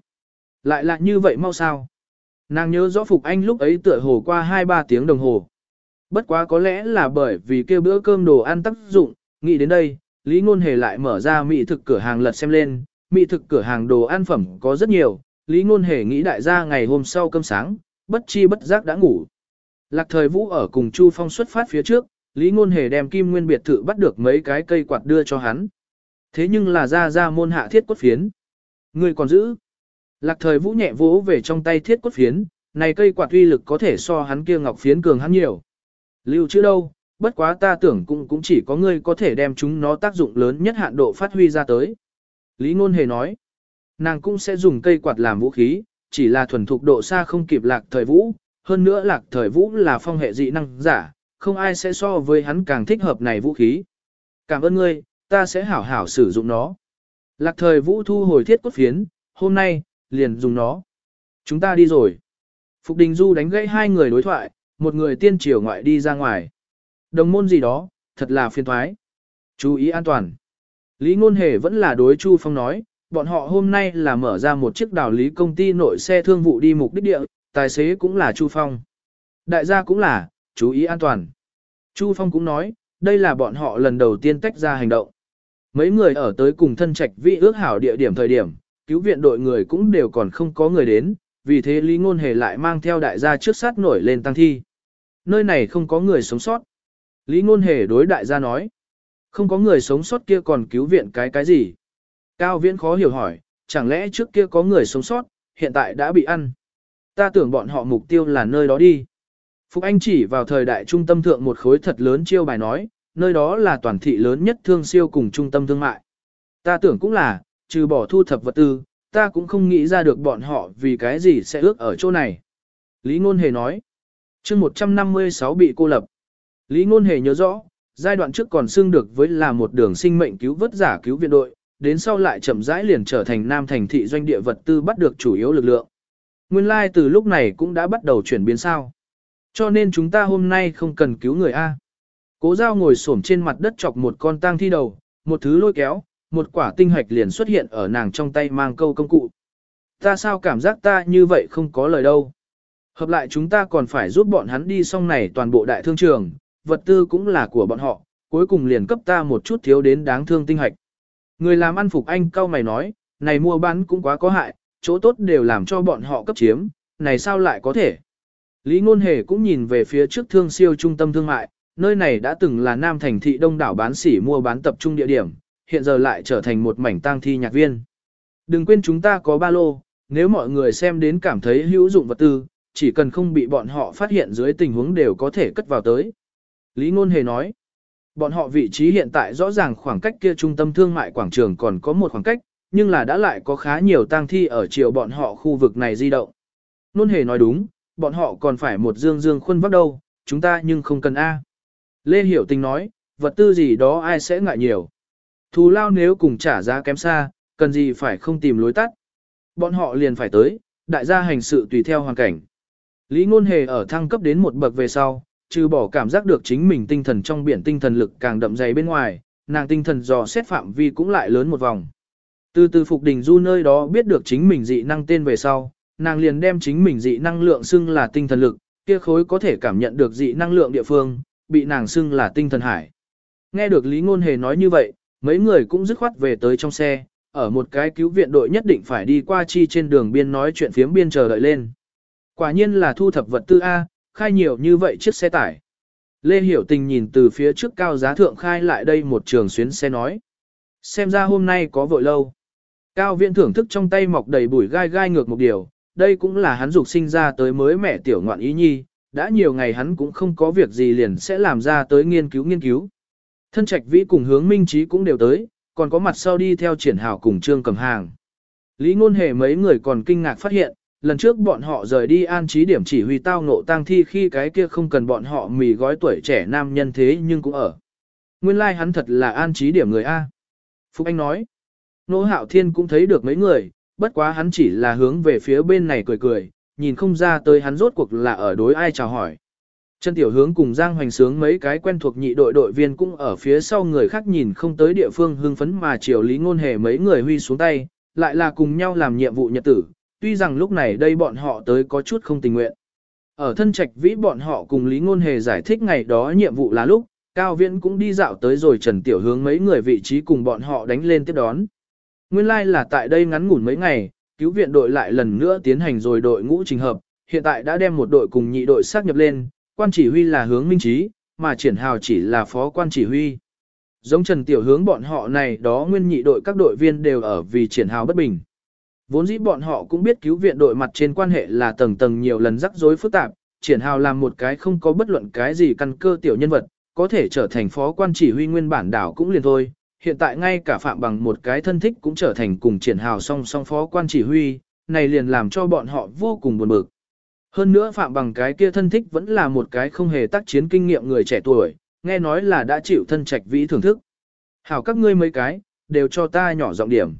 Lại là như vậy mau sao? Nàng nhớ rõ Phục Anh lúc ấy tựa hồ qua 2-3 tiếng đồng hồ. Bất quá có lẽ là bởi vì kêu bữa cơm đồ ăn tác dụng, nghĩ đến đây, Lý Ngôn Hề lại mở ra mỹ thực cửa hàng lật xem lên, mỹ thực cửa hàng đồ ăn phẩm có rất nhiều, Lý Ngôn Hề nghĩ đại gia ngày hôm sau cơm sáng, bất chi bất giác đã ngủ. Lạc thời vũ ở cùng Chu Phong xuất phát phía trước, Lý Ngôn Hề đem kim nguyên biệt thự bắt được mấy cái cây quạt đưa cho hắn. Thế nhưng là ra ra môn hạ thiết cốt phiến. Người còn giữ. Lạc thời vũ nhẹ vỗ về trong tay thiết cốt phiến, này cây quạt uy lực có thể so hắn kia ngọc phiến cường hắn nhiều. Lưu chữ đâu, bất quá ta tưởng cũng cũng chỉ có ngươi có thể đem chúng nó tác dụng lớn nhất hạn độ phát huy ra tới. Lý Ngôn Hề nói, nàng cũng sẽ dùng cây quạt làm vũ khí, chỉ là thuần thục độ xa không kịp lạc thời vũ, hơn nữa lạc thời vũ là phong hệ dị năng giả, không ai sẽ so với hắn càng thích hợp này vũ khí. Cảm ơn ngươi, ta sẽ hảo hảo sử dụng nó. Lạc thời vũ thu hồi thiết cốt phiến, hôm nay, liền dùng nó. Chúng ta đi rồi. Phục Đình Du đánh gãy hai người đối thoại, một người tiên triều ngoại đi ra ngoài. Đồng môn gì đó, thật là phiền thoái. Chú ý an toàn. Lý Ngôn Hề vẫn là đối Chu Phong nói, bọn họ hôm nay là mở ra một chiếc đào lý công ty nội xe thương vụ đi mục đích địa, tài xế cũng là Chu Phong. Đại gia cũng là, chú ý an toàn. Chu Phong cũng nói, đây là bọn họ lần đầu tiên tách ra hành động. Mấy người ở tới cùng thân trạch vị ước hảo địa điểm thời điểm, cứu viện đội người cũng đều còn không có người đến, vì thế Lý Ngôn Hề lại mang theo đại gia trước sát nổi lên tăng thi. Nơi này không có người sống sót. Lý Ngôn Hề đối đại gia nói, không có người sống sót kia còn cứu viện cái cái gì. Cao Viễn khó hiểu hỏi, chẳng lẽ trước kia có người sống sót, hiện tại đã bị ăn. Ta tưởng bọn họ mục tiêu là nơi đó đi. Phục Anh chỉ vào thời đại trung tâm thượng một khối thật lớn chiêu bài nói, nơi đó là toàn thị lớn nhất thương siêu cùng trung tâm thương mại. Ta tưởng cũng là, trừ bỏ thu thập vật tư, ta cũng không nghĩ ra được bọn họ vì cái gì sẽ ước ở chỗ này. Lý Ngôn Hề nói, chương 156 bị cô lập. Lý Ngôn Hề nhớ rõ, giai đoạn trước còn xưng được với là một đường sinh mệnh cứu vớt giả cứu viện đội, đến sau lại chậm rãi liền trở thành nam thành thị doanh địa vật tư bắt được chủ yếu lực lượng. Nguyên lai like từ lúc này cũng đã bắt đầu chuyển biến sao. Cho nên chúng ta hôm nay không cần cứu người A. Cố giao ngồi xổm trên mặt đất chọc một con tang thi đầu, một thứ lôi kéo, một quả tinh hạch liền xuất hiện ở nàng trong tay mang câu công cụ. Ta sao cảm giác ta như vậy không có lời đâu. Hợp lại chúng ta còn phải giúp bọn hắn đi xong này toàn bộ đại thương trường, vật tư cũng là của bọn họ, cuối cùng liền cấp ta một chút thiếu đến đáng thương tinh hạch. Người làm ăn phục anh cao mày nói, này mua bán cũng quá có hại, chỗ tốt đều làm cho bọn họ cấp chiếm, này sao lại có thể. Lý Ngôn Hề cũng nhìn về phía trước thương siêu trung tâm thương mại, nơi này đã từng là Nam thành thị đông đảo bán sỉ mua bán tập trung địa điểm, hiện giờ lại trở thành một mảnh tang thi nhạc viên. Đừng quên chúng ta có ba lô, nếu mọi người xem đến cảm thấy hữu dụng vật tư, chỉ cần không bị bọn họ phát hiện dưới tình huống đều có thể cất vào tới. Lý Ngôn Hề nói, bọn họ vị trí hiện tại rõ ràng khoảng cách kia trung tâm thương mại quảng trường còn có một khoảng cách, nhưng là đã lại có khá nhiều tang thi ở chiều bọn họ khu vực này di động. nôn Hề nói đúng, bọn họ còn phải một dương dương khuôn vắt đâu, chúng ta nhưng không cần A. Lê Hiểu Tình nói, vật tư gì đó ai sẽ ngại nhiều. Thù lao nếu cùng trả giá kém xa, cần gì phải không tìm lối tắt. Bọn họ liền phải tới, đại gia hành sự tùy theo hoàn cảnh. Lý Ngôn Hề ở thăng cấp đến một bậc về sau, trừ bỏ cảm giác được chính mình tinh thần trong biển tinh thần lực càng đậm dày bên ngoài, nàng tinh thần dò xét phạm vi cũng lại lớn một vòng. Từ từ Phục Đình Du nơi đó biết được chính mình dị năng tên về sau, nàng liền đem chính mình dị năng lượng xưng là tinh thần lực, kia khối có thể cảm nhận được dị năng lượng địa phương, bị nàng xưng là tinh thần hải. Nghe được Lý Ngôn Hề nói như vậy, mấy người cũng dứt khoát về tới trong xe, ở một cái cứu viện đội nhất định phải đi qua chi trên đường biên nói chuyện phiếm biên chờ đợi lên. Quả nhiên là thu thập vật tư A, khai nhiều như vậy chiếc xe tải. Lê Hiểu Tình nhìn từ phía trước cao giá thượng khai lại đây một trường xuyến xe nói. Xem ra hôm nay có vội lâu. Cao viện thưởng thức trong tay mọc đầy bụi gai gai ngược một điều, đây cũng là hắn dục sinh ra tới mới mẹ tiểu ngoạn ý nhi, đã nhiều ngày hắn cũng không có việc gì liền sẽ làm ra tới nghiên cứu nghiên cứu. Thân trạch vĩ cùng hướng minh trí cũng đều tới, còn có mặt sau đi theo triển hào cùng trương cầm hàng. Lý ngôn hề mấy người còn kinh ngạc phát hiện, lần trước bọn họ rời đi an trí điểm chỉ huy tao ngộ tang thi khi cái kia không cần bọn họ mì gói tuổi trẻ nam nhân thế nhưng cũng ở. Nguyên lai like hắn thật là an trí điểm người A. Phúc Anh nói, Nỗ Hạo Thiên cũng thấy được mấy người, bất quá hắn chỉ là hướng về phía bên này cười cười, nhìn không ra tới hắn rốt cuộc là ở đối ai chào hỏi. Trần Tiểu Hướng cùng Giang Hoành Sướng mấy cái quen thuộc nhị đội đội viên cũng ở phía sau người khác nhìn không tới địa phương hưng phấn mà chiều lý ngôn hề mấy người huy xuống tay, lại là cùng nhau làm nhiệm vụ nhật tử, tuy rằng lúc này đây bọn họ tới có chút không tình nguyện. Ở thân trạch vĩ bọn họ cùng lý ngôn hề giải thích ngày đó nhiệm vụ là lúc, Cao Viễn cũng đi dạo tới rồi Trần Tiểu Hướng mấy người vị trí cùng bọn họ đánh lên tiếp đón. Nguyên lai like là tại đây ngắn ngủn mấy ngày, cứu viện đội lại lần nữa tiến hành rồi đội ngũ trình hợp, hiện tại đã đem một đội cùng nhị đội xác nhập lên, quan chỉ huy là hướng minh trí, mà triển hào chỉ là phó quan chỉ huy. Giống Trần Tiểu hướng bọn họ này đó nguyên nhị đội các đội viên đều ở vì triển hào bất bình. Vốn dĩ bọn họ cũng biết cứu viện đội mặt trên quan hệ là tầng tầng nhiều lần rắc rối phức tạp, triển hào làm một cái không có bất luận cái gì căn cơ tiểu nhân vật, có thể trở thành phó quan chỉ huy nguyên bản đảo cũng liền thôi. Hiện tại ngay cả phạm bằng một cái thân thích cũng trở thành cùng triển hào song song phó quan chỉ huy, này liền làm cho bọn họ vô cùng buồn bực. Hơn nữa phạm bằng cái kia thân thích vẫn là một cái không hề tác chiến kinh nghiệm người trẻ tuổi, nghe nói là đã chịu thân trạch vĩ thưởng thức. Hảo các ngươi mấy cái, đều cho ta nhỏ giọng điểm.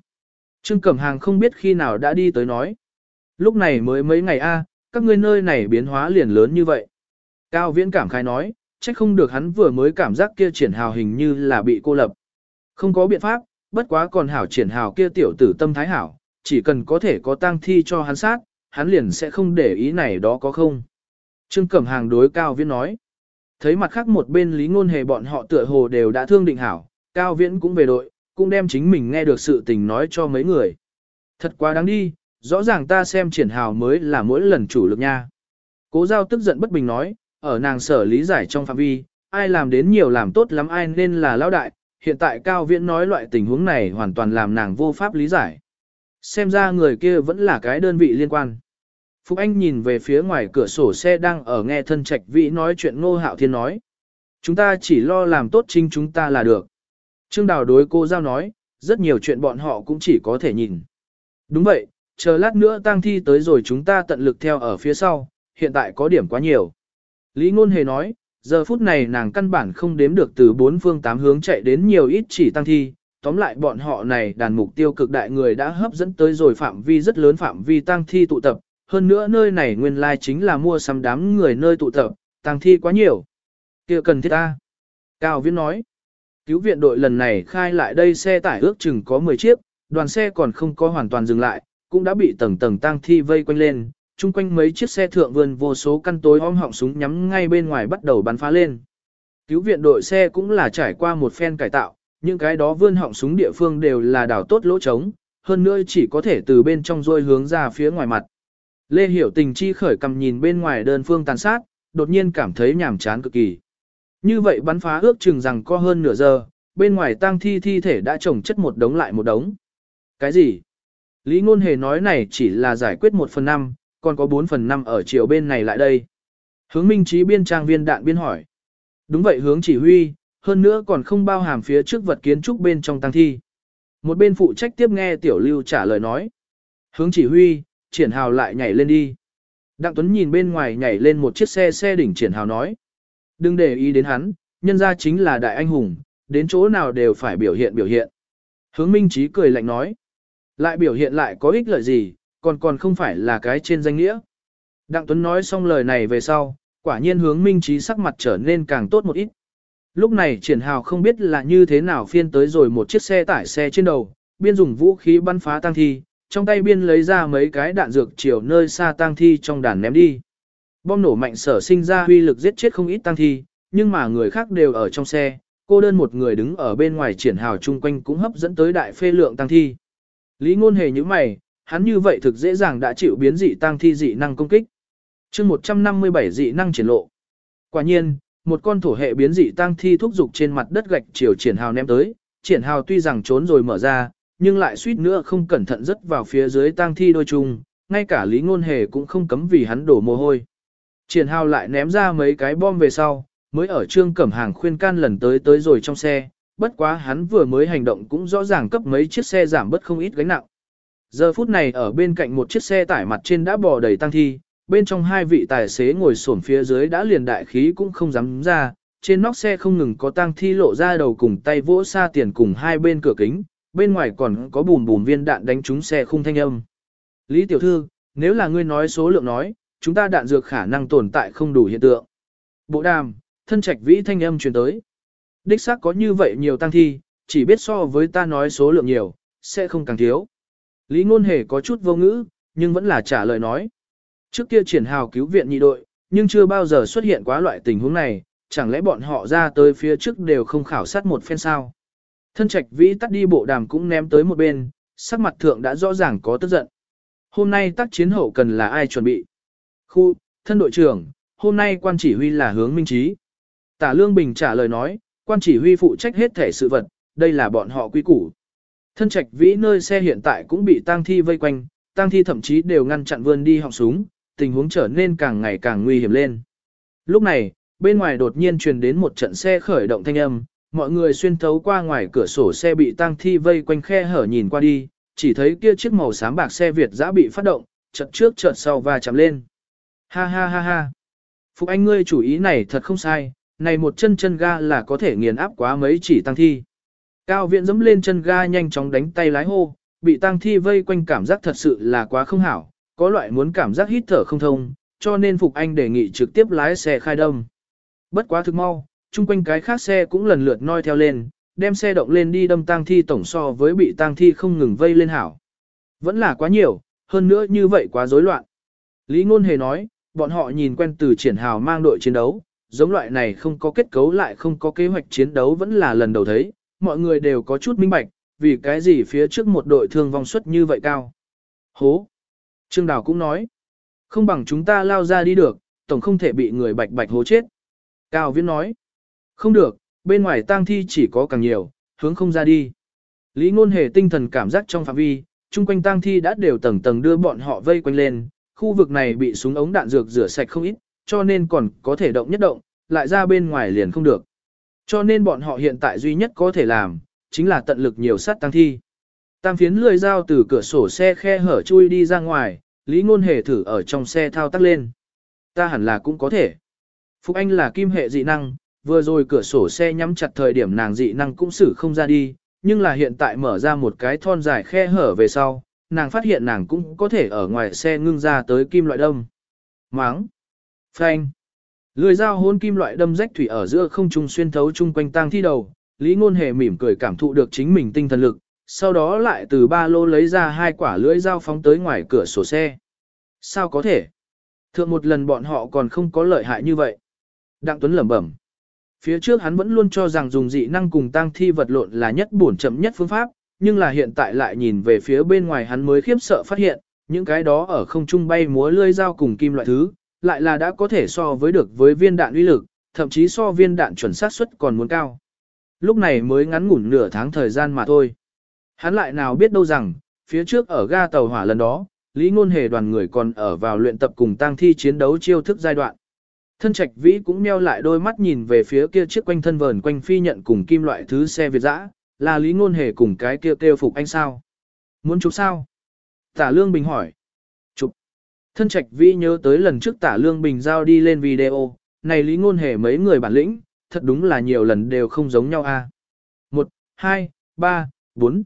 Trương Cẩm Hàng không biết khi nào đã đi tới nói. Lúc này mới mấy ngày a, các ngươi nơi này biến hóa liền lớn như vậy. Cao Viễn cảm khai nói, trách không được hắn vừa mới cảm giác kia triển hào hình như là bị cô lập. Không có biện pháp, bất quá còn hảo triển hào kia tiểu tử tâm thái hảo, chỉ cần có thể có tang thi cho hắn sát, hắn liền sẽ không để ý này đó có không. Trương Cẩm Hàng đối Cao Viễn nói. Thấy mặt khác một bên lý ngôn hề bọn họ tựa hồ đều đã thương định hảo, Cao Viễn cũng về đội, cũng đem chính mình nghe được sự tình nói cho mấy người. Thật quá đáng đi, rõ ràng ta xem triển hào mới là mỗi lần chủ lực nha. Cố giao tức giận bất bình nói, ở nàng sở lý giải trong phạm vi, ai làm đến nhiều làm tốt lắm ai nên là lão đại, hiện tại Cao Viễn nói loại tình huống này hoàn toàn làm nàng vô pháp lý giải. Xem ra người kia vẫn là cái đơn vị liên quan. Phúc Anh nhìn về phía ngoài cửa sổ xe đang ở nghe thân trạch vĩ nói chuyện ngô hạo thiên nói. Chúng ta chỉ lo làm tốt chính chúng ta là được. Trương Đào đối cô giao nói, rất nhiều chuyện bọn họ cũng chỉ có thể nhìn. Đúng vậy, chờ lát nữa tang thi tới rồi chúng ta tận lực theo ở phía sau, hiện tại có điểm quá nhiều. Lý Ngôn Hề nói, giờ phút này nàng căn bản không đếm được từ bốn phương tám hướng chạy đến nhiều ít chỉ tăng thi, tóm lại bọn họ này đàn mục tiêu cực đại người đã hấp dẫn tới rồi phạm vi rất lớn phạm vi tăng thi tụ tập, hơn nữa nơi này nguyên lai chính là mua sắm đám người nơi tụ tập, tăng thi quá nhiều. kia cần thiết ta. Cao Viễn nói, cứu viện đội lần này khai lại đây xe tải ước chừng có 10 chiếc, đoàn xe còn không có hoàn toàn dừng lại, cũng đã bị tầng tầng tăng thi vây quanh lên, chung quanh mấy chiếc xe thượng vườn vô số căn tối om họng súng nhắm ngay bên ngoài bắt đầu bắn phá lên. Cứu viện đội xe cũng là trải qua một phen cải tạo, những cái đó vươn họng súng địa phương đều là đảo tốt lỗ trống, hơn nữa chỉ có thể từ bên trong rôi hướng ra phía ngoài mặt. Lê Hiểu Tình chi khởi cầm nhìn bên ngoài đơn phương tàn sát, đột nhiên cảm thấy nhàm chán cực kỳ. Như vậy bắn phá ước chừng rằng có hơn nửa giờ, bên ngoài tang thi thi thể đã trồng chất một đống lại một đống. Cái gì? Lý Ngôn Hề nói này chỉ là giải quyết một phần năm, còn có bốn phần năm ở chiều bên này lại đây. Hướng Minh Trí biên trang viên đạn biên hỏi. Đúng vậy hướng chỉ huy, hơn nữa còn không bao hàm phía trước vật kiến trúc bên trong tăng thi. Một bên phụ trách tiếp nghe Tiểu Lưu trả lời nói. Hướng chỉ huy, triển hào lại nhảy lên đi. Đặng Tuấn nhìn bên ngoài nhảy lên một chiếc xe xe đỉnh triển hào nói. Đừng để ý đến hắn, nhân ra chính là đại anh hùng, đến chỗ nào đều phải biểu hiện biểu hiện. Hướng Minh Trí cười lạnh nói. Lại biểu hiện lại có ích lợi gì, còn còn không phải là cái trên danh nghĩa. Đặng Tuấn nói xong lời này về sau, quả nhiên hướng Minh Trí sắc mặt trở nên càng tốt một ít. Lúc này triển hào không biết là như thế nào phiên tới rồi một chiếc xe tải xe trên đầu, biên dùng vũ khí bắn phá tăng thi, trong tay biên lấy ra mấy cái đạn dược chiều nơi xa tăng thi trong đàn ném đi. Bom nổ mạnh sở sinh ra huy lực giết chết không ít tăng thi, nhưng mà người khác đều ở trong xe, cô đơn một người đứng ở bên ngoài triển hào chung quanh cũng hấp dẫn tới đại phê lượng tăng thi. Lý ngôn hề như mày, hắn như vậy thực dễ dàng đã chịu biến dị tăng thi dị năng công kích. chương 157 dị năng triển lộ. Quả nhiên, một con thổ hệ biến dị tăng thi thúc dục trên mặt đất gạch chiều triển hào ném tới, triển hào tuy rằng trốn rồi mở ra, nhưng lại suýt nữa không cẩn thận rớt vào phía dưới tăng thi đôi chung, ngay cả lý ngôn hề cũng không cấm vì hắn đổ mồ hôi. Triển hào lại ném ra mấy cái bom về sau, mới ở trương cẩm hàng khuyên can lần tới tới rồi trong xe, bất quá hắn vừa mới hành động cũng rõ ràng cấp mấy chiếc xe giảm bớt không ít gánh nặng. Giờ phút này ở bên cạnh một chiếc xe tải mặt trên đã bò đầy tăng thi, bên trong hai vị tài xế ngồi xổm phía dưới đã liền đại khí cũng không dám ra, trên nóc xe không ngừng có tăng thi lộ ra đầu cùng tay vỗ xa tiền cùng hai bên cửa kính, bên ngoài còn có bùm bùm viên đạn đánh trúng xe không thanh âm. Lý tiểu thư, nếu là ngươi nói số lượng nói, chúng ta đạn dược khả năng tồn tại không đủ hiện tượng. Bộ đàm, thân trạch vĩ thanh âm truyền tới. Đích xác có như vậy nhiều tăng thi, chỉ biết so với ta nói số lượng nhiều, sẽ không càng thiếu. Lý ngôn hề có chút vô ngữ, nhưng vẫn là trả lời nói. Trước kia triển hào cứu viện nhị đội, nhưng chưa bao giờ xuất hiện quá loại tình huống này, chẳng lẽ bọn họ ra tới phía trước đều không khảo sát một phen sao. Thân trạch vĩ tắt đi bộ đàm cũng ném tới một bên, sắc mặt thượng đã rõ ràng có tức giận. Hôm nay tác chiến hậu cần là ai chuẩn bị? Khu, thân đội trưởng, hôm nay quan chỉ huy là hướng minh trí. Tả Lương Bình trả lời nói, quan chỉ huy phụ trách hết thể sự vật, đây là bọn họ quy củ. Thân trạch vĩ nơi xe hiện tại cũng bị tang thi vây quanh, tang thi thậm chí đều ngăn chặn vươn đi họng súng, tình huống trở nên càng ngày càng nguy hiểm lên. Lúc này, bên ngoài đột nhiên truyền đến một trận xe khởi động thanh âm, mọi người xuyên thấu qua ngoài cửa sổ xe bị tang thi vây quanh khe hở nhìn qua đi, chỉ thấy kia chiếc màu xám bạc xe Việt dã bị phát động, chợt trước chợt sau và chạm lên. Ha ha ha ha. Phục Anh ngươi chủ ý này thật không sai, này một chân chân ga là có thể nghiền áp quá mấy chỉ tăng thi. Cao viện dẫm lên chân ga nhanh chóng đánh tay lái hô, bị tăng thi vây quanh cảm giác thật sự là quá không hảo, có loại muốn cảm giác hít thở không thông, cho nên Phục Anh đề nghị trực tiếp lái xe khai đâm. Bất quá thực mau, chung quanh cái khác xe cũng lần lượt noi theo lên, đem xe động lên đi đâm tang thi tổng so với bị tang thi không ngừng vây lên hảo. Vẫn là quá nhiều, hơn nữa như vậy quá rối loạn. Lý Ngôn Hề nói, bọn họ nhìn quen từ triển hào mang đội chiến đấu, giống loại này không có kết cấu lại không có kế hoạch chiến đấu vẫn là lần đầu thấy, mọi người đều có chút minh bạch, vì cái gì phía trước một đội thương vong suất như vậy cao. Hố! Trương Đào cũng nói, không bằng chúng ta lao ra đi được, tổng không thể bị người bạch bạch hố chết. Cao Viễn nói, không được, bên ngoài tang thi chỉ có càng nhiều, hướng không ra đi. Lý ngôn hề tinh thần cảm giác trong phạm vi, chung quanh tang thi đã đều tầng tầng đưa bọn họ vây quanh lên, khu vực này bị súng ống đạn dược rửa sạch không ít, cho nên còn có thể động nhất động, lại ra bên ngoài liền không được. Cho nên bọn họ hiện tại duy nhất có thể làm, chính là tận lực nhiều sát tăng thi. Tam phiến lười dao từ cửa sổ xe khe hở chui đi ra ngoài, Lý Ngôn Hề thử ở trong xe thao tác lên. Ta hẳn là cũng có thể. Phúc Anh là kim hệ dị năng, vừa rồi cửa sổ xe nhắm chặt thời điểm nàng dị năng cũng xử không ra đi, nhưng là hiện tại mở ra một cái thon dài khe hở về sau, nàng phát hiện nàng cũng có thể ở ngoài xe ngưng ra tới kim loại đâm. Máng. Phanh. Lưỡi dao hôn kim loại đâm rách thủy ở giữa không trung xuyên thấu chung quanh tang thi đầu, Lý Ngôn Hề mỉm cười cảm thụ được chính mình tinh thần lực, sau đó lại từ ba lô lấy ra hai quả lưỡi dao phóng tới ngoài cửa sổ xe. Sao có thể? Thượng một lần bọn họ còn không có lợi hại như vậy. Đặng Tuấn lẩm bẩm. Phía trước hắn vẫn luôn cho rằng dùng dị năng cùng tang thi vật lộn là nhất bổn chậm nhất phương pháp, nhưng là hiện tại lại nhìn về phía bên ngoài hắn mới khiếp sợ phát hiện, những cái đó ở không trung bay múa lưỡi dao cùng kim loại thứ, lại là đã có thể so với được với viên đạn uy lực, thậm chí so viên đạn chuẩn xác suất còn muốn cao. Lúc này mới ngắn ngủn nửa tháng thời gian mà thôi. Hắn lại nào biết đâu rằng, phía trước ở ga tàu hỏa lần đó, Lý Ngôn Hề đoàn người còn ở vào luyện tập cùng tang thi chiến đấu chiêu thức giai đoạn. Thân trạch vĩ cũng meo lại đôi mắt nhìn về phía kia chiếc quanh thân vờn quanh phi nhận cùng kim loại thứ xe Việt dã, là Lý Ngôn Hề cùng cái kia kêu phục anh sao? Muốn chụp sao? Tả Lương Bình hỏi. Chụp. Thân trạch vĩ nhớ tới lần trước Tả Lương Bình giao đi lên video, này Lý Ngôn Hề mấy người bản lĩnh, thật đúng là nhiều lần đều không giống nhau a. Một, hai, ba, bốn.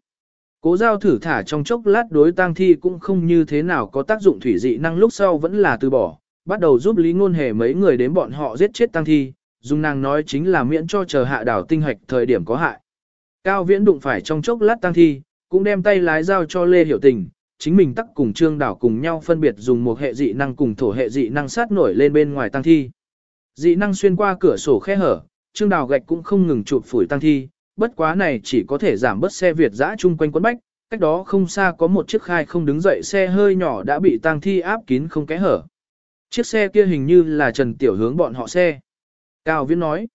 Cố giao thử thả trong chốc lát đối tang thi cũng không như thế nào có tác dụng thủy dị năng lúc sau vẫn là từ bỏ, bắt đầu giúp Lý Ngôn Hề mấy người đến bọn họ giết chết tang thi, dùng nàng nói chính là miễn cho chờ hạ đảo tinh hạch thời điểm có hại. Cao Viễn đụng phải trong chốc lát tang thi, cũng đem tay lái giao cho Lê Hiểu Tình, chính mình tắc cùng Trương Đảo cùng nhau phân biệt dùng một hệ dị năng cùng thổ hệ dị năng sát nổi lên bên ngoài tang thi. Dị năng xuyên qua cửa sổ khe hở, Trương Đảo gạch cũng không ngừng chụp phủi tang thi, bất quá này chỉ có thể giảm bớt xe Việt dã chung quanh quấn bách, cách đó không xa có một chiếc khai không đứng dậy xe hơi nhỏ đã bị tang thi áp kín không kẽ hở. Chiếc xe kia hình như là Trần Tiểu hướng bọn họ xe. Cao Viễn nói.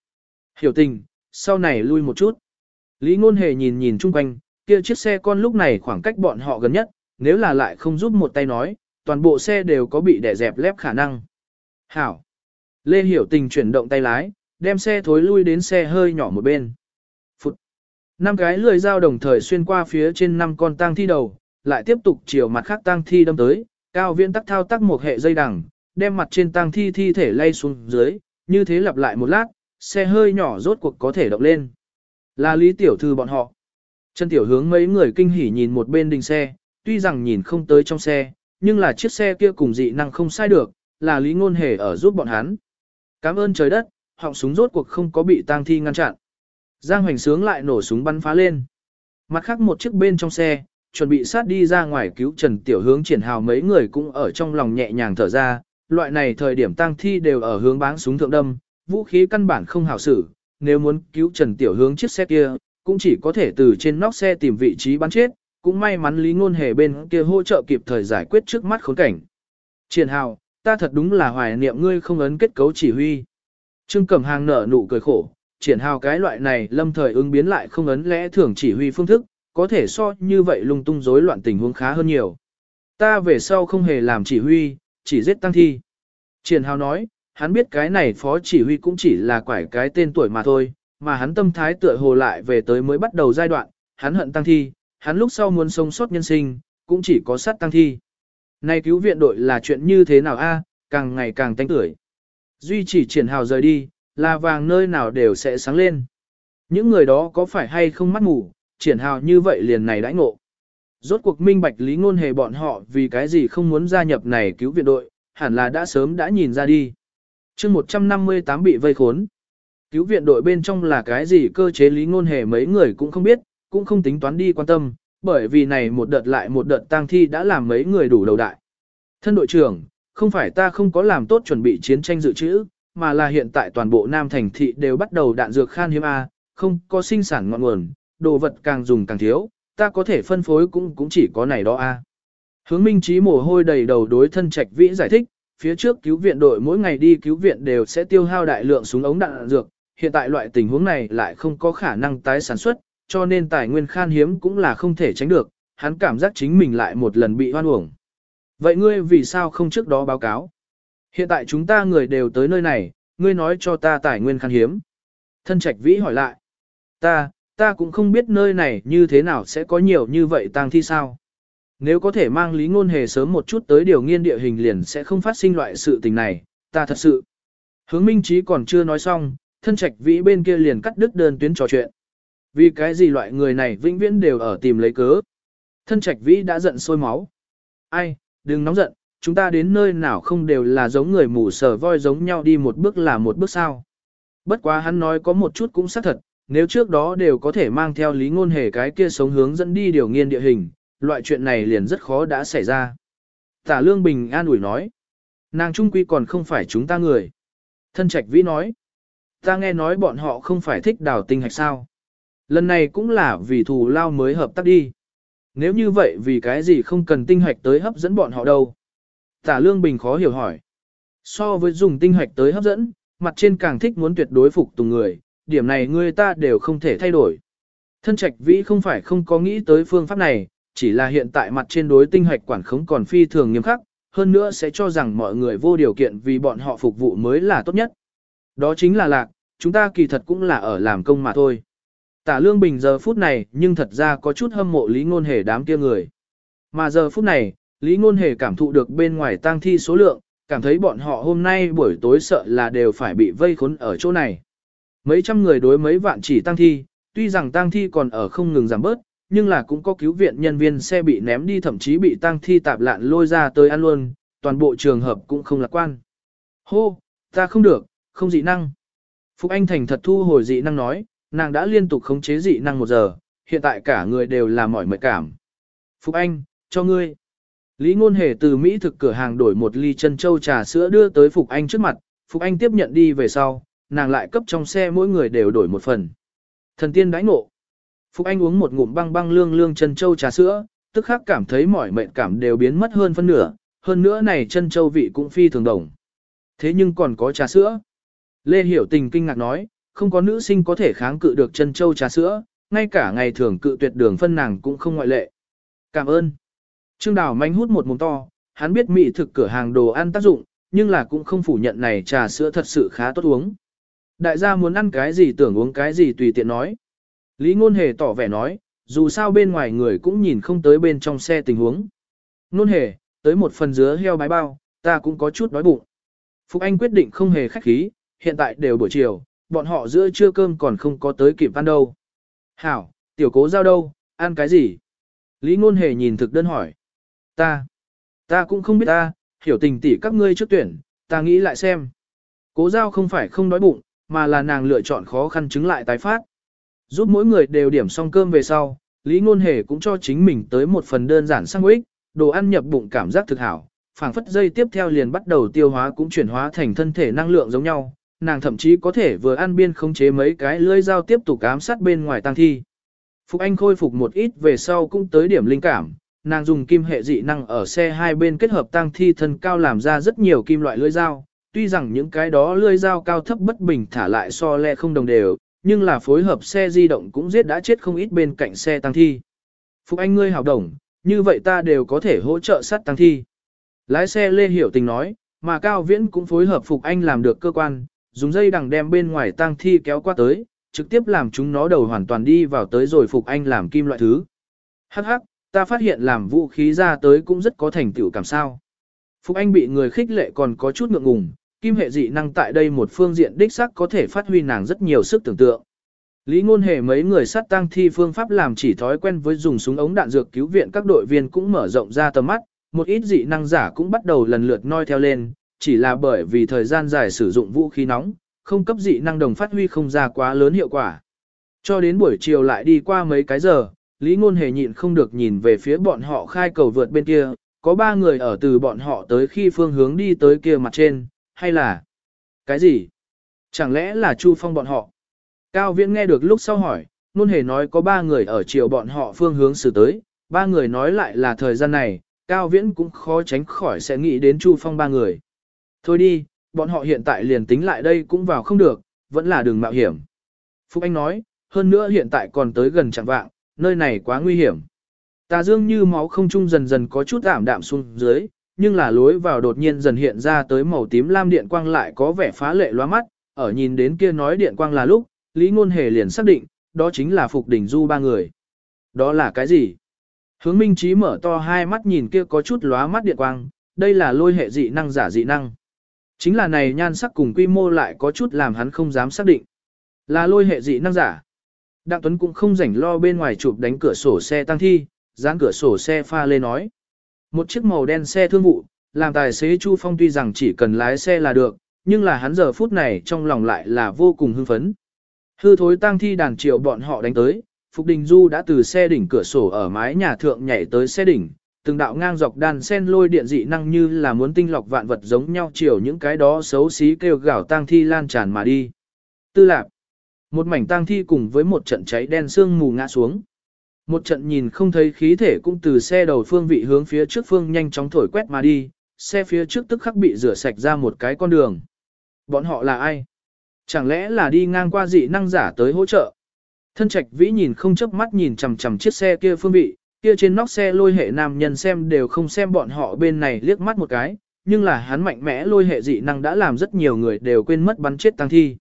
Hiểu tình, sau này lui một chút. Lý Ngôn Hề nhìn nhìn chung quanh, kia chiếc xe con lúc này khoảng cách bọn họ gần nhất, nếu là lại không giúp một tay nói, toàn bộ xe đều có bị đè dẹp lép khả năng. Hảo. Lê Hiểu Tình chuyển động tay lái, đem xe thối lui đến xe hơi nhỏ một bên. Phụt. Năm cái lười dao đồng thời xuyên qua phía trên năm con tang thi đầu, lại tiếp tục chiều mặt khác tang thi đâm tới, cao viễn tắc thao tác một hệ dây đằng, đem mặt trên tang thi thi thể lay xuống dưới, như thế lặp lại một lát, xe hơi nhỏ rốt cuộc có thể động lên. Là Lý Tiểu Thư bọn họ. Trần Tiểu Hướng mấy người kinh hỉ nhìn một bên đình xe, tuy rằng nhìn không tới trong xe, nhưng là chiếc xe kia cùng dị năng không sai được, là Lý Ngôn Hề ở giúp bọn hắn. Cảm ơn trời đất, họng súng rốt cuộc không có bị tang thi ngăn chặn. Giang Hoành Sướng lại nổ súng bắn phá lên. Mặt khác một chiếc bên trong xe, chuẩn bị sát đi ra ngoài cứu Trần Tiểu Hướng triển hào mấy người cũng ở trong lòng nhẹ nhàng thở ra, loại này thời điểm tang thi đều ở hướng báng súng thượng đâm, vũ khí căn bản không hảo sử nếu muốn cứu Trần Tiểu Hướng chiếc xe kia, cũng chỉ có thể từ trên nóc xe tìm vị trí bắn chết, cũng may mắn Lý Ngôn Hề bên kia hỗ trợ kịp thời giải quyết trước mắt khốn cảnh. Triển hào, ta thật đúng là hoài niệm ngươi không ấn kết cấu chỉ huy. Trương Cẩm Hàng nở nụ cười khổ, triển hào cái loại này lâm thời ứng biến lại không ấn lẽ thường chỉ huy phương thức, có thể so như vậy lung tung rối loạn tình huống khá hơn nhiều. Ta về sau không hề làm chỉ huy, chỉ giết tăng thi. Triển hào nói, hắn biết cái này phó chỉ huy cũng chỉ là quải cái tên tuổi mà thôi, mà hắn tâm thái tựa hồ lại về tới mới bắt đầu giai đoạn, hắn hận tăng thi, hắn lúc sau muốn sống sót nhân sinh, cũng chỉ có sát tăng thi. Này cứu viện đội là chuyện như thế nào a? càng ngày càng tanh tuổi. Duy chỉ triển hào rời đi, là vàng nơi nào đều sẽ sáng lên. Những người đó có phải hay không mắt ngủ triển hào như vậy liền này đãi ngộ. Rốt cuộc minh bạch lý ngôn hề bọn họ vì cái gì không muốn gia nhập này cứu viện đội, hẳn là đã sớm đã nhìn ra đi chương 158 bị vây khốn. Cứu viện đội bên trong là cái gì cơ chế lý ngôn hề mấy người cũng không biết, cũng không tính toán đi quan tâm, bởi vì này một đợt lại một đợt tang thi đã làm mấy người đủ đầu đại. Thân đội trưởng, không phải ta không có làm tốt chuẩn bị chiến tranh dự trữ, mà là hiện tại toàn bộ Nam thành thị đều bắt đầu đạn dược khan hiếm A, không có sinh sản ngọn nguồn, đồ vật càng dùng càng thiếu, ta có thể phân phối cũng cũng chỉ có này đó A. Hướng Minh Chí mồ hôi đầy đầu đối thân trạch vĩ giải thích, phía trước cứu viện đội mỗi ngày đi cứu viện đều sẽ tiêu hao đại lượng súng ống đạn dược, hiện tại loại tình huống này lại không có khả năng tái sản xuất, cho nên tài nguyên khan hiếm cũng là không thể tránh được, hắn cảm giác chính mình lại một lần bị hoan uổng. Vậy ngươi vì sao không trước đó báo cáo? Hiện tại chúng ta người đều tới nơi này, ngươi nói cho ta tài nguyên khan hiếm. Thân trạch vĩ hỏi lại. Ta, ta cũng không biết nơi này như thế nào sẽ có nhiều như vậy tang thi sao. Nếu có thể mang lý ngôn hề sớm một chút tới điều nghiên địa hình liền sẽ không phát sinh loại sự tình này, ta thật sự. Hướng minh trí còn chưa nói xong, thân trạch vĩ bên kia liền cắt đứt đơn tuyến trò chuyện. Vì cái gì loại người này vĩnh viễn đều ở tìm lấy cớ. Thân trạch vĩ đã giận sôi máu. Ai, đừng nóng giận, chúng ta đến nơi nào không đều là giống người mù sờ voi giống nhau đi một bước là một bước sao. Bất quá hắn nói có một chút cũng xác thật, nếu trước đó đều có thể mang theo lý ngôn hề cái kia sống hướng dẫn đi điều nghiên địa hình, loại chuyện này liền rất khó đã xảy ra. Tả Lương Bình an ủi nói, nàng trung quy còn không phải chúng ta người. Thân trạch vĩ nói, ta nghe nói bọn họ không phải thích đào tinh hạch sao. Lần này cũng là vì thù lao mới hợp tác đi. Nếu như vậy vì cái gì không cần tinh hạch tới hấp dẫn bọn họ đâu? Tả Lương Bình khó hiểu hỏi. So với dùng tinh hạch tới hấp dẫn, mặt trên càng thích muốn tuyệt đối phục tùng người, điểm này người ta đều không thể thay đổi. Thân trạch vĩ không phải không có nghĩ tới phương pháp này, chỉ là hiện tại mặt trên đối tinh hạch quản khống còn phi thường nghiêm khắc, hơn nữa sẽ cho rằng mọi người vô điều kiện vì bọn họ phục vụ mới là tốt nhất. Đó chính là lạc, chúng ta kỳ thật cũng là ở làm công mà thôi. Tả Lương Bình giờ phút này nhưng thật ra có chút hâm mộ Lý Ngôn Hề đám kia người. Mà giờ phút này, Lý Ngôn Hề cảm thụ được bên ngoài tang thi số lượng, cảm thấy bọn họ hôm nay buổi tối sợ là đều phải bị vây khốn ở chỗ này. Mấy trăm người đối mấy vạn chỉ tang thi, tuy rằng tang thi còn ở không ngừng giảm bớt, nhưng là cũng có cứu viện nhân viên xe bị ném đi thậm chí bị tang thi tạp lạn lôi ra tới ăn luôn, toàn bộ trường hợp cũng không lạc quan. Hô, ta không được, không dị năng. Phục Anh Thành thật thu hồi dị năng nói, nàng đã liên tục khống chế dị năng một giờ, hiện tại cả người đều là mỏi mệt cảm. Phục Anh, cho ngươi. Lý Ngôn Hề từ Mỹ thực cửa hàng đổi một ly chân châu trà sữa đưa tới Phục Anh trước mặt, Phục Anh tiếp nhận đi về sau, nàng lại cấp trong xe mỗi người đều đổi một phần. Thần tiên đãi ngộ. Phục Anh uống một ngụm băng băng lương lương chân châu trà sữa, tức khắc cảm thấy mỏi mệt cảm đều biến mất hơn phân nửa, hơn nữa này chân châu vị cũng phi thường đồng. Thế nhưng còn có trà sữa. Lê Hiểu Tình kinh ngạc nói, không có nữ sinh có thể kháng cự được chân châu trà sữa, ngay cả ngày thường cự tuyệt đường phân nàng cũng không ngoại lệ. Cảm ơn. Trương Đào manh hút một mồm to, hắn biết mỹ thực cửa hàng đồ ăn tác dụng, nhưng là cũng không phủ nhận này trà sữa thật sự khá tốt uống. Đại gia muốn ăn cái gì tưởng uống cái gì tùy tiện nói. Lý Ngôn Hề tỏ vẻ nói, dù sao bên ngoài người cũng nhìn không tới bên trong xe tình huống. Ngôn Hề, tới một phần dứa heo bái bao, ta cũng có chút đói bụng. Phục Anh quyết định không hề khách khí, hiện tại đều buổi chiều, bọn họ giữa trưa cơm còn không có tới kịp ăn đâu. Hảo, tiểu cố giao đâu, ăn cái gì? Lý ngôn hề nhìn thực đơn hỏi. Ta, ta cũng không biết ta, hiểu tình tỷ các ngươi trước tuyển, ta nghĩ lại xem. Cố giao không phải không đói bụng, mà là nàng lựa chọn khó khăn chứng lại tái phát. Giúp mỗi người đều điểm xong cơm về sau, Lý Ngôn Hề cũng cho chính mình tới một phần đơn giản sang ích, đồ ăn nhập bụng cảm giác thực hảo, phảng phất dây tiếp theo liền bắt đầu tiêu hóa cũng chuyển hóa thành thân thể năng lượng giống nhau, nàng thậm chí có thể vừa ăn biên khống chế mấy cái lưỡi dao tiếp tục ám sát bên ngoài tăng thi. Phục Anh khôi phục một ít về sau cũng tới điểm linh cảm, nàng dùng kim hệ dị năng ở xe hai bên kết hợp tăng thi thân cao làm ra rất nhiều kim loại lưỡi dao, tuy rằng những cái đó lưỡi dao cao thấp bất bình thả lại so le không đồng đều, nhưng là phối hợp xe di động cũng giết đã chết không ít bên cạnh xe tăng thi. Phục Anh ngươi hào đồng, như vậy ta đều có thể hỗ trợ sát tăng thi. Lái xe Lê Hiểu Tình nói, mà Cao Viễn cũng phối hợp Phục Anh làm được cơ quan, dùng dây đằng đem bên ngoài tăng thi kéo qua tới, trực tiếp làm chúng nó đầu hoàn toàn đi vào tới rồi Phục Anh làm kim loại thứ. Hắc hắc, ta phát hiện làm vũ khí ra tới cũng rất có thành tựu cảm sao. Phục Anh bị người khích lệ còn có chút ngượng ngùng, kim hệ dị năng tại đây một phương diện đích sắc có thể phát huy nàng rất nhiều sức tưởng tượng. Lý ngôn hề mấy người sát tăng thi phương pháp làm chỉ thói quen với dùng súng ống đạn dược cứu viện các đội viên cũng mở rộng ra tầm mắt, một ít dị năng giả cũng bắt đầu lần lượt noi theo lên, chỉ là bởi vì thời gian dài sử dụng vũ khí nóng, không cấp dị năng đồng phát huy không ra quá lớn hiệu quả. Cho đến buổi chiều lại đi qua mấy cái giờ, Lý Ngôn Hề nhịn không được nhìn về phía bọn họ khai cầu vượt bên kia, có ba người ở từ bọn họ tới khi phương hướng đi tới kia mặt trên, hay là... Cái gì? Chẳng lẽ là Chu Phong bọn họ? Cao Viễn nghe được lúc sau hỏi, luôn Hề nói có ba người ở chiều bọn họ phương hướng xử tới, ba người nói lại là thời gian này, Cao Viễn cũng khó tránh khỏi sẽ nghĩ đến Chu Phong ba người. Thôi đi, bọn họ hiện tại liền tính lại đây cũng vào không được, vẫn là đường mạo hiểm. Phúc Anh nói, hơn nữa hiện tại còn tới gần chẳng vạng, nơi này quá nguy hiểm. Tà dương như máu không trung dần dần có chút ảm đạm xuống dưới, nhưng là lối vào đột nhiên dần hiện ra tới màu tím lam điện quang lại có vẻ phá lệ loa mắt, ở nhìn đến kia nói điện quang là lúc, Lý Ngôn Hề liền xác định, đó chính là Phục Đỉnh Du ba người. Đó là cái gì? Hướng Minh Trí mở to hai mắt nhìn kia có chút lóa mắt điện quang, đây là lôi hệ dị năng giả dị năng. Chính là này nhan sắc cùng quy mô lại có chút làm hắn không dám xác định. Là lôi hệ dị năng giả. Đặng Tuấn cũng không rảnh lo bên ngoài chụp đánh cửa sổ xe tăng thi, dán cửa sổ xe pha lên nói. Một chiếc màu đen xe thương vụ, làm tài xế Chu Phong tuy rằng chỉ cần lái xe là được, nhưng là hắn giờ phút này trong lòng lại là vô cùng hưng phấn. Hư thối tang thi đàn triệu bọn họ đánh tới, Phục Đình Du đã từ xe đỉnh cửa sổ ở mái nhà thượng nhảy tới xe đỉnh, từng đạo ngang dọc đàn sen lôi điện dị năng như là muốn tinh lọc vạn vật giống nhau chiều những cái đó xấu xí kêu gào tang thi lan tràn mà đi. Tư lạc. Một mảnh tang thi cùng với một trận cháy đen sương mù ngã xuống. Một trận nhìn không thấy khí thể cũng từ xe đầu phương vị hướng phía trước phương nhanh chóng thổi quét mà đi, xe phía trước tức khắc bị rửa sạch ra một cái con đường. Bọn họ là ai? Chẳng lẽ là đi ngang qua dị năng giả tới hỗ trợ? Thân trạch vĩ nhìn không chớp mắt nhìn chằm chằm chiếc xe kia phương vị, kia trên nóc xe lôi hệ nam nhân xem đều không xem bọn họ bên này liếc mắt một cái, nhưng là hắn mạnh mẽ lôi hệ dị năng đã làm rất nhiều người đều quên mất bắn chết tăng thi.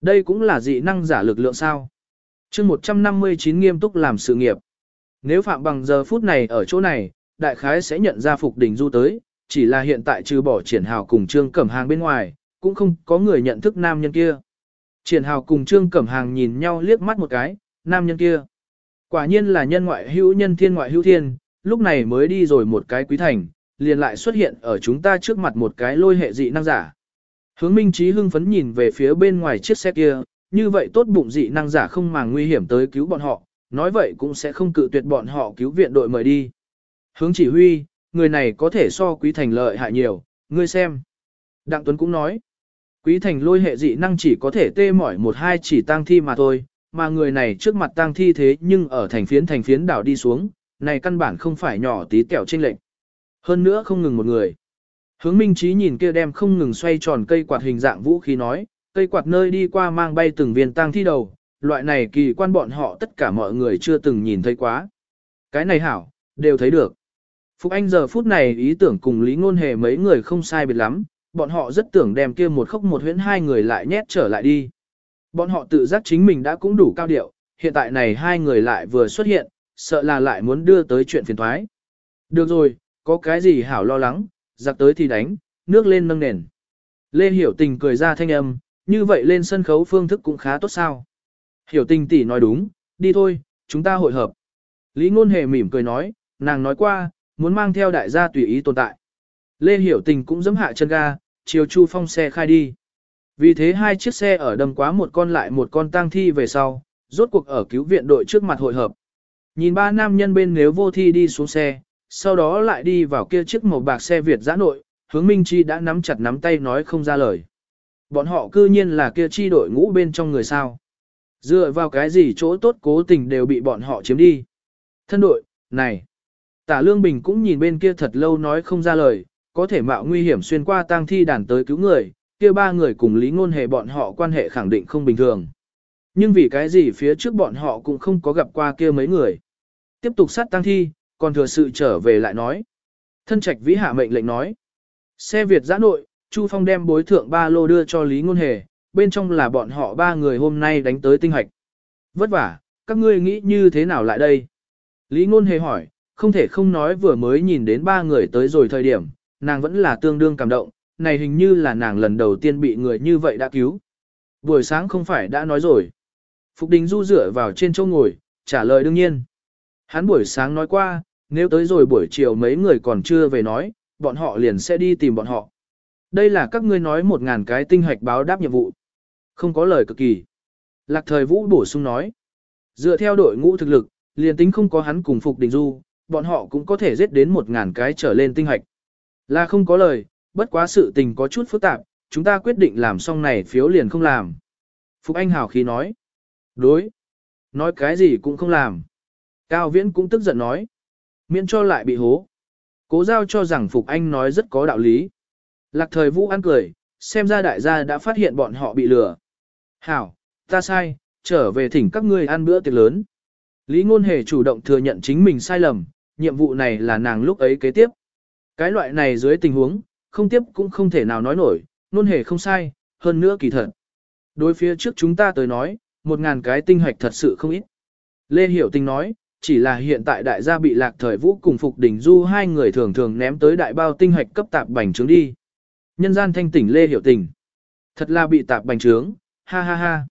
Đây cũng là dị năng giả lực lượng sao chương 159 nghiêm túc làm sự nghiệp. Nếu Phạm bằng giờ phút này ở chỗ này, đại khái sẽ nhận ra Phục Đình Du tới, chỉ là hiện tại trừ bỏ triển hào cùng Trương Cẩm Hàng bên ngoài, cũng không có người nhận thức nam nhân kia. Triển hào cùng Trương Cẩm Hàng nhìn nhau liếc mắt một cái, nam nhân kia. Quả nhiên là nhân ngoại hữu nhân thiên ngoại hữu thiên, lúc này mới đi rồi một cái quý thành, liền lại xuất hiện ở chúng ta trước mặt một cái lôi hệ dị năng giả. Hướng Minh Trí hưng phấn nhìn về phía bên ngoài chiếc xe kia, như vậy tốt bụng dị năng giả không màng nguy hiểm tới cứu bọn họ, nói vậy cũng sẽ không cự tuyệt bọn họ cứu viện đội mời đi. Hướng chỉ huy, người này có thể so quý thành lợi hại nhiều, ngươi xem. Đặng Tuấn cũng nói, quý thành lôi hệ dị năng chỉ có thể tê mỏi một hai chỉ tang thi mà thôi, mà người này trước mặt tang thi thế nhưng ở thành phiến thành phiến đảo đi xuống, này căn bản không phải nhỏ tí tẹo trên lệnh. Hơn nữa không ngừng một người. Hướng Minh Trí nhìn kia đem không ngừng xoay tròn cây quạt hình dạng vũ khí nói, cây quạt nơi đi qua mang bay từng viên tang thi đầu, loại này kỳ quan bọn họ tất cả mọi người chưa từng nhìn thấy quá. Cái này hảo, đều thấy được. Phục Anh giờ phút này ý tưởng cùng Lý Ngôn Hề mấy người không sai biệt lắm, bọn họ rất tưởng đem kia một khốc một huyễn hai người lại nhét trở lại đi. Bọn họ tự giác chính mình đã cũng đủ cao điệu, hiện tại này hai người lại vừa xuất hiện, sợ là lại muốn đưa tới chuyện phiền toái. Được rồi, có cái gì hảo lo lắng, giặc tới thì đánh, nước lên nâng nền. Lê Hiểu Tình cười ra thanh âm, như vậy lên sân khấu phương thức cũng khá tốt sao. Hiểu Tình tỷ nói đúng, đi thôi, chúng ta hội hợp. Lý Ngôn Hề mỉm cười nói, nàng nói qua, muốn mang theo đại gia tùy ý tồn tại. Lê Hiểu Tình cũng giẫm hạ chân ga, chiều Chu Phong xe khai đi. Vì thế hai chiếc xe ở đâm quá một con lại một con tang thi về sau, rốt cuộc ở cứu viện đội trước mặt hội hợp. Nhìn ba nam nhân bên nếu vô thi đi xuống xe, sau đó lại đi vào kia chiếc màu bạc xe Việt giã nội, hướng Minh Chi đã nắm chặt nắm tay nói không ra lời. Bọn họ cư nhiên là kia chi đội ngũ bên trong người sao. Dựa vào cái gì chỗ tốt cố tình đều bị bọn họ chiếm đi. Thân đội, này. Tả Lương Bình cũng nhìn bên kia thật lâu nói không ra lời, có thể mạo nguy hiểm xuyên qua tang thi đàn tới cứu người, kia ba người cùng lý ngôn hề bọn họ quan hệ khẳng định không bình thường. Nhưng vì cái gì phía trước bọn họ cũng không có gặp qua kia mấy người. Tiếp tục sát tang thi, còn thừa sự trở về lại nói. Thân trạch vĩ hạ mệnh lệnh nói. Xe Việt giã nội, Chu Phong đem bối thượng ba lô đưa cho Lý Ngôn Hề, bên trong là bọn họ ba người hôm nay đánh tới tinh hạch. Vất vả, các ngươi nghĩ như thế nào lại đây? Lý Ngôn Hề hỏi, không thể không nói vừa mới nhìn đến ba người tới rồi thời điểm, nàng vẫn là tương đương cảm động, này hình như là nàng lần đầu tiên bị người như vậy đã cứu. Buổi sáng không phải đã nói rồi. Phục Đình Du dựa vào trên chỗ ngồi, trả lời đương nhiên. Hắn buổi sáng nói qua, nếu tới rồi buổi chiều mấy người còn chưa về nói, bọn họ liền sẽ đi tìm bọn họ. Đây là các ngươi nói một ngàn cái tinh hoạch báo đáp nhiệm vụ. Không có lời cực kỳ. Lạc thời vũ bổ sung nói. Dựa theo đội ngũ thực lực, liền tính không có hắn cùng Phục Đình Du, bọn họ cũng có thể giết đến một ngàn cái trở lên tinh hoạch. Là không có lời, bất quá sự tình có chút phức tạp, chúng ta quyết định làm xong này phiếu liền không làm. Phục Anh hào khí nói. Đối. Nói cái gì cũng không làm. Cao Viễn cũng tức giận nói. Miễn cho lại bị hố. Cố giao cho rằng Phục Anh nói rất có đạo lý. Lạc thời vũ ăn cười, xem ra đại gia đã phát hiện bọn họ bị lừa. Hảo, ta sai, trở về thỉnh các ngươi ăn bữa tiệc lớn. Lý Ngôn Hề chủ động thừa nhận chính mình sai lầm, nhiệm vụ này là nàng lúc ấy kế tiếp. Cái loại này dưới tình huống, không tiếp cũng không thể nào nói nổi, Ngôn Hề không sai, hơn nữa kỳ thật. Đối phía trước chúng ta tới nói, một ngàn cái tinh hoạch thật sự không ít. Lê Hiểu Tinh nói, chỉ là hiện tại đại gia bị lạc thời vũ cùng Phục đình Du hai người thường thường ném tới đại bao tinh hoạch cấp tạp bành trướng đi. Nhân gian thanh tỉnh Lê Hiểu Tình. Thật là bị tạp bành trướng, ha ha ha.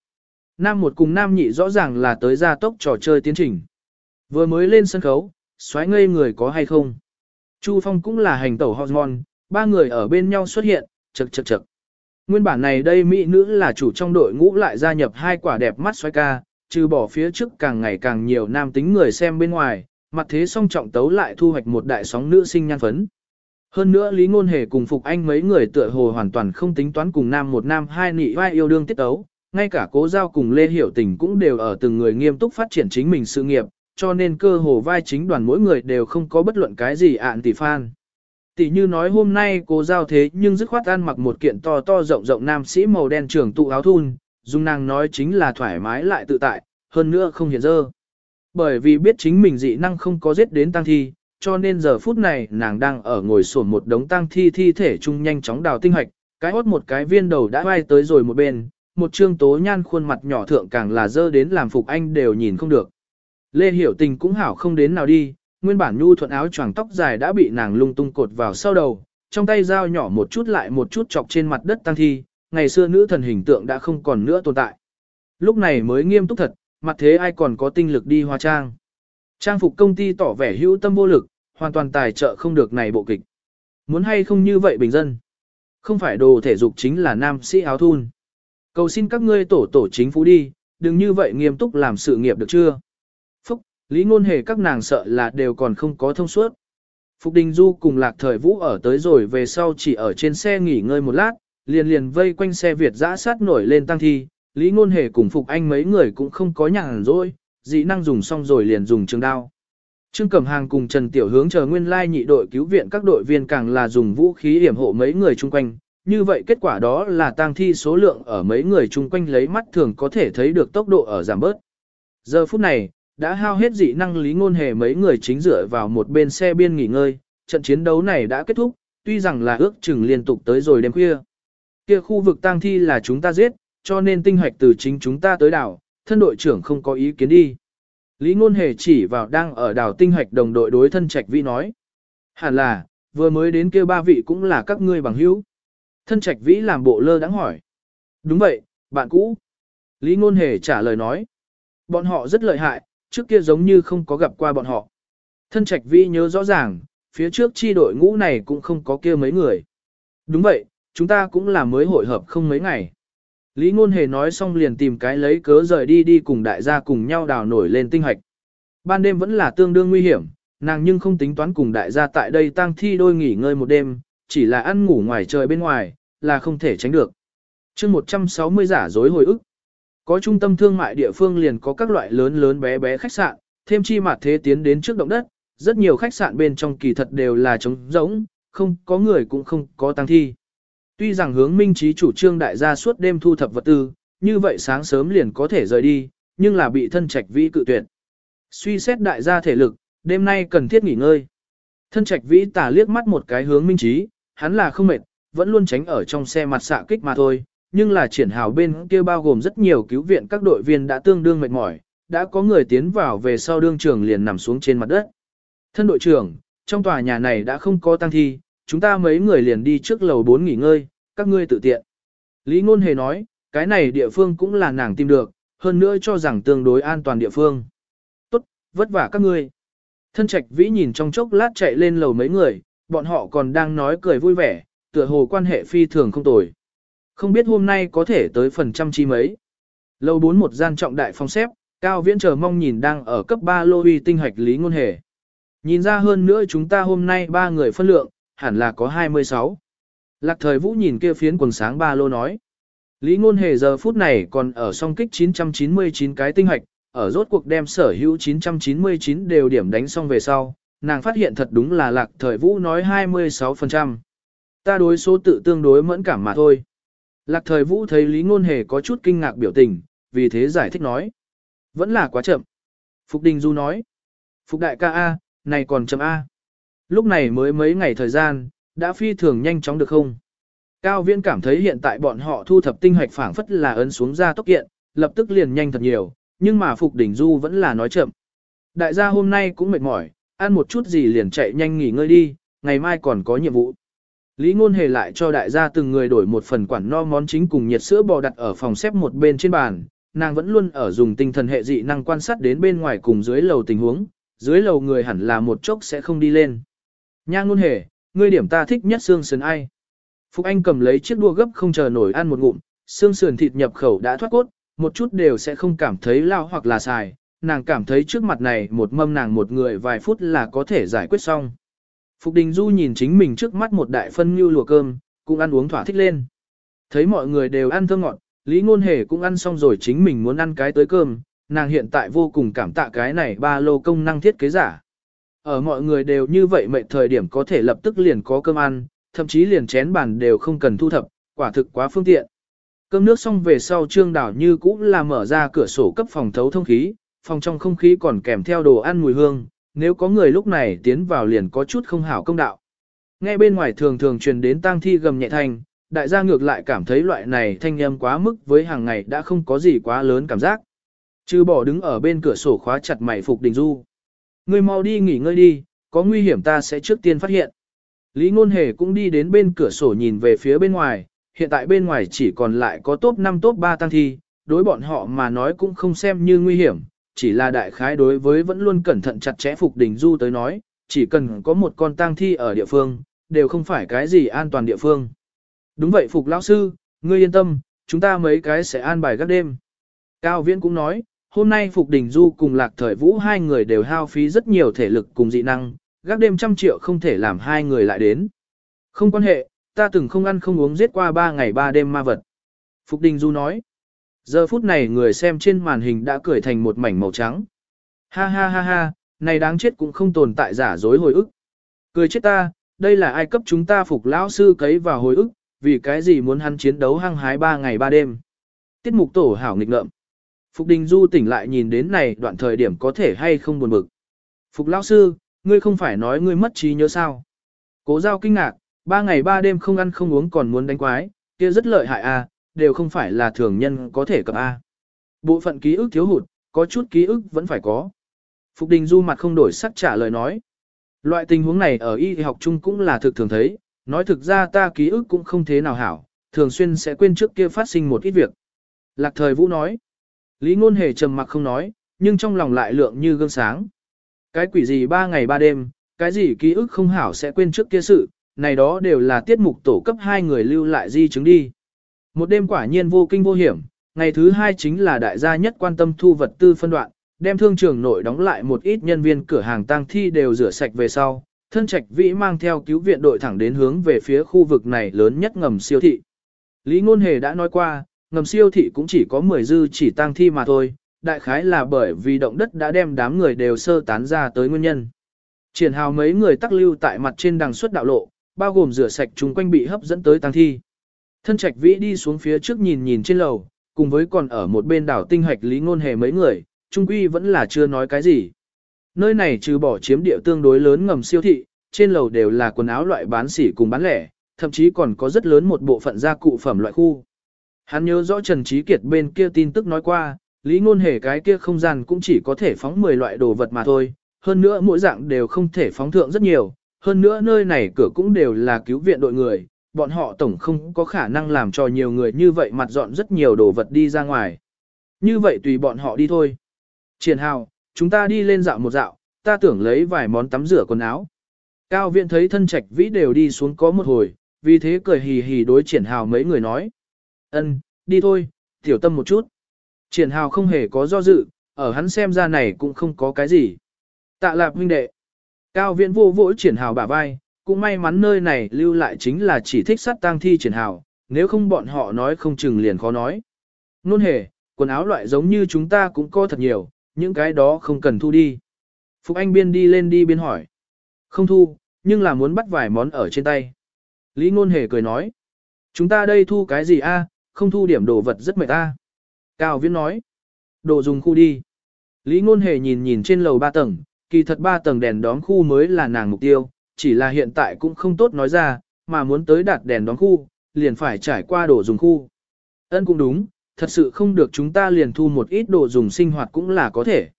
Nam một cùng nam nhị rõ ràng là tới gia tốc trò chơi tiến trình. Vừa mới lên sân khấu, xoáy ngây người có hay không. Chu Phong cũng là hành tẩu hormone, ba người ở bên nhau xuất hiện, chật chật chật. Nguyên bản này đây mỹ nữ là chủ trong đội ngũ lại gia nhập hai quả đẹp mắt xoay ca, trừ bỏ phía trước càng ngày càng nhiều nam tính người xem bên ngoài, mặt thế song trọng tấu lại thu hoạch một đại sóng nữ sinh nhan phấn. Hơn nữa Lý Ngôn Hề cùng Phục Anh mấy người tựa hồ hoàn toàn không tính toán cùng nam một nam hai nị vai yêu đương tiết tấu, ngay cả cố giao cùng Lê Hiểu Tình cũng đều ở từng người nghiêm túc phát triển chính mình sự nghiệp, cho nên cơ hồ vai chính đoàn mỗi người đều không có bất luận cái gì ạn tỷ fan. Tỷ như nói hôm nay cố giao thế nhưng dứt khoát ăn mặc một kiện to to rộng rộng nam sĩ màu đen trường tụ áo thun, dung nàng nói chính là thoải mái lại tự tại, hơn nữa không hiện dơ. Bởi vì biết chính mình dị năng không có giết đến tăng thi, cho nên giờ phút này nàng đang ở ngồi sổn một đống tang thi thi thể chung nhanh chóng đào tinh hoạch, cái hốt một cái viên đầu đã bay tới rồi một bên, một trương tố nhan khuôn mặt nhỏ thượng càng là dơ đến làm phục anh đều nhìn không được. Lê Hiểu Tình cũng hảo không đến nào đi, nguyên bản nhu thuận áo choàng tóc dài đã bị nàng lung tung cột vào sau đầu, trong tay dao nhỏ một chút lại một chút chọc trên mặt đất tang thi, ngày xưa nữ thần hình tượng đã không còn nữa tồn tại. Lúc này mới nghiêm túc thật, mặt thế ai còn có tinh lực đi hóa trang. Trang phục công ty tỏ vẻ hữu tâm vô lực, hoàn toàn tài trợ không được này bộ kịch. Muốn hay không như vậy bình dân. Không phải đồ thể dục chính là nam sĩ áo thun. Cầu xin các ngươi tổ tổ chính phủ đi, đừng như vậy nghiêm túc làm sự nghiệp được chưa? Phúc, lý ngôn hề các nàng sợ là đều còn không có thông suốt. Phục Đình Du cùng Lạc Thời Vũ ở tới rồi về sau chỉ ở trên xe nghỉ ngơi một lát, liền liền vây quanh xe Việt dã sát nổi lên tăng thi, Lý Ngôn Hề cùng Phục Anh mấy người cũng không có nhàn rỗi, dị năng dùng xong rồi liền dùng trường đao. Trương Cẩm Hàng cùng Trần Tiểu Hướng chờ nguyên lai nhị đội cứu viện các đội viên càng là dùng vũ khí hiểm hộ mấy người chung quanh. Như vậy kết quả đó là tang thi số lượng ở mấy người chung quanh lấy mắt thường có thể thấy được tốc độ ở giảm bớt. Giờ phút này, đã hao hết dị năng lý ngôn hề mấy người chính dựa vào một bên xe biên nghỉ ngơi, trận chiến đấu này đã kết thúc, tuy rằng là ước chừng liên tục tới rồi đêm khuya. Kia khu vực tang thi là chúng ta giết, cho nên tinh hoạch từ chính chúng ta tới đảo, thân đội trưởng không có ý kiến đi. Lý Ngôn Hề chỉ vào đang ở đảo tinh hoạch đồng đội đối thân trạch vĩ nói. Hẳn là, vừa mới đến kia ba vị cũng là các ngươi bằng hữu. Thân trạch vĩ làm bộ lơ đắng hỏi. Đúng vậy, bạn cũ. Lý Ngôn Hề trả lời nói. Bọn họ rất lợi hại, trước kia giống như không có gặp qua bọn họ. Thân trạch vĩ nhớ rõ ràng, phía trước chi đội ngũ này cũng không có kia mấy người. Đúng vậy, chúng ta cũng là mới hội hợp không mấy ngày. Lý Ngôn Hề nói xong liền tìm cái lấy cớ rời đi đi cùng đại gia cùng nhau đào nổi lên tinh hạch. Ban đêm vẫn là tương đương nguy hiểm, nàng nhưng không tính toán cùng đại gia tại đây tang thi đôi nghỉ ngơi một đêm, chỉ là ăn ngủ ngoài trời bên ngoài, là không thể tránh được. chương 160 giả dối hồi ức. Có trung tâm thương mại địa phương liền có các loại lớn lớn bé bé khách sạn, thêm chi mặt thế tiến đến trước động đất, rất nhiều khách sạn bên trong kỳ thật đều là trống rỗng, không có người cũng không có tang thi. Tuy rằng hướng minh trí chủ trương đại gia suốt đêm thu thập vật tư, như vậy sáng sớm liền có thể rời đi, nhưng là bị thân trạch vĩ cự tuyệt. Suy xét đại gia thể lực, đêm nay cần thiết nghỉ ngơi. Thân trạch vĩ tả liếc mắt một cái hướng minh trí, hắn là không mệt, vẫn luôn tránh ở trong xe mặt xạ kích mà thôi, nhưng là triển hào bên kia bao gồm rất nhiều cứu viện các đội viên đã tương đương mệt mỏi, đã có người tiến vào về sau đương trường liền nằm xuống trên mặt đất. Thân đội trưởng, trong tòa nhà này đã không có tăng thi, chúng ta mấy người liền đi trước lầu 4 nghỉ ngơi, các ngươi tự tiện. Lý Ngôn Hề nói, cái này địa phương cũng là nàng tìm được, hơn nữa cho rằng tương đối an toàn địa phương. Tốt, vất vả các ngươi. Thân trạch vĩ nhìn trong chốc lát chạy lên lầu mấy người, bọn họ còn đang nói cười vui vẻ, tựa hồ quan hệ phi thường không tồi. Không biết hôm nay có thể tới phần trăm chi mấy. Lầu 4 một gian trọng đại phong xếp, Cao Viễn chờ mong nhìn đang ở cấp 3 lô uy tinh hạch Lý Ngôn Hề. Nhìn ra hơn nữa chúng ta hôm nay ba người phân lượng, hẳn là có 26. Lạc thời vũ nhìn kia phiến quần sáng ba lô nói. Lý ngôn hề giờ phút này còn ở song kích 999 cái tinh hạch, ở rốt cuộc đem sở hữu 999 đều điểm đánh xong về sau, nàng phát hiện thật đúng là lạc thời vũ nói 26%. Ta đối số tự tương đối mẫn cảm mà thôi. Lạc thời vũ thấy Lý ngôn hề có chút kinh ngạc biểu tình, vì thế giải thích nói. Vẫn là quá chậm. Phục Đình Du nói. Phục đại ca A, này còn chậm A. Lúc này mới mấy ngày thời gian, đã phi thường nhanh chóng được không? Cao Viễn cảm thấy hiện tại bọn họ thu thập tinh hoạch phảng phất là ấn xuống ra tốc kiện, lập tức liền nhanh thật nhiều, nhưng mà Phục Đỉnh Du vẫn là nói chậm. Đại gia hôm nay cũng mệt mỏi, ăn một chút gì liền chạy nhanh nghỉ ngơi đi, ngày mai còn có nhiệm vụ. Lý Ngôn Hề lại cho đại gia từng người đổi một phần quản no món chính cùng nhiệt sữa bò đặt ở phòng xếp một bên trên bàn, nàng vẫn luôn ở dùng tinh thần hệ dị năng quan sát đến bên ngoài cùng dưới lầu tình huống, dưới lầu người hẳn là một chốc sẽ không đi lên. Nha Ngôn Hề, ngươi điểm ta thích nhất xương sườn ai. Phục Anh cầm lấy chiếc đua gấp không chờ nổi ăn một ngụm, xương sườn thịt nhập khẩu đã thoát cốt, một chút đều sẽ không cảm thấy lao hoặc là xài, nàng cảm thấy trước mặt này một mâm nàng một người vài phút là có thể giải quyết xong. Phục Đình Du nhìn chính mình trước mắt một đại phân như lùa cơm, cũng ăn uống thỏa thích lên. Thấy mọi người đều ăn thơm ngọt, Lý Ngôn Hề cũng ăn xong rồi chính mình muốn ăn cái tới cơm, nàng hiện tại vô cùng cảm tạ cái này ba lô công năng thiết kế giả. Ở mọi người đều như vậy mệnh thời điểm có thể lập tức liền có cơm ăn, thậm chí liền chén bàn đều không cần thu thập, quả thực quá phương tiện. Cơm nước xong về sau trương đảo như cũng là mở ra cửa sổ cấp phòng thấu thông khí, phòng trong không khí còn kèm theo đồ ăn mùi hương, nếu có người lúc này tiến vào liền có chút không hảo công đạo. Nghe bên ngoài thường thường truyền đến tang thi gầm nhẹ thanh, đại gia ngược lại cảm thấy loại này thanh âm quá mức với hàng ngày đã không có gì quá lớn cảm giác. Chứ bỏ đứng ở bên cửa sổ khóa chặt mày Phục Đình Du. Ngươi mau đi nghỉ ngơi đi, có nguy hiểm ta sẽ trước tiên phát hiện. Lý Ngôn Hề cũng đi đến bên cửa sổ nhìn về phía bên ngoài, hiện tại bên ngoài chỉ còn lại có top 5 top 3 tăng thi, đối bọn họ mà nói cũng không xem như nguy hiểm, chỉ là đại khái đối với vẫn luôn cẩn thận chặt chẽ Phục Đình Du tới nói, chỉ cần có một con tang thi ở địa phương, đều không phải cái gì an toàn địa phương. Đúng vậy Phục Lão Sư, ngươi yên tâm, chúng ta mấy cái sẽ an bài các đêm. Cao Viễn cũng nói, Hôm nay Phục Đình Du cùng Lạc Thời Vũ hai người đều hao phí rất nhiều thể lực cùng dị năng, gác đêm trăm triệu không thể làm hai người lại đến. Không quan hệ, ta từng không ăn không uống giết qua ba ngày ba đêm ma vật. Phục Đình Du nói. Giờ phút này người xem trên màn hình đã cười thành một mảnh màu trắng. Ha ha ha ha, này đáng chết cũng không tồn tại giả dối hồi ức. Cười chết ta, đây là ai cấp chúng ta phục lão sư cấy vào hồi ức, vì cái gì muốn hắn chiến đấu hăng hái ba ngày ba đêm. Tiết mục tổ hảo nghịch ngợm. Phục Đình Du tỉnh lại nhìn đến này đoạn thời điểm có thể hay không buồn bực. Phục lão sư, ngươi không phải nói ngươi mất trí nhớ sao? Cố giao kinh ngạc, ba ngày ba đêm không ăn không uống còn muốn đánh quái, kia rất lợi hại a, à, đều không phải là thường nhân có thể cập a. À. Bộ phận ký ức thiếu hụt, có chút ký ức vẫn phải có. Phục Đình Du mặt không đổi sắc trả lời nói. Loại tình huống này ở y học chung cũng là thực thường thấy, nói thực ra ta ký ức cũng không thế nào hảo, thường xuyên sẽ quên trước kia phát sinh một ít việc. Lạc thời Vũ nói. Lý Ngôn Hề trầm mặc không nói, nhưng trong lòng lại lượng như gương sáng. Cái quỷ gì ba ngày ba đêm, cái gì ký ức không hảo sẽ quên trước kia sự, này đó đều là tiết mục tổ cấp hai người lưu lại di chứng đi. Một đêm quả nhiên vô kinh vô hiểm, ngày thứ hai chính là đại gia nhất quan tâm thu vật tư phân đoạn, đem thương trường nội đóng lại một ít nhân viên cửa hàng tang thi đều rửa sạch về sau, thân trạch vĩ mang theo cứu viện đội thẳng đến hướng về phía khu vực này lớn nhất ngầm siêu thị. Lý Ngôn Hề đã nói qua, ngầm siêu thị cũng chỉ có 10 dư chỉ tang thi mà thôi, đại khái là bởi vì động đất đã đem đám người đều sơ tán ra tới nguyên nhân. Triển hào mấy người tắc lưu tại mặt trên đằng suất đạo lộ, bao gồm rửa sạch chúng quanh bị hấp dẫn tới tang thi. Thân trạch vĩ đi xuống phía trước nhìn nhìn trên lầu, cùng với còn ở một bên đảo tinh hạch lý ngôn hề mấy người, trung quy vẫn là chưa nói cái gì. Nơi này trừ bỏ chiếm địa tương đối lớn ngầm siêu thị, trên lầu đều là quần áo loại bán sỉ cùng bán lẻ, thậm chí còn có rất lớn một bộ phận gia cụ phẩm loại khu. Hắn nhớ rõ Trần Trí Kiệt bên kia tin tức nói qua, lý ngôn hề cái kia không gian cũng chỉ có thể phóng 10 loại đồ vật mà thôi, hơn nữa mỗi dạng đều không thể phóng thượng rất nhiều, hơn nữa nơi này cửa cũng đều là cứu viện đội người, bọn họ tổng không có khả năng làm cho nhiều người như vậy mặt dọn rất nhiều đồ vật đi ra ngoài. Như vậy tùy bọn họ đi thôi. Triển hào, chúng ta đi lên dạo một dạo, ta tưởng lấy vài món tắm rửa quần áo. Cao viện thấy thân trạch vĩ đều đi xuống có một hồi, vì thế cười hì hì đối triển hào mấy người nói ân, đi thôi, tiểu tâm một chút. Triển hào không hề có do dự, ở hắn xem ra này cũng không có cái gì. Tạ lạp huynh đệ. Cao viện vô vỗ triển hào bả vai, cũng may mắn nơi này lưu lại chính là chỉ thích sát tang thi triển hào, nếu không bọn họ nói không chừng liền khó nói. Nôn hề, quần áo loại giống như chúng ta cũng có thật nhiều, những cái đó không cần thu đi. Phục Anh biên đi lên đi biên hỏi. Không thu, nhưng là muốn bắt vài món ở trên tay. Lý Ngôn Hề cười nói. Chúng ta đây thu cái gì a? Không thu điểm đồ vật rất mệt ta. Cao Viễn nói. Đồ dùng khu đi. Lý Ngôn Hề nhìn nhìn trên lầu ba tầng, kỳ thật ba tầng đèn đóm khu mới là nàng mục tiêu, chỉ là hiện tại cũng không tốt nói ra, mà muốn tới đạt đèn đóm khu, liền phải trải qua đồ dùng khu. Ân cũng đúng, thật sự không được chúng ta liền thu một ít đồ dùng sinh hoạt cũng là có thể.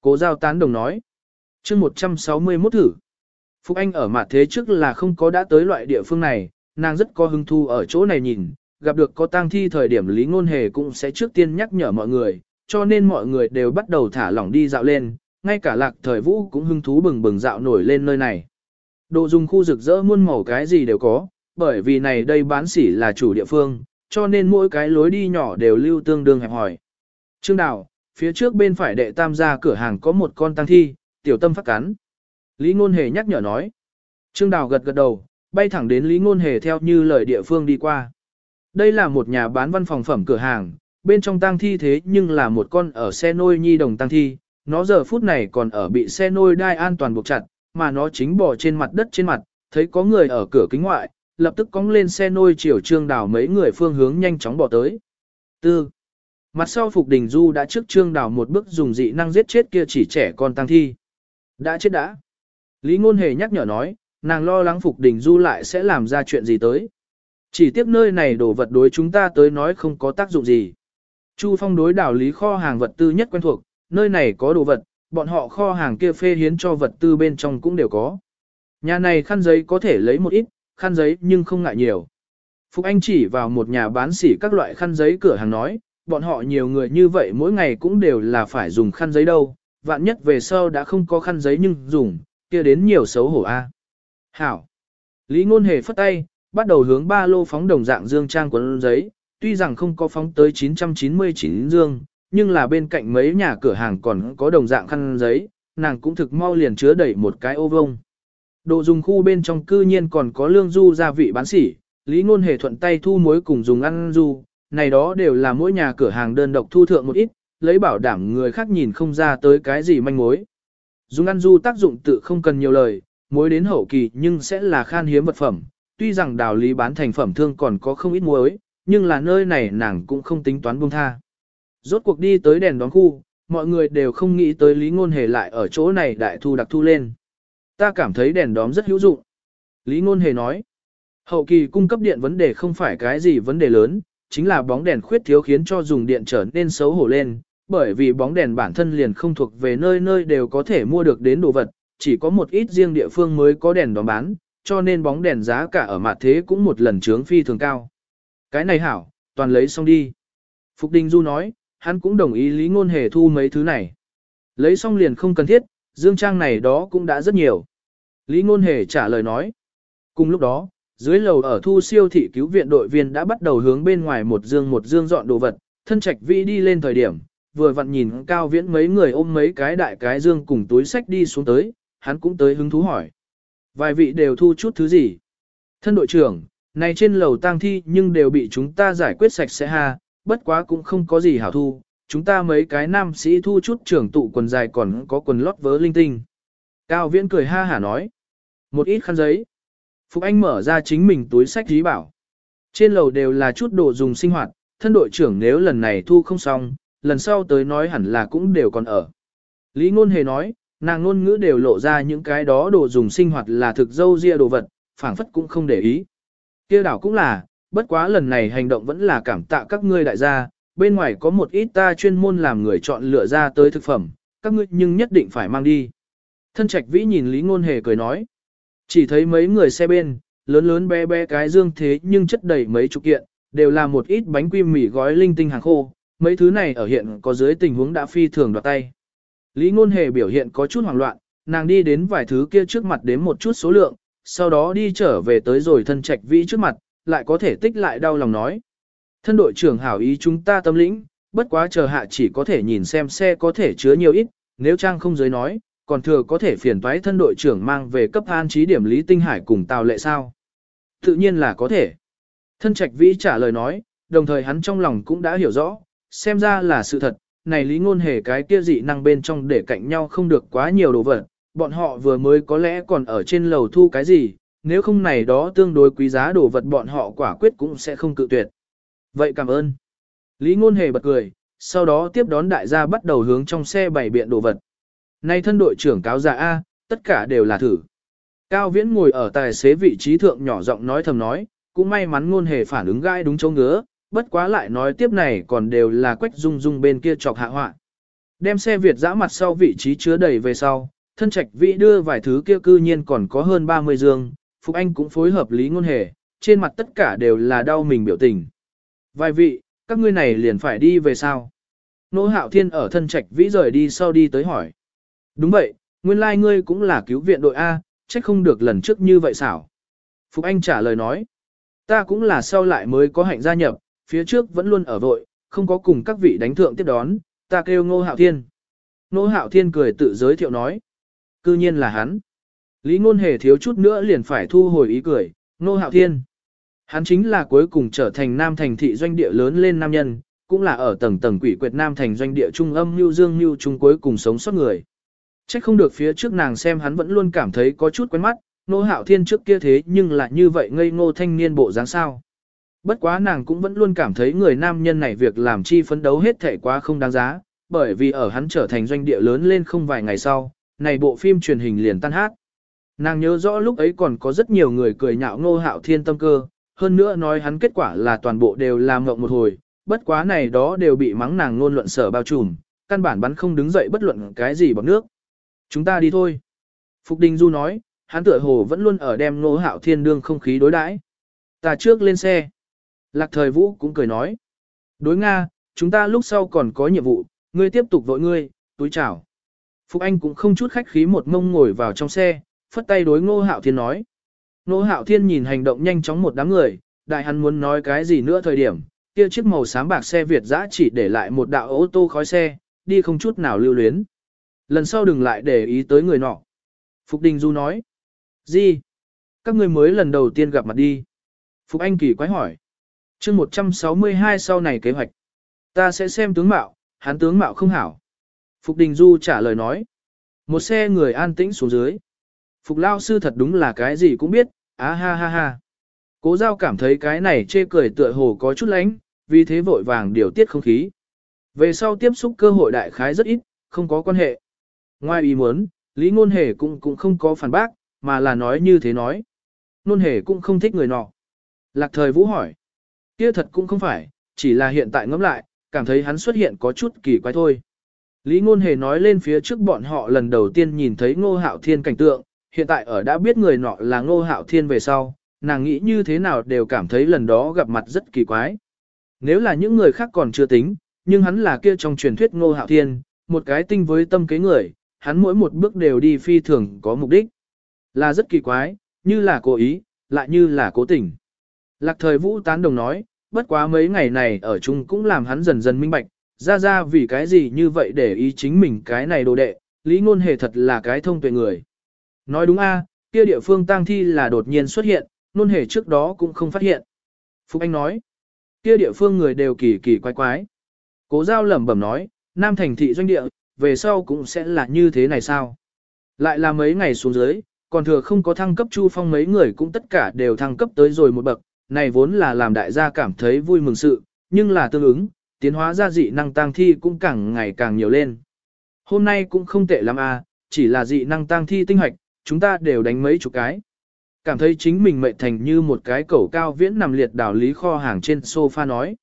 Cố giao tán đồng nói. chương 161 thử. Phúc Anh ở mặt thế trước là không có đã tới loại địa phương này, nàng rất có hứng thu ở chỗ này nhìn, gặp được có tang thi thời điểm Lý Ngôn Hề cũng sẽ trước tiên nhắc nhở mọi người, cho nên mọi người đều bắt đầu thả lỏng đi dạo lên, ngay cả lạc thời vũ cũng hứng thú bừng bừng dạo nổi lên nơi này. Đồ dùng khu rực rỡ muôn màu cái gì đều có, bởi vì này đây bán sỉ là chủ địa phương, cho nên mỗi cái lối đi nhỏ đều lưu tương đương hẹp hỏi. Trương Đào, phía trước bên phải đệ tam gia cửa hàng có một con tăng thi, tiểu tâm phát cắn. Lý Ngôn Hề nhắc nhở nói. Trương Đào gật gật đầu, bay thẳng đến Lý Ngôn Hề theo như lời địa phương đi qua. Đây là một nhà bán văn phòng phẩm cửa hàng, bên trong tang thi thế nhưng là một con ở xe nôi nhi đồng tang thi, nó giờ phút này còn ở bị xe nôi đai an toàn buộc chặt, mà nó chính bò trên mặt đất trên mặt, thấy có người ở cửa kính ngoại, lập tức cong lên xe nôi chiều trương đào mấy người phương hướng nhanh chóng bỏ tới. Tư. Mặt sau Phục Đình Du đã trước trương đào một bước dùng dị năng giết chết kia chỉ trẻ con tăng thi. Đã chết đã. Lý Ngôn Hề nhắc nhở nói, nàng lo lắng Phục Đình Du lại sẽ làm ra chuyện gì tới. Chỉ tiếp nơi này đồ vật đối chúng ta tới nói không có tác dụng gì. Chu Phong đối đảo lý kho hàng vật tư nhất quen thuộc, nơi này có đồ vật, bọn họ kho hàng kia phê hiến cho vật tư bên trong cũng đều có. Nhà này khăn giấy có thể lấy một ít, khăn giấy nhưng không ngại nhiều. phục Anh chỉ vào một nhà bán sỉ các loại khăn giấy cửa hàng nói, bọn họ nhiều người như vậy mỗi ngày cũng đều là phải dùng khăn giấy đâu, vạn nhất về sau đã không có khăn giấy nhưng dùng, kia đến nhiều xấu hổ a. Hảo. Lý Ngôn Hề phất tay, bắt đầu hướng ba lô phóng đồng dạng dương trang quần giấy, tuy rằng không có phóng tới 999 dương, nhưng là bên cạnh mấy nhà cửa hàng còn có đồng dạng khăn giấy, nàng cũng thực mau liền chứa đầy một cái ô vông. Đồ dùng khu bên trong cư nhiên còn có lương du gia vị bán sỉ, Lý Ngôn Hề thuận tay thu muối cùng dùng ăn du, này đó đều là mỗi nhà cửa hàng đơn độc thu thượng một ít, lấy bảo đảm người khác nhìn không ra tới cái gì manh mối. Dùng ăn du tác dụng tự không cần nhiều lời, muối đến hậu kỳ nhưng sẽ là khan hiếm vật phẩm, tuy rằng đào lý bán thành phẩm thương còn có không ít muối, nhưng là nơi này nàng cũng không tính toán buông tha. Rốt cuộc đi tới đèn đón khu, mọi người đều không nghĩ tới Lý Ngôn Hề lại ở chỗ này đại thu đặc thu lên. Ta cảm thấy đèn đóm rất hữu dụng. Lý Ngôn Hề nói, hậu kỳ cung cấp điện vấn đề không phải cái gì vấn đề lớn, chính là bóng đèn khuyết thiếu khiến cho dùng điện trở nên xấu hổ lên, bởi vì bóng đèn bản thân liền không thuộc về nơi nơi đều có thể mua được đến đồ vật, chỉ có một ít riêng địa phương mới có đèn đóm bán, cho nên bóng đèn giá cả ở mặt thế cũng một lần trướng phi thường cao. Cái này hảo, toàn lấy xong đi. Phục Đình Du nói, hắn cũng đồng ý Lý Ngôn Hề thu mấy thứ này. Lấy xong liền không cần thiết, dương trang này đó cũng đã rất nhiều. Lý Ngôn Hề trả lời nói. Cùng lúc đó, dưới lầu ở thu siêu thị cứu viện đội viên đã bắt đầu hướng bên ngoài một dương một dương dọn đồ vật, thân trạch vĩ đi lên thời điểm, vừa vặn nhìn cao viễn mấy người ôm mấy cái đại cái dương cùng túi sách đi xuống tới, hắn cũng tới hứng thú hỏi. Vài vị đều thu chút thứ gì? Thân đội trưởng, này trên lầu tang thi nhưng đều bị chúng ta giải quyết sạch sẽ ha, bất quá cũng không có gì hảo thu, chúng ta mấy cái nam sĩ thu chút trưởng tụ quần dài còn có quần lót vớ linh tinh. Cao viễn cười ha hả nói. Một ít khăn giấy. Phục Anh mở ra chính mình túi sách dí bảo. Trên lầu đều là chút đồ dùng sinh hoạt, thân đội trưởng nếu lần này thu không xong, lần sau tới nói hẳn là cũng đều còn ở. Lý Ngôn Hề nói, nàng ngôn ngữ đều lộ ra những cái đó đồ dùng sinh hoạt là thực dâu ria đồ vật, phảng phất cũng không để ý. kia đảo cũng là, bất quá lần này hành động vẫn là cảm tạ các ngươi đại gia, bên ngoài có một ít ta chuyên môn làm người chọn lựa ra tới thực phẩm, các ngươi nhưng nhất định phải mang đi. Thân trạch vĩ nhìn Lý Ngôn Hề cười nói, chỉ thấy mấy người xe bên, lớn lớn bé bé cái dương thế nhưng chất đầy mấy chục kiện, đều là một ít bánh quy mì gói linh tinh hàng khô, mấy thứ này ở hiện có dưới tình huống đã phi thường đoạt tay. Lý Ngôn Hề biểu hiện có chút hoảng loạn, nàng đi đến vài thứ kia trước mặt đếm một chút số lượng, sau đó đi trở về tới rồi thân trạch vĩ trước mặt, lại có thể tích lại đau lòng nói. Thân đội trưởng hảo ý chúng ta tâm lĩnh, bất quá chờ hạ chỉ có thể nhìn xem xe có thể chứa nhiều ít, nếu trang không giới nói, còn thừa có thể phiền toái thân đội trưởng mang về cấp an trí điểm Lý Tinh Hải cùng Tào Lệ sao? Tự nhiên là có thể. Thân trạch vĩ trả lời nói, đồng thời hắn trong lòng cũng đã hiểu rõ, xem ra là sự thật, này lý ngôn hề cái kia dị năng bên trong để cạnh nhau không được quá nhiều đồ vật, bọn họ vừa mới có lẽ còn ở trên lầu thu cái gì, nếu không này đó tương đối quý giá đồ vật bọn họ quả quyết cũng sẽ không cự tuyệt. Vậy cảm ơn. Lý ngôn hề bật cười, sau đó tiếp đón đại gia bắt đầu hướng trong xe bày biện đồ vật. Nay thân đội trưởng cáo giả A, tất cả đều là thử. Cao Viễn ngồi ở tài xế vị trí thượng nhỏ giọng nói thầm nói, cũng may mắn ngôn hề phản ứng gai đúng chỗ ngứa, bất quá lại nói tiếp này còn đều là quách dung dung bên kia chọc hạ họa. Đem xe Việt dã mặt sau vị trí chứa đầy về sau, thân trạch vị đưa vài thứ kia cư nhiên còn có hơn 30 dương, Phục Anh cũng phối hợp lý ngôn hề, trên mặt tất cả đều là đau mình biểu tình. Vài vị, các ngươi này liền phải đi về sao? Nô Hạo Thiên ở thân trạch vĩ rời đi sau đi tới hỏi. Đúng vậy, nguyên lai like ngươi cũng là cứu viện đội A, trách không được lần trước như vậy xảo. Phục Anh trả lời nói. Ta cũng là sau lại mới có hạnh gia nhập, phía trước vẫn luôn ở vội, không có cùng các vị đánh thượng tiếp đón, ta kêu Ngô Hạo Thiên. Ngô Hạo Thiên cười tự giới thiệu nói. Cư nhiên là hắn. Lý Ngôn Hề thiếu chút nữa liền phải thu hồi ý cười, Ngô Hạo Thiên. Hắn chính là cuối cùng trở thành nam thành thị doanh địa lớn lên nam nhân, cũng là ở tầng tầng quỷ quyệt nam thành doanh địa trung âm lưu Dương lưu trung cuối cùng sống sót người. Chắc không được phía trước nàng xem hắn vẫn luôn cảm thấy có chút quen mắt, Ngô hạo thiên trước kia thế nhưng lại như vậy ngây ngô thanh niên bộ dáng sao. Bất quá nàng cũng vẫn luôn cảm thấy người nam nhân này việc làm chi phấn đấu hết thể quá không đáng giá, bởi vì ở hắn trở thành doanh địa lớn lên không vài ngày sau, này bộ phim truyền hình liền tan hát. Nàng nhớ rõ lúc ấy còn có rất nhiều người cười nhạo ngô hạo thiên tâm cơ, hơn nữa nói hắn kết quả là toàn bộ đều làm ngộng một hồi, bất quá này đó đều bị mắng nàng ngôn luận sở bao trùm, căn bản bắn không đứng dậy bất luận cái gì bằng nước. Chúng ta đi thôi. Phục Đình Du nói, hắn tựa hồ vẫn luôn ở đem Ngô hạo thiên đương không khí đối đãi. Ta trước lên xe. Lạc thời vũ cũng cười nói. Đối Nga, chúng ta lúc sau còn có nhiệm vụ, ngươi tiếp tục vội ngươi, túi chào. Phục Anh cũng không chút khách khí một mông ngồi vào trong xe, phất tay đối ngô hạo thiên nói. Ngô hạo thiên nhìn hành động nhanh chóng một đám người, đại hắn muốn nói cái gì nữa thời điểm, kia chiếc màu xám bạc xe Việt dã chỉ để lại một đạo ô tô khói xe, đi không chút nào lưu luyến. Lần sau đừng lại để ý tới người nọ. Phục Đình Du nói. Gì? Các người mới lần đầu tiên gặp mặt đi. Phục Anh kỳ quái hỏi chương 162 sau này kế hoạch. Ta sẽ xem tướng mạo, hắn tướng mạo không hảo. Phục Đình Du trả lời nói. Một xe người an tĩnh xuống dưới. Phục Lao Sư thật đúng là cái gì cũng biết, á ha ha ha. Cố giao cảm thấy cái này chê cười tựa hồ có chút lánh, vì thế vội vàng điều tiết không khí. Về sau tiếp xúc cơ hội đại khái rất ít, không có quan hệ. Ngoài ý muốn, Lý Ngôn Hề cũng cũng không có phản bác, mà là nói như thế nói. Ngôn Hề cũng không thích người nọ. Lạc thời Vũ hỏi. Kia thật cũng không phải, chỉ là hiện tại ngẫm lại, cảm thấy hắn xuất hiện có chút kỳ quái thôi. Lý Ngôn Hề nói lên phía trước bọn họ lần đầu tiên nhìn thấy Ngô Hạo Thiên cảnh tượng, hiện tại ở đã biết người nọ là Ngô Hạo Thiên về sau, nàng nghĩ như thế nào đều cảm thấy lần đó gặp mặt rất kỳ quái. Nếu là những người khác còn chưa tính, nhưng hắn là kia trong truyền thuyết Ngô Hạo Thiên, một cái tinh với tâm kế người, hắn mỗi một bước đều đi phi thường có mục đích. Là rất kỳ quái, như là cố ý, lại như là cố tình. Lạc thời vũ tán đồng nói, bất quá mấy ngày này ở chung cũng làm hắn dần dần minh bạch, ra ra vì cái gì như vậy để ý chính mình cái này đồ đệ, lý ngôn hề thật là cái thông tuệ người. Nói đúng a, kia địa phương tang thi là đột nhiên xuất hiện, ngôn hề trước đó cũng không phát hiện. Phúc Anh nói, kia địa phương người đều kỳ kỳ quái quái. Cố giao lẩm bẩm nói, Nam thành thị doanh địa, về sau cũng sẽ là như thế này sao? Lại là mấy ngày xuống dưới, còn thừa không có thăng cấp Chu Phong mấy người cũng tất cả đều thăng cấp tới rồi một bậc, này vốn là làm đại gia cảm thấy vui mừng sự, nhưng là tương ứng, tiến hóa ra dị năng tăng thi cũng càng ngày càng nhiều lên. Hôm nay cũng không tệ lắm à, chỉ là dị năng tăng thi tinh hoạch, chúng ta đều đánh mấy chục cái. Cảm thấy chính mình mệt thành như một cái cẩu cao viễn nằm liệt đảo lý kho hàng trên sofa nói.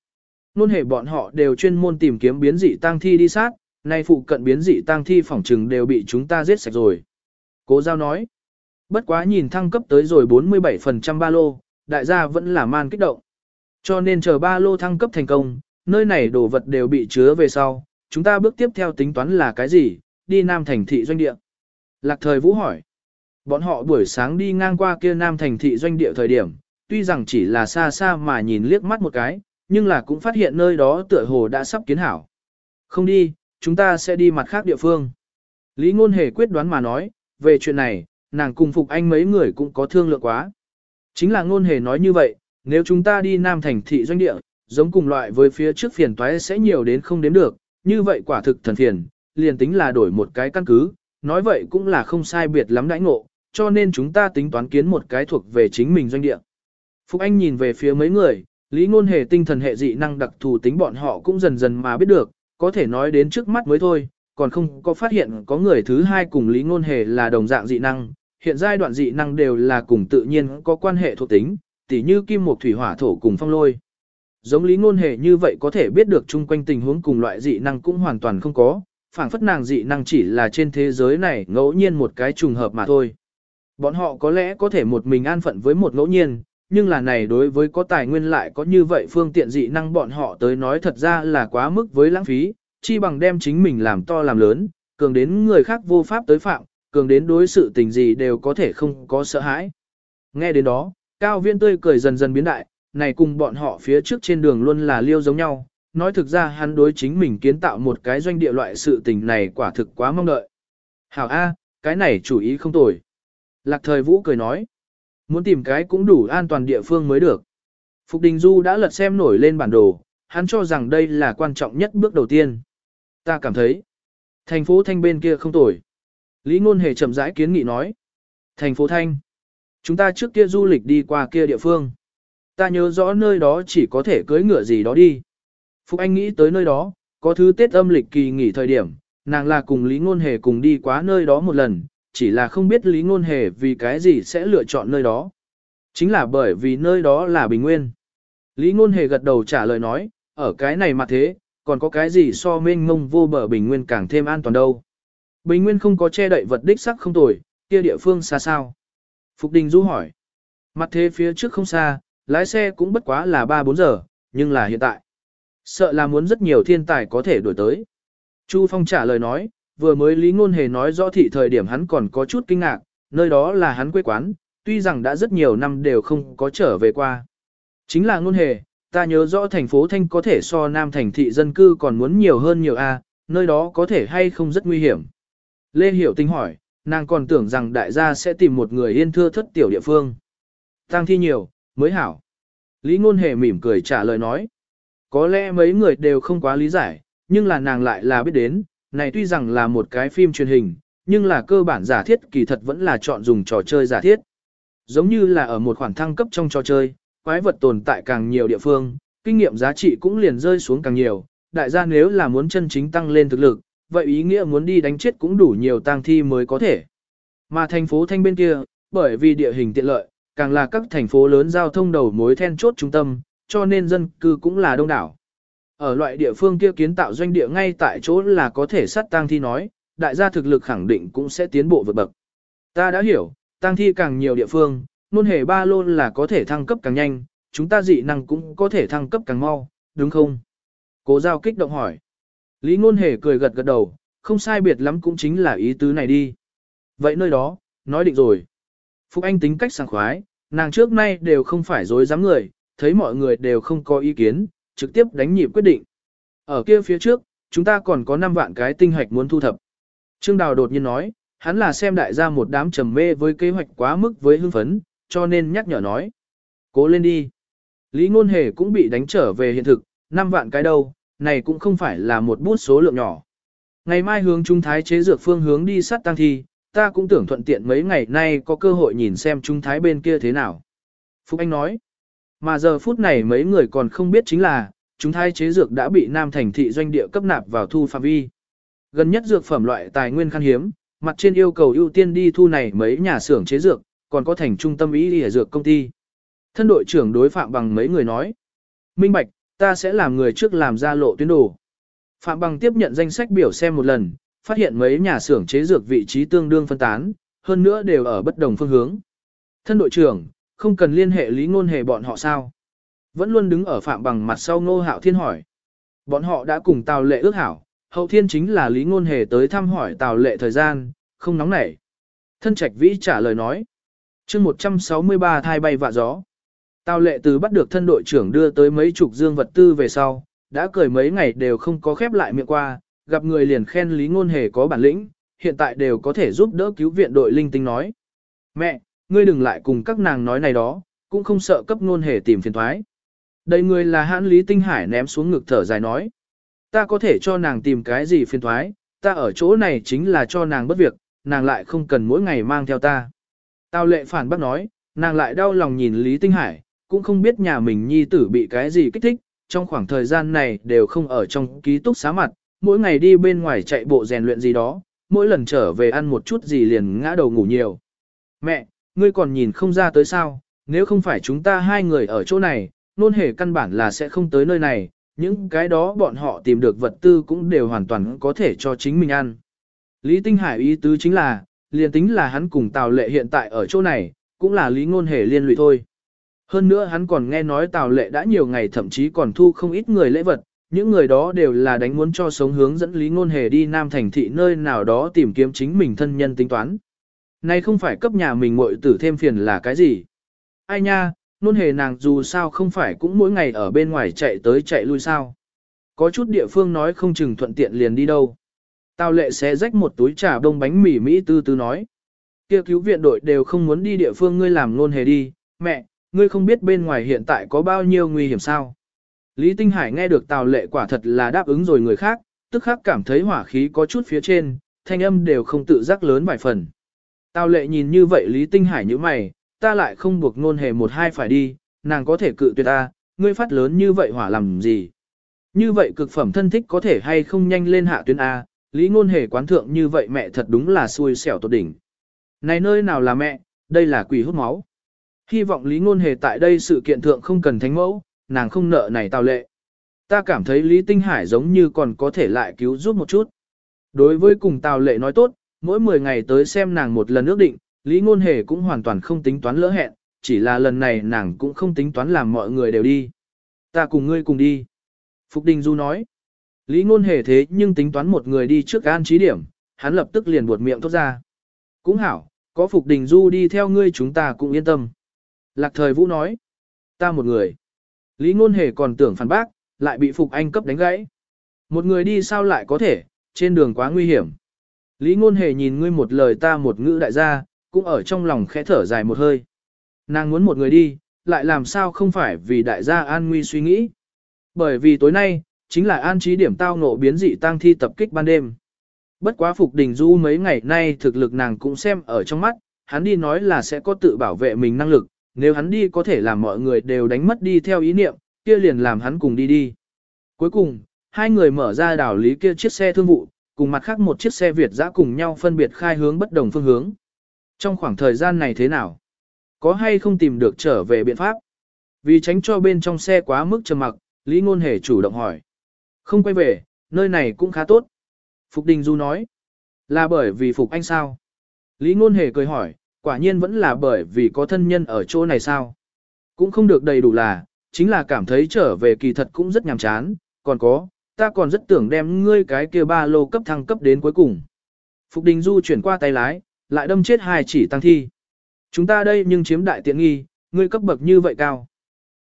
Nôn hệ bọn họ đều chuyên môn tìm kiếm biến dị tăng thi đi sát, nay phụ cận biến dị tăng thi phỏng trừng đều bị chúng ta giết sạch rồi. Cố giao nói. Bất quá nhìn thăng cấp tới rồi 47% ba lô, đại gia vẫn là man kích động. Cho nên chờ ba lô thăng cấp thành công, nơi này đồ vật đều bị chứa về sau, chúng ta bước tiếp theo tính toán là cái gì, đi Nam thành thị doanh địa. Lạc thời Vũ hỏi. Bọn họ buổi sáng đi ngang qua kia Nam thành thị doanh địa thời điểm, tuy rằng chỉ là xa xa mà nhìn liếc mắt một cái, nhưng là cũng phát hiện nơi đó tựa hồ đã sắp kiến hảo. Không đi, chúng ta sẽ đi mặt khác địa phương. Lý Ngôn Hề quyết đoán mà nói, về chuyện này, nàng cùng Phục Anh mấy người cũng có thương lượng quá. Chính là Ngôn Hề nói như vậy, nếu chúng ta đi Nam thành thị doanh địa, giống cùng loại với phía trước phiền toái sẽ nhiều đến không đếm được, như vậy quả thực thần phiền, liền tính là đổi một cái căn cứ, nói vậy cũng là không sai biệt lắm đãi ngộ, cho nên chúng ta tính toán kiến một cái thuộc về chính mình doanh địa. Phúc Anh nhìn về phía mấy người, lý ngôn hề tinh thần hệ dị năng đặc thù tính bọn họ cũng dần dần mà biết được, có thể nói đến trước mắt mới thôi, còn không có phát hiện có người thứ hai cùng lý ngôn hề là đồng dạng dị năng, hiện giai đoạn dị năng đều là cùng tự nhiên có quan hệ thuộc tính, tỉ như kim mộc thủy hỏa thổ cùng phong lôi. Giống lý ngôn hề như vậy có thể biết được chung quanh tình huống cùng loại dị năng cũng hoàn toàn không có, phản phất nàng dị năng chỉ là trên thế giới này ngẫu nhiên một cái trùng hợp mà thôi. Bọn họ có lẽ có thể một mình an phận với một ngẫu nhiên, nhưng là này đối với có tài nguyên lại có như vậy phương tiện dị năng bọn họ tới nói thật ra là quá mức với lãng phí, chi bằng đem chính mình làm to làm lớn, cường đến người khác vô pháp tới phạm, cường đến đối sự tình gì đều có thể không có sợ hãi. Nghe đến đó, Cao Viên tươi cười dần dần biến đại, này cùng bọn họ phía trước trên đường luôn là liêu giống nhau, nói thực ra hắn đối chính mình kiến tạo một cái doanh địa loại sự tình này quả thực quá mong đợi. Hảo A, cái này chủ ý không tồi. Lạc thời vũ cười nói, muốn tìm cái cũng đủ an toàn địa phương mới được. Phục Đình Du đã lật xem nổi lên bản đồ, hắn cho rằng đây là quan trọng nhất bước đầu tiên. Ta cảm thấy, thành phố Thanh bên kia không tồi. Lý Ngôn Hề chậm rãi kiến nghị nói, thành phố Thanh, chúng ta trước kia du lịch đi qua kia địa phương. Ta nhớ rõ nơi đó chỉ có thể cưới ngựa gì đó đi. Phục Anh nghĩ tới nơi đó, có thứ Tết âm lịch kỳ nghỉ thời điểm, nàng là cùng Lý Ngôn Hề cùng đi qua nơi đó một lần, chỉ là không biết Lý Ngôn Hề vì cái gì sẽ lựa chọn nơi đó. Chính là bởi vì nơi đó là bình nguyên. Lý Ngôn Hề gật đầu trả lời nói, ở cái này mà thế, còn có cái gì so mênh mông vô bờ bình nguyên càng thêm an toàn đâu. Bình nguyên không có che đậy vật đích sắc không tồi, kia địa phương xa sao. Phục Đình Du hỏi. Mặt thế phía trước không xa, lái xe cũng bất quá là 3-4 giờ, nhưng là hiện tại. Sợ là muốn rất nhiều thiên tài có thể đổi tới. Chu Phong trả lời nói, vừa mới Lý Ngôn Hề nói rõ thị thời điểm hắn còn có chút kinh ngạc, nơi đó là hắn quê quán, tuy rằng đã rất nhiều năm đều không có trở về qua. Chính là Ngôn Hề, ta nhớ rõ thành phố Thanh có thể so Nam thành thị dân cư còn muốn nhiều hơn nhiều a, nơi đó có thể hay không rất nguy hiểm. Lê Hiểu Tinh hỏi, nàng còn tưởng rằng đại gia sẽ tìm một người yên thưa thất tiểu địa phương. Tăng thi nhiều, mới hảo. Lý Ngôn Hề mỉm cười trả lời nói. Có lẽ mấy người đều không quá lý giải, nhưng là nàng lại là biết đến, này tuy rằng là một cái phim truyền hình, nhưng là cơ bản giả thiết kỳ thật vẫn là chọn dùng trò chơi giả thiết. Giống như là ở một khoản thăng cấp trong trò chơi, quái vật tồn tại càng nhiều địa phương, kinh nghiệm giá trị cũng liền rơi xuống càng nhiều, đại gia nếu là muốn chân chính tăng lên thực lực, vậy ý nghĩa muốn đi đánh chết cũng đủ nhiều tang thi mới có thể. Mà thành phố Thanh bên kia, bởi vì địa hình tiện lợi, càng là các thành phố lớn giao thông đầu mối then chốt trung tâm, cho nên dân cư cũng là đông đảo. Ở loại địa phương kia kiến tạo doanh địa ngay tại chỗ là có thể sát tang thi nói, đại gia thực lực khẳng định cũng sẽ tiến bộ vượt bậc. Ta đã hiểu, tang thi càng nhiều địa phương, nôn hề ba lôn là có thể thăng cấp càng nhanh, chúng ta dị năng cũng có thể thăng cấp càng mau, đúng không? Cố giao kích động hỏi. Lý ngôn hề cười gật gật đầu, không sai biệt lắm cũng chính là ý tứ này đi. Vậy nơi đó, nói định rồi. Phúc Anh tính cách sảng khoái, nàng trước nay đều không phải dối dám người, thấy mọi người đều không có ý kiến, trực tiếp đánh nhịp quyết định. Ở kia phía trước, chúng ta còn có 5 vạn cái tinh hạch muốn thu thập. Trương Đào đột nhiên nói, hắn là xem đại gia một đám trầm mê với kế hoạch quá mức với hưng phấn, cho nên nhắc nhở nói. Cố lên đi. Lý Ngôn Hề cũng bị đánh trở về hiện thực, 5 vạn cái đâu, này cũng không phải là một bút số lượng nhỏ. Ngày mai hướng trung thái chế dược phương hướng đi sát tăng thi, ta cũng tưởng thuận tiện mấy ngày nay có cơ hội nhìn xem trung thái bên kia thế nào. Phúc Anh nói, mà giờ phút này mấy người còn không biết chính là, trung thái chế dược đã bị Nam Thành thị doanh địa cấp nạp vào thu phạm vi. Gần nhất dược phẩm loại tài nguyên khan hiếm, mặt trên yêu cầu ưu tiên đi thu này mấy nhà xưởng chế dược, còn có thành trung tâm ý để dược công ty. Thân đội trưởng đối phạm bằng mấy người nói, minh bạch, ta sẽ làm người trước làm ra lộ tuyến đồ. Phạm bằng tiếp nhận danh sách biểu xem một lần, phát hiện mấy nhà xưởng chế dược vị trí tương đương phân tán, hơn nữa đều ở bất đồng phương hướng. Thân đội trưởng, không cần liên hệ lý ngôn hề bọn họ sao? Vẫn luôn đứng ở phạm bằng mặt sau ngô hạo thiên hỏi. Bọn họ đã cùng Tào Lệ ước hảo, hậu thiên chính là lý ngôn hề tới thăm hỏi Tào Lệ thời gian, không nóng nảy. Thân trạch vĩ trả lời nói. chương 163 thai bay vạ gió. Tào Lệ từ bắt được thân đội trưởng đưa tới mấy chục dương vật tư về sau, đã cười mấy ngày đều không có khép lại miệng qua, gặp người liền khen Lý Ngôn Hề có bản lĩnh, hiện tại đều có thể giúp đỡ cứu viện đội linh tinh nói. Mẹ, ngươi đừng lại cùng các nàng nói này đó, cũng không sợ cấp Ngôn Hề tìm phiền thoái. Đây người là hãn Lý Tinh Hải ném xuống ngực thở dài nói. Ta có thể cho nàng tìm cái gì phiền thoái, ta ở chỗ này chính là cho nàng bất việc, nàng lại không cần mỗi ngày mang theo ta. Tào lệ phản bác nói, nàng lại đau lòng nhìn Lý Tinh Hải, cũng không biết nhà mình nhi tử bị cái gì kích thích, trong khoảng thời gian này đều không ở trong ký túc xá mặt, mỗi ngày đi bên ngoài chạy bộ rèn luyện gì đó, mỗi lần trở về ăn một chút gì liền ngã đầu ngủ nhiều. Mẹ, ngươi còn nhìn không ra tới sao, nếu không phải chúng ta hai người ở chỗ này, nôn hề căn bản là sẽ không tới nơi này, những cái đó bọn họ tìm được vật tư cũng đều hoàn toàn có thể cho chính mình ăn. Lý Tinh Hải ý tứ chính là, liền tính là hắn cùng Tào Lệ hiện tại ở chỗ này, cũng là lý ngôn hề liên lụy thôi. Hơn nữa hắn còn nghe nói Tào Lệ đã nhiều ngày thậm chí còn thu không ít người lễ vật, những người đó đều là đánh muốn cho sống hướng dẫn Lý Ngôn Hề đi Nam Thành thị nơi nào đó tìm kiếm chính mình thân nhân tính toán. Này không phải cấp nhà mình muội tử thêm phiền là cái gì? Ai nha, Ngôn Hề nàng dù sao không phải cũng mỗi ngày ở bên ngoài chạy tới chạy lui sao? Có chút địa phương nói không chừng thuận tiện liền đi đâu. Tào lệ sẽ rách một túi trà đông bánh mì Mỹ tư tư nói. Kia cứu viện đội đều không muốn đi địa phương ngươi làm Ngôn Hề đi, mẹ, ngươi không biết bên ngoài hiện tại có bao nhiêu nguy hiểm sao. Lý Tinh Hải nghe được Tào Lệ quả thật là đáp ứng rồi người khác, tức khắc cảm thấy hỏa khí có chút phía trên, thanh âm đều không tự giác lớn vài phần. Tào Lệ nhìn như vậy Lý Tinh Hải như mày, ta lại không buộc ngôn hề một hai phải đi, nàng có thể cự tuyệt ta, ngươi phát lớn như vậy hỏa làm gì. Như vậy cực phẩm thân thích có thể hay không nhanh lên hạ tuyến A, Lý ngôn hề quán thượng như vậy mẹ thật đúng là xui xẻo tốt đỉnh. Này nơi nào là mẹ, đây là quỷ hút máu. Hy vọng Lý Ngôn Hề tại đây sự kiện thượng không cần thánh mẫu, nàng không nợ này tào lệ. Ta cảm thấy Lý Tinh Hải giống như còn có thể lại cứu giúp một chút. Đối với cùng tào lệ nói tốt, mỗi 10 ngày tới xem nàng một lần ước định, Lý Ngôn Hề cũng hoàn toàn không tính toán lỡ hẹn, chỉ là lần này nàng cũng không tính toán làm mọi người đều đi. Ta cùng ngươi cùng đi. Phục Đình Du nói. Lý Ngôn Hề thế nhưng tính toán một người đi trước an trí điểm, hắn lập tức liền buột miệng thốt ra. Cũng hảo, có Phục Đình Du đi theo ngươi chúng ta cũng yên tâm. Lạc thời Vũ nói, ta một người. Lý ngôn hề còn tưởng phản bác, lại bị Phục Anh cấp đánh gãy. Một người đi sao lại có thể, trên đường quá nguy hiểm. Lý ngôn hề nhìn ngươi một lời ta một ngữ đại gia, cũng ở trong lòng khẽ thở dài một hơi. Nàng muốn một người đi, lại làm sao không phải vì đại gia an nguy suy nghĩ. Bởi vì tối nay, chính là an trí điểm tao ngộ biến dị tăng thi tập kích ban đêm. Bất quá Phục Đình Du mấy ngày nay thực lực nàng cũng xem ở trong mắt, hắn đi nói là sẽ có tự bảo vệ mình năng lực, nếu hắn đi có thể làm mọi người đều đánh mất đi theo ý niệm, kia liền làm hắn cùng đi đi. Cuối cùng, hai người mở ra đảo lý kia chiếc xe thương vụ, cùng mặt khác một chiếc xe Việt dã cùng nhau phân biệt khai hướng bất đồng phương hướng. Trong khoảng thời gian này thế nào? Có hay không tìm được trở về biện pháp? Vì tránh cho bên trong xe quá mức trầm mặc, Lý Ngôn Hề chủ động hỏi. Không quay về, nơi này cũng khá tốt. Phục Đình Du nói. Là bởi vì Phục Anh sao? Lý Ngôn Hề cười hỏi, quả nhiên vẫn là bởi vì có thân nhân ở chỗ này sao. Cũng không được đầy đủ là, chính là cảm thấy trở về kỳ thật cũng rất nhàm chán, còn có, ta còn rất tưởng đem ngươi cái kia ba lô cấp thăng cấp đến cuối cùng. Phục Đình Du chuyển qua tay lái, lại đâm chết hai chỉ tăng thi. Chúng ta đây nhưng chiếm đại tiện nghi, ngươi cấp bậc như vậy cao.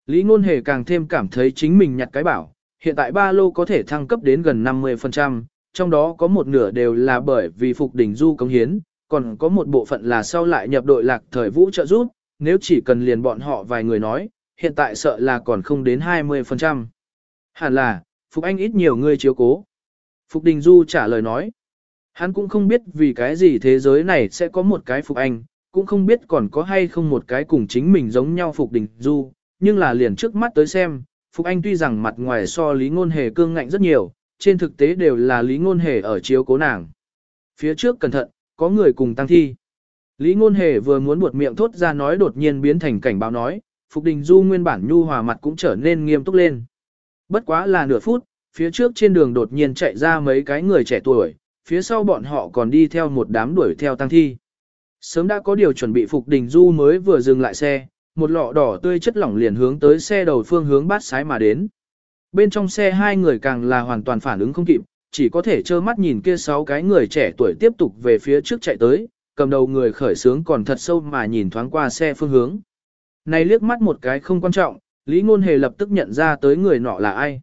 Lý Ngôn Hề càng thêm cảm thấy chính mình nhặt cái bảo, hiện tại ba lô có thể thăng cấp đến gần 50%, trong đó có một nửa đều là bởi vì Phục Đình Du cống hiến, còn có một bộ phận là sau lại nhập đội lạc thời vũ trợ giúp, nếu chỉ cần liền bọn họ vài người nói, hiện tại sợ là còn không đến 20%. Hẳn là, Phục Anh ít nhiều người chiếu cố. Phục Đình Du trả lời nói, hắn cũng không biết vì cái gì thế giới này sẽ có một cái Phục Anh, cũng không biết còn có hay không một cái cùng chính mình giống nhau Phục Đình Du, nhưng là liền trước mắt tới xem, Phục Anh tuy rằng mặt ngoài so Lý Ngôn Hề cương ngạnh rất nhiều, trên thực tế đều là Lý Ngôn Hề ở chiếu cố nàng. Phía trước cẩn thận, có người cùng tăng thi. Lý Ngôn Hề vừa muốn buột miệng thốt ra nói đột nhiên biến thành cảnh báo nói, Phục Đình Du nguyên bản nhu hòa mặt cũng trở nên nghiêm túc lên. Bất quá là nửa phút, phía trước trên đường đột nhiên chạy ra mấy cái người trẻ tuổi, phía sau bọn họ còn đi theo một đám đuổi theo tăng thi. Sớm đã có điều chuẩn bị Phục Đình Du mới vừa dừng lại xe, một lọ đỏ tươi chất lỏng liền hướng tới xe đầu phương hướng bát sái mà đến. Bên trong xe hai người càng là hoàn toàn phản ứng không kịp, chỉ có thể trơ mắt nhìn kia sáu cái người trẻ tuổi tiếp tục về phía trước chạy tới, cầm đầu người khởi sướng còn thật sâu mà nhìn thoáng qua xe phương hướng. Này liếc mắt một cái không quan trọng, Lý Ngôn Hề lập tức nhận ra tới người nọ là ai.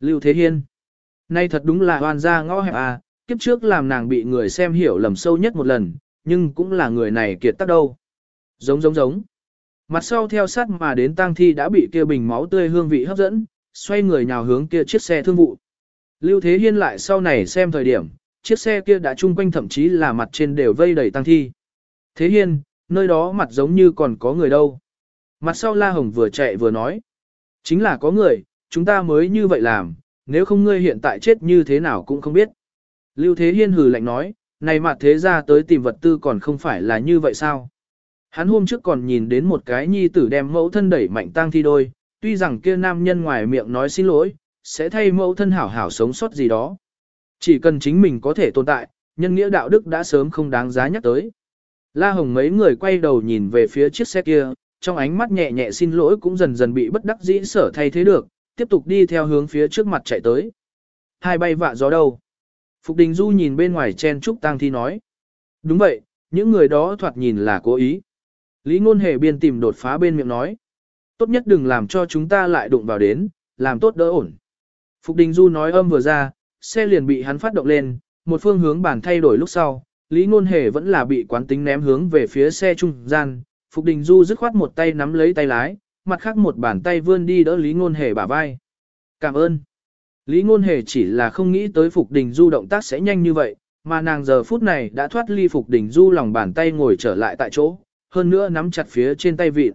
Lưu Thế Hiên. Nay thật đúng là hoàn ra ngõ hẹp à, kiếp trước làm nàng bị người xem hiểu lầm sâu nhất một lần, nhưng cũng là người này kiệt tác đâu. Giống giống giống. Mặt sau theo sát mà đến tang thi đã bị kia bình máu tươi hương vị hấp dẫn, xoay người nhào hướng kia chiếc xe thương vụ. Lưu Thế Hiên lại sau này xem thời điểm, chiếc xe kia đã chung quanh thậm chí là mặt trên đều vây đầy tang thi. Thế Hiên, nơi đó mặt giống như còn có người đâu. Mặt sau La Hồng vừa chạy vừa nói. Chính là có người, chúng ta mới như vậy làm, nếu không ngươi hiện tại chết như thế nào cũng không biết. Lưu Thế Hiên hừ lạnh nói, này mặt thế ra tới tìm vật tư còn không phải là như vậy sao? Hắn hôm trước còn nhìn đến một cái nhi tử đem mẫu thân đẩy mạnh tang thi đôi, tuy rằng kia nam nhân ngoài miệng nói xin lỗi, sẽ thay mẫu thân hảo hảo sống sót gì đó. Chỉ cần chính mình có thể tồn tại, nhân nghĩa đạo đức đã sớm không đáng giá nhắc tới. La Hồng mấy người quay đầu nhìn về phía chiếc xe kia, trong ánh mắt nhẹ nhẹ xin lỗi cũng dần dần bị bất đắc dĩ sở thay thế được, tiếp tục đi theo hướng phía trước mặt chạy tới. Hai bay vạ gió đâu? Phục Đình Du nhìn bên ngoài chen trúc tang thi nói. Đúng vậy, những người đó thoạt nhìn là cố ý. Lý Ngôn Hề biên tìm đột phá bên miệng nói. Tốt nhất đừng làm cho chúng ta lại đụng vào đến, làm tốt đỡ ổn. Phục Đình Du nói âm vừa ra, xe liền bị hắn phát động lên, một phương hướng bản thay đổi lúc sau, Lý Ngôn Hề vẫn là bị quán tính ném hướng về phía xe trung gian, Phục Đình Du dứt khoát một tay nắm lấy tay lái, mặt khác một bàn tay vươn đi đỡ Lý Ngôn Hề bả vai. Cảm ơn. Lý Ngôn Hề chỉ là không nghĩ tới Phục Đình Du động tác sẽ nhanh như vậy, mà nàng giờ phút này đã thoát ly Phục Đình Du lòng bàn tay ngồi trở lại tại chỗ, hơn nữa nắm chặt phía trên tay vịt.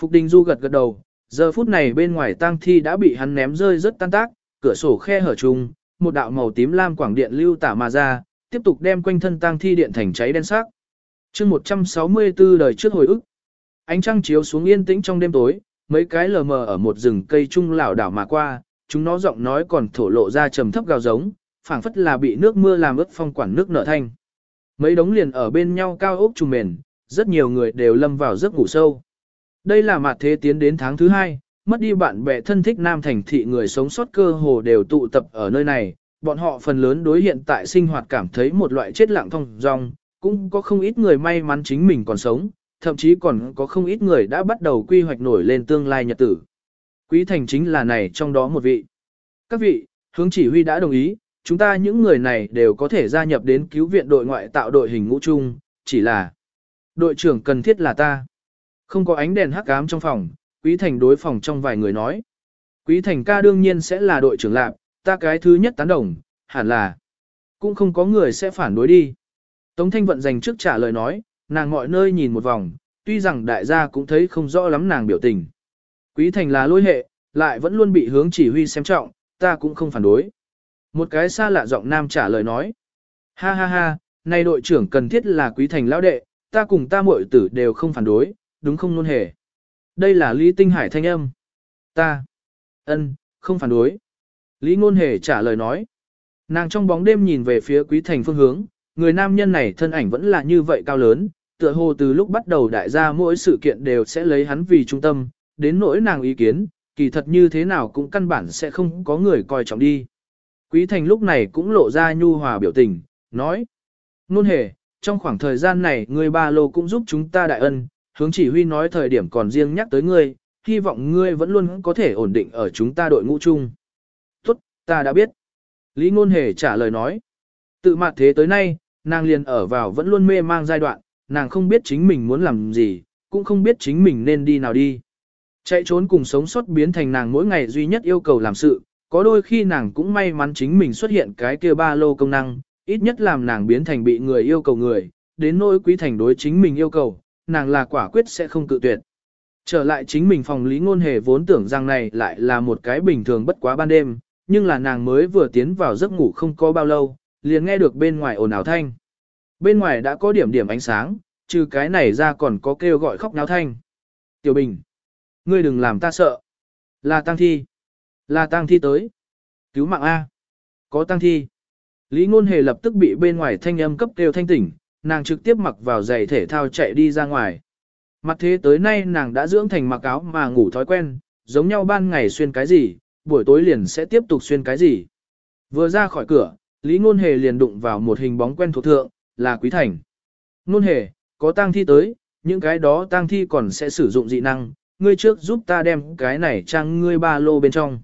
Phục Đình Du gật gật đầu, giờ phút này bên ngoài tang thi đã bị hắn ném rơi rất tan tác, cửa sổ khe hở chung, một đạo màu tím lam quảng điện lưu tả mà ra, tiếp tục đem quanh thân tang thi điện thành cháy đen sắc. Chương 164 đời trước hồi ức. Ánh trăng chiếu xuống yên tĩnh trong đêm tối, mấy cái lờ mờ ở một rừng cây trung lảo đảo mà qua, chúng nó giọng nói còn thổ lộ ra trầm thấp gào giống, phảng phất là bị nước mưa làm ướt phong quản nước nở thanh. Mấy đống liền ở bên nhau cao ốc trùng mền, rất nhiều người đều lâm vào giấc ngủ sâu. Đây là mặt thế tiến đến tháng thứ hai, mất đi bạn bè thân thích nam thành thị người sống sót cơ hồ đều tụ tập ở nơi này, bọn họ phần lớn đối hiện tại sinh hoạt cảm thấy một loại chết lặng thông dong, cũng có không ít người may mắn chính mình còn sống, thậm chí còn có không ít người đã bắt đầu quy hoạch nổi lên tương lai nhật tử. Quý thành chính là này trong đó một vị. Các vị, hướng chỉ huy đã đồng ý, chúng ta những người này đều có thể gia nhập đến cứu viện đội ngoại tạo đội hình ngũ chung, chỉ là đội trưởng cần thiết là ta. Không có ánh đèn hắc ám trong phòng, Quý Thành đối phòng trong vài người nói. Quý Thành ca đương nhiên sẽ là đội trưởng lạc, ta cái thứ nhất tán đồng, hẳn là. Cũng không có người sẽ phản đối đi. Tống Thanh Vận dành trước trả lời nói, nàng mọi nơi nhìn một vòng, tuy rằng đại gia cũng thấy không rõ lắm nàng biểu tình. Quý Thành là lôi hệ, lại vẫn luôn bị hướng chỉ huy xem trọng, ta cũng không phản đối. Một cái xa lạ giọng nam trả lời nói. Ha ha ha, nay đội trưởng cần thiết là Quý Thành lão đệ, ta cùng ta muội tử đều không phản đối, đúng không luôn hề. Đây là Lý Tinh Hải thanh âm. Ta. ân, không phản đối. Lý Ngôn Hề trả lời nói. Nàng trong bóng đêm nhìn về phía Quý Thành phương hướng, người nam nhân này thân ảnh vẫn là như vậy cao lớn, tựa hồ từ lúc bắt đầu đại gia mỗi sự kiện đều sẽ lấy hắn vì trung tâm, đến nỗi nàng ý kiến, kỳ thật như thế nào cũng căn bản sẽ không có người coi trọng đi. Quý Thành lúc này cũng lộ ra nhu hòa biểu tình, nói. Nôn hề, trong khoảng thời gian này người ba lô cũng giúp chúng ta đại ân, hướng chỉ huy nói thời điểm còn riêng nhắc tới ngươi, hy vọng ngươi vẫn luôn có thể ổn định ở chúng ta đội ngũ chung. Tốt, ta đã biết. Lý Ngôn Hề trả lời nói. Tự mặt thế tới nay, nàng liền ở vào vẫn luôn mê mang giai đoạn, nàng không biết chính mình muốn làm gì, cũng không biết chính mình nên đi nào đi. Chạy trốn cùng sống sót biến thành nàng mỗi ngày duy nhất yêu cầu làm sự, có đôi khi nàng cũng may mắn chính mình xuất hiện cái kia ba lô công năng, ít nhất làm nàng biến thành bị người yêu cầu người, đến nỗi quý thành đối chính mình yêu cầu, nàng là quả quyết sẽ không cự tuyệt. Trở lại chính mình phòng lý ngôn hề vốn tưởng rằng này lại là một cái bình thường bất quá ban đêm, nhưng là nàng mới vừa tiến vào giấc ngủ không có bao lâu, liền nghe được bên ngoài ồn ào thanh. Bên ngoài đã có điểm điểm ánh sáng, trừ cái này ra còn có kêu gọi khóc náo thanh. Tiểu Bình, ngươi đừng làm ta sợ. Là tăng thi. Là tăng thi tới. Cứu mạng A. Có tăng thi. Lý Ngôn Hề lập tức bị bên ngoài thanh âm cấp kêu thanh tỉnh, nàng trực tiếp mặc vào giày thể thao chạy đi ra ngoài. Mặt thế tới nay nàng đã dưỡng thành mặc áo mà ngủ thói quen, giống nhau ban ngày xuyên cái gì, buổi tối liền sẽ tiếp tục xuyên cái gì. Vừa ra khỏi cửa, Lý Ngôn Hề liền đụng vào một hình bóng quen thuộc thượng, là Quý Thành. Ngôn Hề, có tang thi tới, những cái đó tang thi còn sẽ sử dụng dị năng, ngươi trước giúp ta đem cái này trang ngươi ba lô bên trong.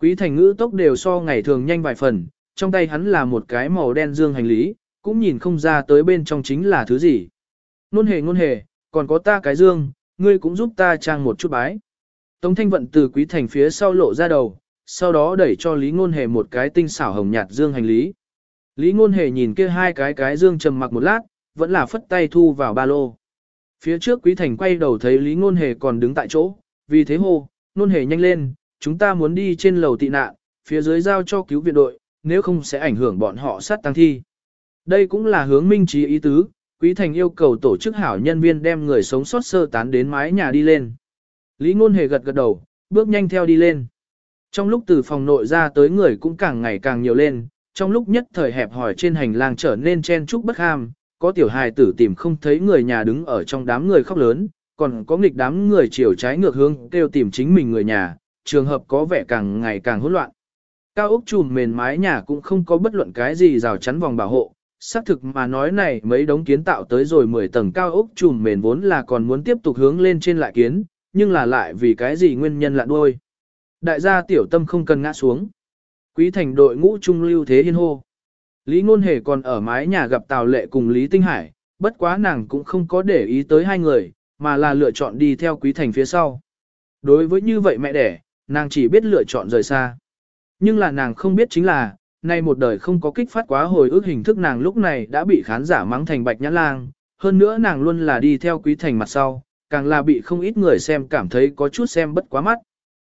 Quý Thành ngữ tốc đều so ngày thường nhanh vài phần, trong tay hắn là một cái màu đen dương hành lý, cũng nhìn không ra tới bên trong chính là thứ gì. Nôn Hề nôn hề, còn có ta cái dương, ngươi cũng giúp ta trang một chút bái. Tống Thanh Vận từ Quý Thành phía sau lộ ra đầu, sau đó đẩy cho Lý Ngôn Hề một cái tinh xảo hồng nhạt dương hành lý. Lý Ngôn Hề nhìn kia hai cái cái dương trầm mặc một lát, vẫn là phất tay thu vào ba lô. Phía trước Quý Thành quay đầu thấy Lý Ngôn Hề còn đứng tại chỗ, vì thế hô, Ngôn Hề nhanh lên, chúng ta muốn đi trên lầu tị nạn, phía dưới giao cho cứu viện đội, nếu không sẽ ảnh hưởng bọn họ sát tăng thi. Đây cũng là hướng minh trí ý tứ, Quý Thành yêu cầu tổ chức hảo nhân viên đem người sống sót sơ tán đến mái nhà đi lên. Lý Ngôn Hề gật gật đầu, bước nhanh theo đi lên. Trong lúc từ phòng nội ra tới người cũng càng ngày càng nhiều lên, trong lúc nhất thời hẹp hỏi trên hành lang trở nên chen chúc bất ham, có tiểu hài tử tìm không thấy người nhà đứng ở trong đám người khóc lớn, còn có nghịch đám người chiều trái ngược hướng kêu tìm chính mình người nhà, trường hợp có vẻ càng ngày càng hỗn loạn. Cao ốc trùm mền mái nhà cũng không có bất luận cái gì rào chắn vòng bảo hộ, xác thực mà nói này mấy đống kiến tạo tới rồi 10 tầng cao ốc trùm mền vốn là còn muốn tiếp tục hướng lên trên lại kiến, nhưng là lại vì cái gì nguyên nhân lạ đuôi. Đại gia tiểu tâm không cần ngã xuống. Quý thành đội ngũ trung lưu thế hiên hô. Lý Ngôn Hề còn ở mái nhà gặp Tào Lệ cùng Lý Tinh Hải, bất quá nàng cũng không có để ý tới hai người, mà là lựa chọn đi theo Quý Thành phía sau. Đối với như vậy mẹ đẻ, nàng chỉ biết lựa chọn rời xa. Nhưng là nàng không biết chính là, nay một đời không có kích phát quá hồi ức hình thức nàng lúc này đã bị khán giả mắng thành bạch nhã lang, hơn nữa nàng luôn là đi theo Quý Thành mặt sau, càng là bị không ít người xem cảm thấy có chút xem bất quá mắt.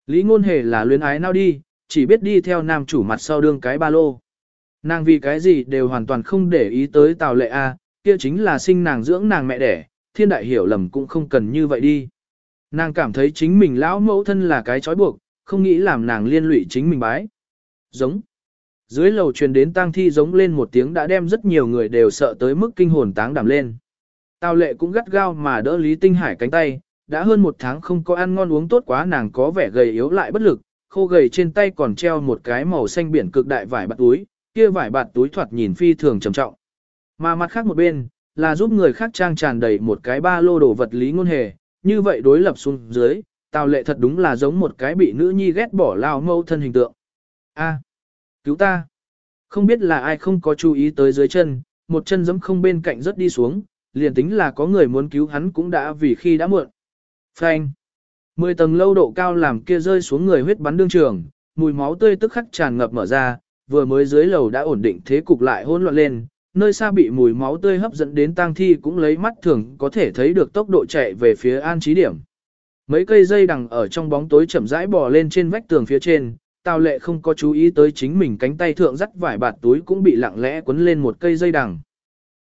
Lý Ngôn Hề là luyến ái nào đi, chỉ biết đi theo nam chủ mặt sau đương cái ba lô. Nàng vì cái gì đều hoàn toàn không để ý tới Tào Lệ A, kia chính là sinh nàng dưỡng nàng mẹ đẻ, thiên đại hiểu lầm cũng không cần như vậy đi. Nàng cảm thấy chính mình lão mẫu thân là cái trói buộc, không nghĩ làm nàng liên lụy chính mình bái. Giống. Dưới lầu truyền đến tang thi giống lên một tiếng đã đem rất nhiều người đều sợ tới mức kinh hồn táng đảm lên. Tào lệ cũng gắt gao mà đỡ Lý Tinh Hải cánh tay, đã hơn một tháng không có ăn ngon uống tốt quá nàng có vẻ gầy yếu lại bất lực, khô gầy trên tay còn treo một cái màu xanh biển cực đại vải bạt túi, kia vải bạt túi thoạt nhìn phi thường trầm trọng. Mà mặt khác một bên, là giúp người khác trang tràn đầy một cái ba lô đồ vật lý ngôn hề, như vậy đối lập xuống dưới, tào lệ thật đúng là giống một cái bị nữ nhi ghét bỏ lao mâu thân hình tượng. A, cứu ta! Không biết là ai không có chú ý tới dưới chân, một chân giẫm không bên cạnh rất đi xuống, liền tính là có người muốn cứu hắn cũng đã vì khi đã muộn. Phanh! Mười tầng lâu độ cao làm kia rơi xuống người huyết bắn đương trường, mùi máu tươi tức khắc tràn ngập mở ra, vừa mới dưới lầu đã ổn định thế cục lại hỗn loạn lên, nơi xa bị mùi máu tươi hấp dẫn đến tang thi cũng lấy mắt thường có thể thấy được tốc độ chạy về phía an trí điểm. Mấy cây dây đằng ở trong bóng tối chậm rãi bò lên trên vách tường phía trên, Tào lệ không có chú ý tới chính mình cánh tay thượng dắt vải bạt túi cũng bị lặng lẽ quấn lên một cây dây đằng.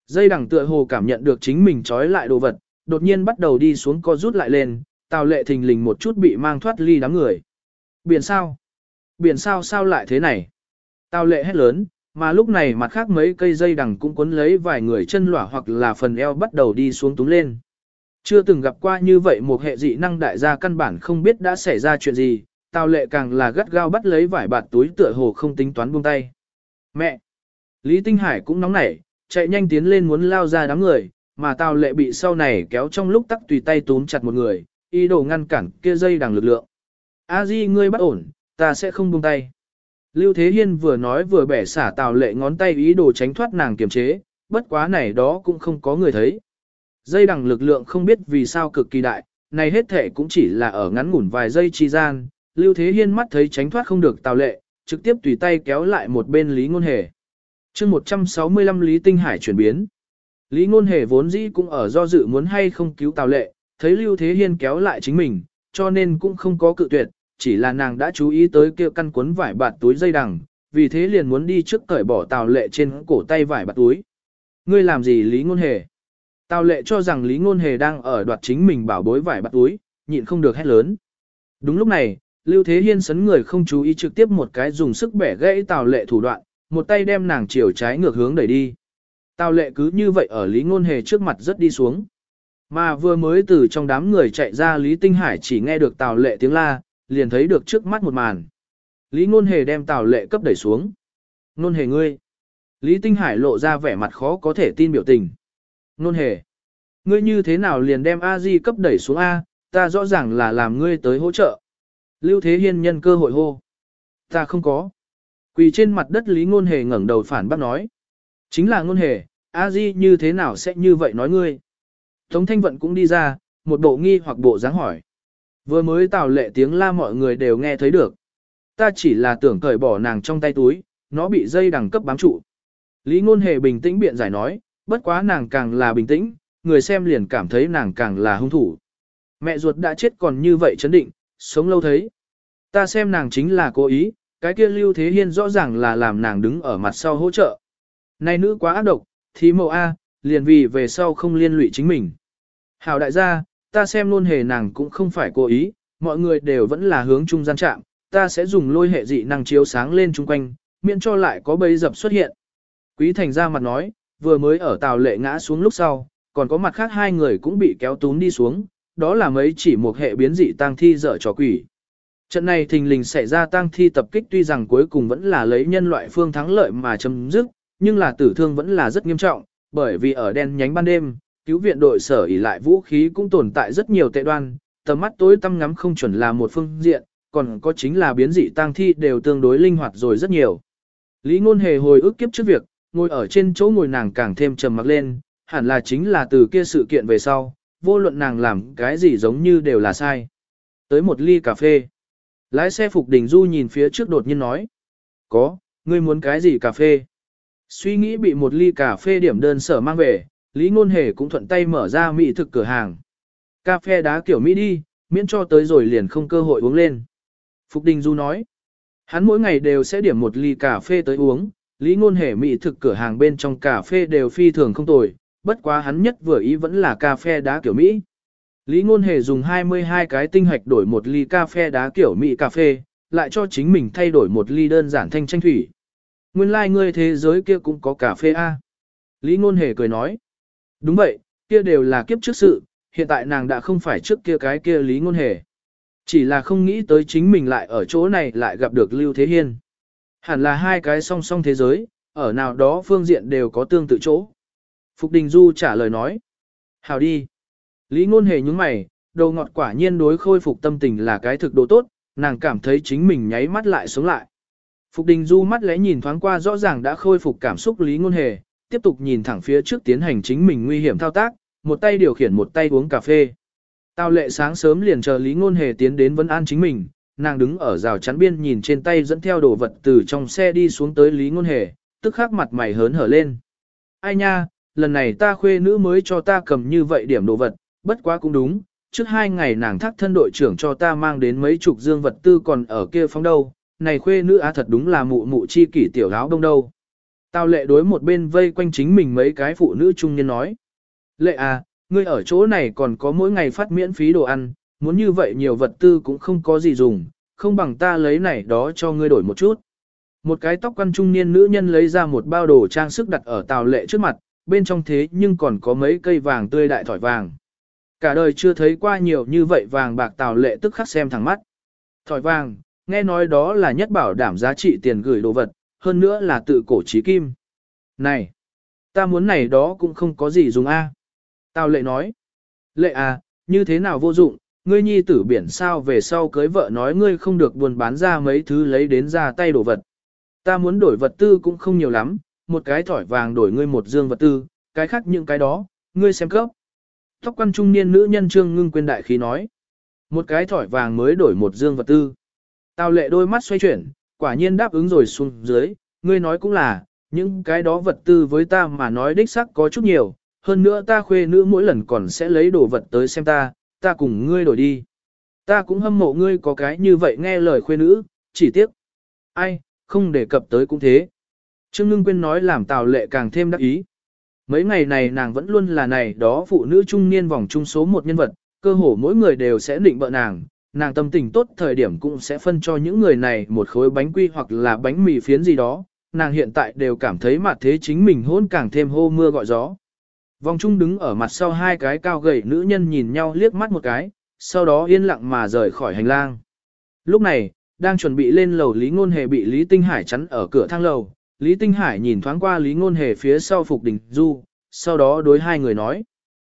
Dây đằng tựa hồ cảm nhận được chính mình trói lại đồ vật, đột nhiên bắt đầu đi xuống co rút lại lên, tào lệ thình lình một chút bị mang thoát ly đám người. Biển sao? Biển sao sao lại thế này? Tào lệ hét lớn, mà lúc này mặt khác mấy cây dây đằng cũng cuốn lấy vài người chân lỏa hoặc là phần eo bắt đầu đi xuống túng lên. Chưa từng gặp qua như vậy một hệ dị năng đại gia căn bản không biết đã xảy ra chuyện gì, tào lệ càng là gắt gao bắt lấy vải bạt túi tựa hồ không tính toán buông tay. Mẹ! Lý Tinh Hải cũng nóng nảy, chạy nhanh tiến lên muốn lao ra đám người, mà Tào Lệ bị sau này kéo trong lúc tắc tùy tay túm chặt một người, ý đồ ngăn cản kia dây đằng lực lượng. A Di ngươi bắt ổn, ta sẽ không buông tay. Lưu Thế Hiên vừa nói vừa bẻ xả Tào Lệ ngón tay ý đồ tránh thoát nàng kiềm chế, bất quá này đó cũng không có người thấy. Dây đằng lực lượng không biết vì sao cực kỳ đại, này hết thể cũng chỉ là ở ngắn ngủn vài giây chi gian, Lưu Thế Hiên mắt thấy tránh thoát không được Tào Lệ, trực tiếp tùy tay kéo lại một bên Lý Ngôn Hề. chương 165 Lý Tinh Hải chuyển biến. Lý Ngôn Hề vốn dĩ cũng ở do dự muốn hay không cứu Tào Lệ, thấy Lưu Thế Hiên kéo lại chính mình, cho nên cũng không có cự tuyệt, chỉ là nàng đã chú ý tới kia căn cuốn vải bạt túi dây đằng, vì thế liền muốn đi trước cởi bỏ Tào Lệ trên cổ tay vải bạt túi. Ngươi làm gì Lý Ngôn Hề? Tào Lệ cho rằng Lý Ngôn Hề đang ở đoạt chính mình bảo bối vải bạt túi, nhịn không được hét lớn. Đúng lúc này, Lưu Thế Hiên sấn người không chú ý trực tiếp một cái dùng sức bẻ gãy Tào Lệ thủ đoạn, một tay đem nàng chiều trái ngược hướng đẩy đi. Tào Lệ cứ như vậy ở Lý Ngôn Hề trước mặt rất đi xuống. Mà vừa mới từ trong đám người chạy ra Lý Tinh Hải chỉ nghe được Tào Lệ tiếng la, liền thấy được trước mắt một màn. Lý Ngôn Hề đem Tào Lệ cấp đẩy xuống. Ngôn Hề ngươi. Lý Tinh Hải lộ ra vẻ mặt khó có thể tin biểu tình. Ngôn Hề. Ngươi như thế nào liền đem A Di cấp đẩy xuống A, ta rõ ràng là làm ngươi tới hỗ trợ. Lưu Thế Hiên nhân cơ hội hô. Ta không có. Quỳ trên mặt đất Lý Ngôn Hề ngẩng đầu phản bác nói. Chính là Ngôn Hề, A Di như thế nào sẽ như vậy nói ngươi. Tống Thanh Vận cũng đi ra, một bộ nghi hoặc bộ dáng hỏi. Vừa mới tạo lệ tiếng la mọi người đều nghe thấy được. Ta chỉ là tưởng cởi bỏ nàng trong tay túi, nó bị dây đẳng cấp bám trụ. Lý Ngôn Hề bình tĩnh biện giải nói, bất quá nàng càng là bình tĩnh, người xem liền cảm thấy nàng càng là hung thủ. Mẹ ruột đã chết còn như vậy chấn định, sống lâu thấy. Ta xem nàng chính là cố ý, cái kia Lưu Thế Hiên rõ ràng là làm nàng đứng ở mặt sau hỗ trợ. Này nữ quá ác độc, thí mẫu A, liền vì về sau không liên lụy chính mình. Hảo đại gia, ta xem luôn hề nàng cũng không phải cố ý, mọi người đều vẫn là hướng trung gian chạm, ta sẽ dùng lôi hệ dị năng chiếu sáng lên chung quanh, miễn cho lại có bấy dập xuất hiện. Quý thành ra mặt nói, vừa mới ở tàu lệ ngã xuống lúc sau, còn có mặt khác hai người cũng bị kéo tún đi xuống, đó là mấy chỉ một hệ biến dị tăng thi dở trò quỷ. Trận này thình lình xảy ra tăng thi tập kích tuy rằng cuối cùng vẫn là lấy nhân loại phương thắng lợi mà chấm dứt, nhưng là tử thương vẫn là rất nghiêm trọng, bởi vì ở đen nhánh ban đêm, cứu viện đội sở ỉ lại vũ khí cũng tồn tại rất nhiều tệ đoan, tầm mắt tối tăm ngắm không chuẩn là một phương diện, còn có chính là biến dị tăng thi đều tương đối linh hoạt rồi rất nhiều. Lý ngôn hề hồi ức kiếp trước việc, ngồi ở trên chỗ ngồi nàng càng thêm trầm mặc lên, hẳn là chính là từ kia sự kiện về sau, vô luận nàng làm cái gì giống như đều là sai. Tới một ly cà phê. Lái xe Phục Đình Du nhìn phía trước đột nhiên nói. Có, ngươi muốn cái gì cà phê? Suy nghĩ bị một ly cà phê điểm đơn sở mang về, Lý Ngôn Hề cũng thuận tay mở ra mỹ thực cửa hàng. Cà phê đá kiểu Mỹ đi, miễn cho tới rồi liền không cơ hội uống lên. Phục Đình Du nói, hắn mỗi ngày đều sẽ điểm một ly cà phê tới uống, Lý Ngôn Hề mỹ thực cửa hàng bên trong cà phê đều phi thường không tồi, bất quá hắn nhất vừa ý vẫn là cà phê đá kiểu Mỹ. Lý Ngôn Hề dùng 22 cái tinh hạch đổi một ly cà phê đá kiểu Mỹ cà phê, lại cho chính mình thay đổi một ly đơn giản thanh tranh thủy. Nguyên lai like ngươi thế giới kia cũng có cà phê A. Lý Ngôn Hề cười nói. Đúng vậy, kia đều là kiếp trước sự, hiện tại nàng đã không phải trước kia cái kia Lý Ngôn Hề. Chỉ là không nghĩ tới chính mình lại ở chỗ này lại gặp được Lưu Thế Hiên. Hẳn là hai cái song song thế giới, ở nào đó phương diện đều có tương tự chỗ. Phục Đình Du trả lời nói. Hào đi. Lý Ngôn Hề nhúng mày, đầu ngọt quả nhiên đối khôi phục tâm tình là cái thực độ tốt, nàng cảm thấy chính mình nháy mắt lại sống lại. Phục Đình Du mắt lẽ nhìn thoáng qua rõ ràng đã khôi phục cảm xúc Lý Ngôn Hề, tiếp tục nhìn thẳng phía trước tiến hành chính mình nguy hiểm thao tác, một tay điều khiển một tay uống cà phê. Tào lệ sáng sớm liền chờ Lý Ngôn Hề tiến đến vấn an chính mình, nàng đứng ở rào chắn biên nhìn trên tay dẫn theo đồ vật từ trong xe đi xuống tới Lý Ngôn Hề, tức khắc mặt mày hớn hở lên. Ai nha, lần này ta khuê nữ mới cho ta cầm như vậy điểm đồ vật, bất quá cũng đúng, trước hai ngày nàng thác thân đội trưởng cho ta mang đến mấy chục dương vật tư còn ở kia phóng đâu, này khuê nữ á thật đúng là mụ mụ chi kỷ tiểu áo đông đâu. Tào lệ đối một bên vây quanh chính mình mấy cái phụ nữ trung niên nói. Lệ à, ngươi ở chỗ này còn có mỗi ngày phát miễn phí đồ ăn, muốn như vậy nhiều vật tư cũng không có gì dùng, không bằng ta lấy này đó cho ngươi đổi một chút. Một cái tóc quan trung niên nữ nhân lấy ra một bao đồ trang sức đặt ở tào lệ trước mặt, bên trong thế nhưng còn có mấy cây vàng tươi đại thỏi vàng. Cả đời chưa thấy qua nhiều như vậy vàng bạc tào lệ tức khắc xem thẳng mắt. Thỏi vàng, nghe nói đó là nhất bảo đảm giá trị tiền gửi đồ vật, hơn nữa là tự cổ trí kim. Này, ta muốn này đó cũng không có gì dùng a. Tào lệ nói, lệ à, như thế nào vô dụng, ngươi nhi tử biển sao về sau cưới vợ nói ngươi không được buồn bán ra mấy thứ lấy đến ra tay đồ vật. Ta muốn đổi vật tư cũng không nhiều lắm, một cái thỏi vàng đổi ngươi một dương vật tư, cái khác những cái đó, ngươi xem cấp. Tóc quan trung niên nữ nhân trương ngưng quên đại khí nói. Một cái thỏi vàng mới đổi một dương vật tư. Tào lệ đôi mắt xoay chuyển, quả nhiên đáp ứng rồi xuống dưới, ngươi nói cũng là, những cái đó vật tư với ta mà nói đích sắc có chút nhiều, hơn nữa ta khuê nữ mỗi lần còn sẽ lấy đồ vật tới xem ta, ta cùng ngươi đổi đi. Ta cũng hâm mộ ngươi có cái như vậy nghe lời khuê nữ, chỉ tiếc. Ai, không đề cập tới cũng thế. Trương Ngưng Quyên nói làm Tào Lệ càng thêm đắc ý. Mấy ngày này nàng vẫn luôn là này đó phụ nữ trung niên vòng trung số một nhân vật, cơ hồ mỗi người đều sẽ định bợ nàng, nàng tâm tình tốt thời điểm cũng sẽ phân cho những người này một khối bánh quy hoặc là bánh mì phiến gì đó, nàng hiện tại đều cảm thấy mặt thế chính mình hôn càng thêm hô mưa gọi gió. Vòng trung đứng ở mặt sau hai cái cao gầy nữ nhân nhìn nhau liếc mắt một cái, sau đó yên lặng mà rời khỏi hành lang. Lúc này, đang chuẩn bị lên lầu Lý Ngôn Hề bị Lý Tinh Hải chắn ở cửa thang lầu, Lý Tinh Hải nhìn thoáng qua Lý Ngôn Hề phía sau Phục Đình Du, sau đó đối hai người nói.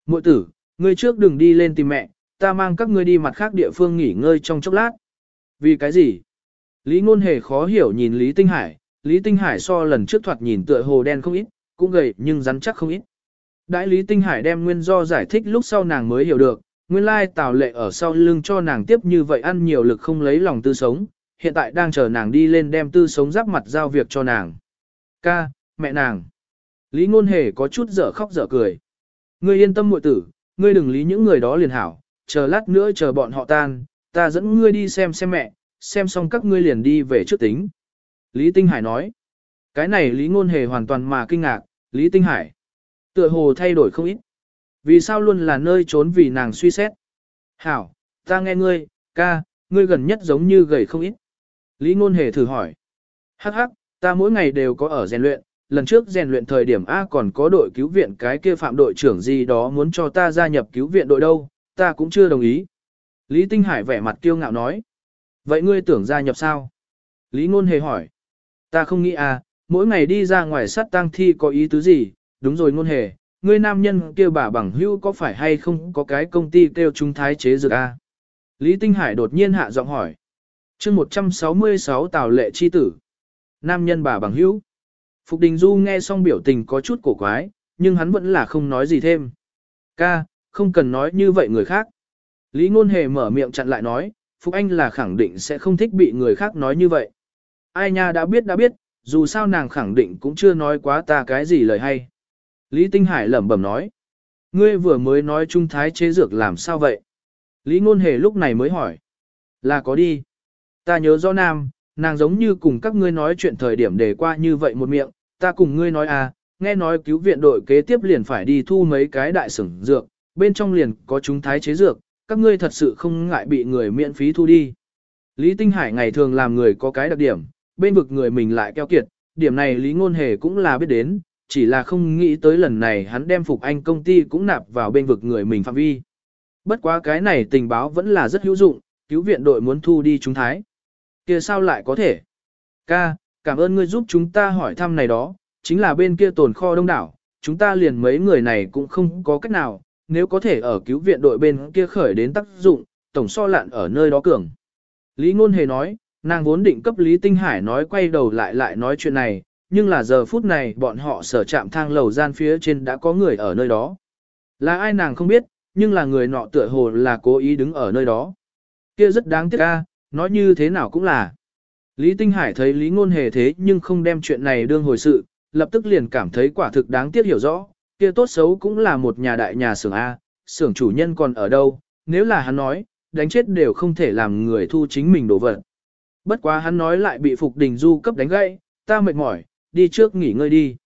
Mội tử, ngươi trước đừng đi lên tìm mẹ, ta mang các ngươi đi mặt khác địa phương nghỉ ngơi trong chốc lát. Vì cái gì? Lý Ngôn Hề khó hiểu nhìn Lý Tinh Hải, Lý Tinh Hải so lần trước thoạt nhìn tựa hồ đen không ít, cũng gầy nhưng rắn chắc không ít. Đại Lý Tinh Hải đem nguyên do giải thích lúc sau nàng mới hiểu được, nguyên lai tào lệ ở sau lưng cho nàng tiếp như vậy ăn nhiều lực không lấy lòng tư sống, hiện tại đang chờ nàng đi lên đem tư sống giáp mặt giao việc cho nàng. Ca, mẹ nàng. Lý ngôn hề có chút dở khóc dở cười. Ngươi yên tâm muội tử, ngươi đừng lý những người đó liền hảo, chờ lát nữa chờ bọn họ tan, ta dẫn ngươi đi xem xem mẹ, xem xong các ngươi liền đi về trước tính. Lý Tinh Hải nói. Cái này Lý ngôn hề hoàn toàn mà kinh ngạc, Lý Tinh Hải. Tựa hồ thay đổi không ít. Vì sao luôn là nơi trốn vì nàng suy xét. Hảo, ta nghe ngươi, ca, ngươi gần nhất giống như gầy không ít. Lý ngôn hề thử hỏi. Hắc hắc, ta mỗi ngày đều có ở rèn luyện, lần trước rèn luyện thời điểm A còn có đội cứu viện cái kia phạm đội trưởng gì đó muốn cho ta gia nhập cứu viện đội đâu, ta cũng chưa đồng ý. Lý Tinh Hải vẻ mặt kiêu ngạo nói. Vậy ngươi tưởng gia nhập sao? Lý Ngôn hề hỏi. Ta không nghĩ à, mỗi ngày đi ra ngoài sát tang thi có ý tứ gì, đúng rồi Ngôn hề, ngươi nam nhân kia bà bằng hữu có phải hay không có cái công ty kêu trung thái chế dược a? Lý Tinh Hải đột nhiên hạ giọng hỏi. chương 166 Tào Lệ Chi Tử. Nam nhân bà bằng hữu. Phục Đình Du nghe xong biểu tình có chút cổ quái, nhưng hắn vẫn là không nói gì thêm. Ca, không cần nói như vậy người khác. Lý Ngôn Hề mở miệng chặn lại nói, Phục Anh là khẳng định sẽ không thích bị người khác nói như vậy. Ai nha đã biết đã biết, dù sao nàng khẳng định cũng chưa nói quá ta cái gì lời hay. Lý Tinh Hải lẩm bẩm nói. Ngươi vừa mới nói trung thái chế dược làm sao vậy? Lý Ngôn Hề lúc này mới hỏi. Là có đi. Ta nhớ do nam, nàng giống như cùng các ngươi nói chuyện thời điểm để qua như vậy một miệng, ta cùng ngươi nói à, nghe nói cứu viện đội kế tiếp liền phải đi thu mấy cái đại sửng dược, bên trong liền có chúng thái chế dược, các ngươi thật sự không ngại bị người miễn phí thu đi. Lý Tinh Hải ngày thường làm người có cái đặc điểm, bên vực người mình lại keo kiệt, điểm này Lý Ngôn Hề cũng là biết đến, chỉ là không nghĩ tới lần này hắn đem Phục Anh công ty cũng nạp vào bên vực người mình phạm vi. Bất quá cái này tình báo vẫn là rất hữu dụng, cứu viện đội muốn thu đi chúng thái kia sao lại có thể? Ca, cảm ơn ngươi giúp chúng ta hỏi thăm này đó, chính là bên kia tồn kho đông đảo, chúng ta liền mấy người này cũng không có cách nào, nếu có thể ở cứu viện đội bên kia khởi đến tác dụng, tổng so lạn ở nơi đó cường. Lý Ngôn Hề nói, nàng vốn định cấp Lý Tinh Hải nói quay đầu lại lại nói chuyện này, nhưng là giờ phút này bọn họ sở chạm thang lầu gian phía trên đã có người ở nơi đó. Là ai nàng không biết, nhưng là người nọ tựa hồ là cố ý đứng ở nơi đó. Kia rất đáng tiếc a, nói như thế nào cũng là. Lý Tinh Hải thấy Lý Ngôn Hề thế nhưng không đem chuyện này đương hồi sự, lập tức liền cảm thấy quả thực đáng tiếc hiểu rõ, kia tốt xấu cũng là một nhà đại nhà xưởng A, xưởng chủ nhân còn ở đâu, nếu là hắn nói, đánh chết đều không thể làm người thu chính mình đổ vật. Bất quá hắn nói lại bị Phục Đình Du cấp đánh gãy, ta mệt mỏi, đi trước nghỉ ngơi đi.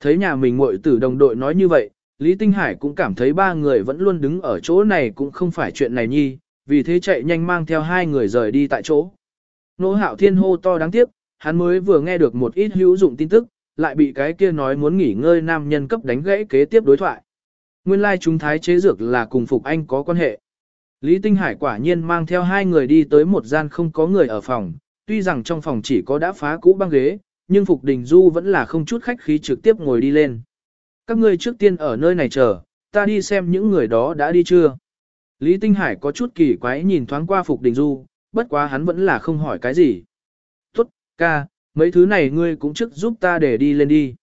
Thấy nhà mình muội tử đồng đội nói như vậy, Lý Tinh Hải cũng cảm thấy ba người vẫn luôn đứng ở chỗ này cũng không phải chuyện này nhi, vì thế chạy nhanh mang theo hai người rời đi tại chỗ. Nỗ hạo thiên hô to đáng tiếc, hắn mới vừa nghe được một ít hữu dụng tin tức, lại bị cái kia nói muốn nghỉ ngơi nam nhân cấp đánh gãy kế tiếp đối thoại. Nguyên lai like chúng thái chế dược là cùng Phục Anh có quan hệ. Lý Tinh Hải quả nhiên mang theo hai người đi tới một gian không có người ở phòng, tuy rằng trong phòng chỉ có đã phá cũ băng ghế, nhưng Phục Đình Du vẫn là không chút khách khí trực tiếp ngồi đi lên. Các ngươi trước tiên ở nơi này chờ, ta đi xem những người đó đã đi chưa. Lý Tinh Hải có chút kỳ quái nhìn thoáng qua Phục Đình Du, bất quá hắn vẫn là không hỏi cái gì. Tốt, ca, mấy thứ này ngươi cũng trước giúp ta để đi lên đi.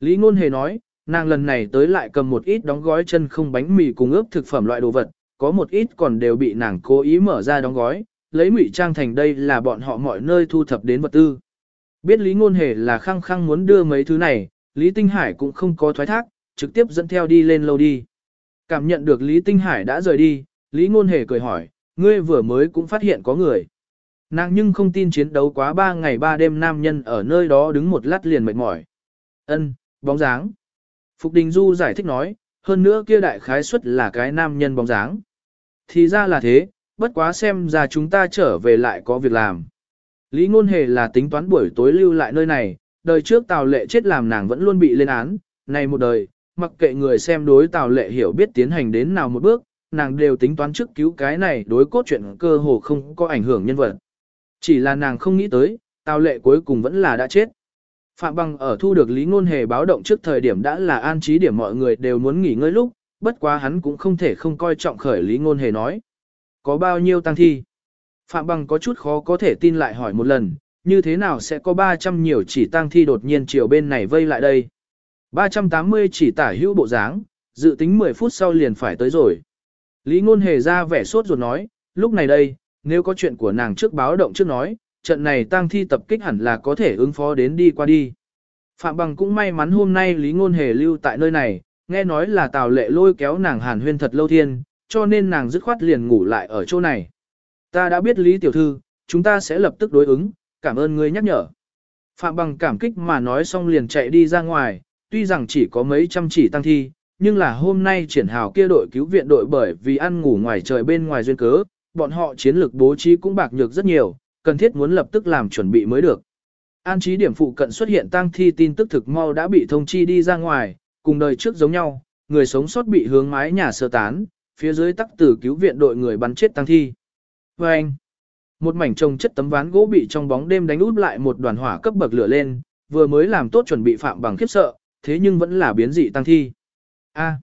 Lý Ngôn Hề nói, nàng lần này tới lại cầm một ít đóng gói chân không bánh mì cùng ướp thực phẩm loại đồ vật, có một ít còn đều bị nàng cố ý mở ra đóng gói, lấy ngụy trang thành đây là bọn họ mọi nơi thu thập đến vật tư. Biết Lý Ngôn Hề là khăng khăng muốn đưa mấy thứ này, Lý Tinh Hải cũng không có thoái thác, trực tiếp dẫn theo đi lên lâu đi. Cảm nhận được Lý Tinh Hải đã rời đi, Lý Ngôn Hề cười hỏi, ngươi vừa mới cũng phát hiện có người. Nàng nhưng không tin chiến đấu quá 3 ngày 3 đêm nam nhân ở nơi đó đứng một lát liền mệt mỏi. Ân, bóng dáng. Phục Đình Du giải thích nói, hơn nữa kia đại khái suất là cái nam nhân bóng dáng. Thì ra là thế, bất quá xem ra chúng ta trở về lại có việc làm. Lý Ngôn Hề là tính toán buổi tối lưu lại nơi này, đời trước Tào Lệ chết làm nàng vẫn luôn bị lên án, này một đời, mặc kệ người xem đối Tào Lệ hiểu biết tiến hành đến nào một bước, nàng đều tính toán trước cứu cái này đối cốt truyện cơ hồ không có ảnh hưởng nhân vật. Chỉ là nàng không nghĩ tới, Tào Lệ cuối cùng vẫn là đã chết. Phạm Bằng ở thu được Lý Ngôn Hề báo động trước thời điểm đã là an trí điểm mọi người đều muốn nghỉ ngơi lúc, bất quá hắn cũng không thể không coi trọng khởi Lý Ngôn Hề nói. Có bao nhiêu tăng thi? Phạm Bằng có chút khó có thể tin lại hỏi một lần, như thế nào sẽ có 300 nhiều chỉ tăng thi đột nhiên chiều bên này vây lại đây? 380 chỉ tả hữu bộ dáng, dự tính 10 phút sau liền phải tới rồi. Lý Ngôn Hề ra vẻ sốt ruột nói, lúc này đây, nếu có chuyện của nàng trước báo động trước nói, trận này tăng thi tập kích hẳn là có thể ứng phó đến đi qua đi. Phạm Bằng cũng may mắn hôm nay Lý Ngôn Hề lưu tại nơi này, nghe nói là Tào Lệ lôi kéo nàng hàn huyên thật lâu thiên, cho nên nàng dứt khoát liền ngủ lại ở chỗ này. Ta đã biết Lý Tiểu Thư, chúng ta sẽ lập tức đối ứng, cảm ơn ngươi nhắc nhở. Phạm Bằng cảm kích mà nói xong liền chạy đi ra ngoài, tuy rằng chỉ có mấy trăm chỉ tăng thi, nhưng là hôm nay triển hào kia đội cứu viện đội bởi vì ăn ngủ ngoài trời bên ngoài duyên cớ, bọn họ chiến lược bố trí cũng bạc nhược rất nhiều, cần thiết muốn lập tức làm chuẩn bị mới được. An trí điểm phụ cận xuất hiện tăng thi tin tức thực mau đã bị thông chi đi ra ngoài, cùng đời trước giống nhau, người sống sót bị hướng mái nhà sơ tán, phía dưới tắc tử cứu viện đội người bắn chết tăng thi. Và anh, một mảnh trồng chất tấm ván gỗ bị trong bóng đêm đánh út lại một đoàn hỏa cấp bậc lửa lên, vừa mới làm tốt chuẩn bị phạm bằng khiếp sợ, thế nhưng vẫn là biến dị tăng thi. A,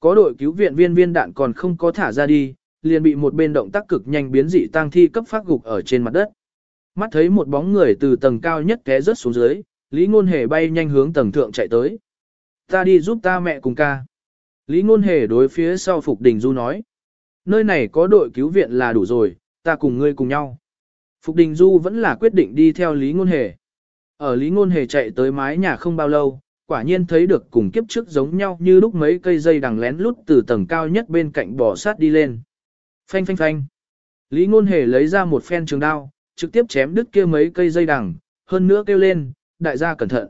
có đội cứu viện viên viên đạn còn không có thả ra đi, liền bị một bên động tác cực nhanh biến dị tăng thi cấp phát gục ở trên mặt đất. Mắt thấy một bóng người từ tầng cao nhất té rớt xuống dưới, Lý Ngôn Hề bay nhanh hướng tầng thượng chạy tới. Ta đi giúp ta mẹ cùng ca. Lý Ngôn Hề đối phía sau Phục Đình Du nói. Nơi này có đội cứu viện là đủ rồi, ta cùng ngươi cùng nhau. Phục Đình Du vẫn là quyết định đi theo Lý Ngôn Hề. Ở Lý Ngôn Hề chạy tới mái nhà không bao lâu, quả nhiên thấy được cùng kiếp trước giống nhau như lúc mấy cây dây đằng lén lút từ tầng cao nhất bên cạnh bò sát đi lên. Phanh phanh phanh. Lý Ngôn Hề lấy ra một phen trường đao, trực tiếp chém đứt kia mấy cây dây đằng, hơn nữa kêu lên, đại gia cẩn thận.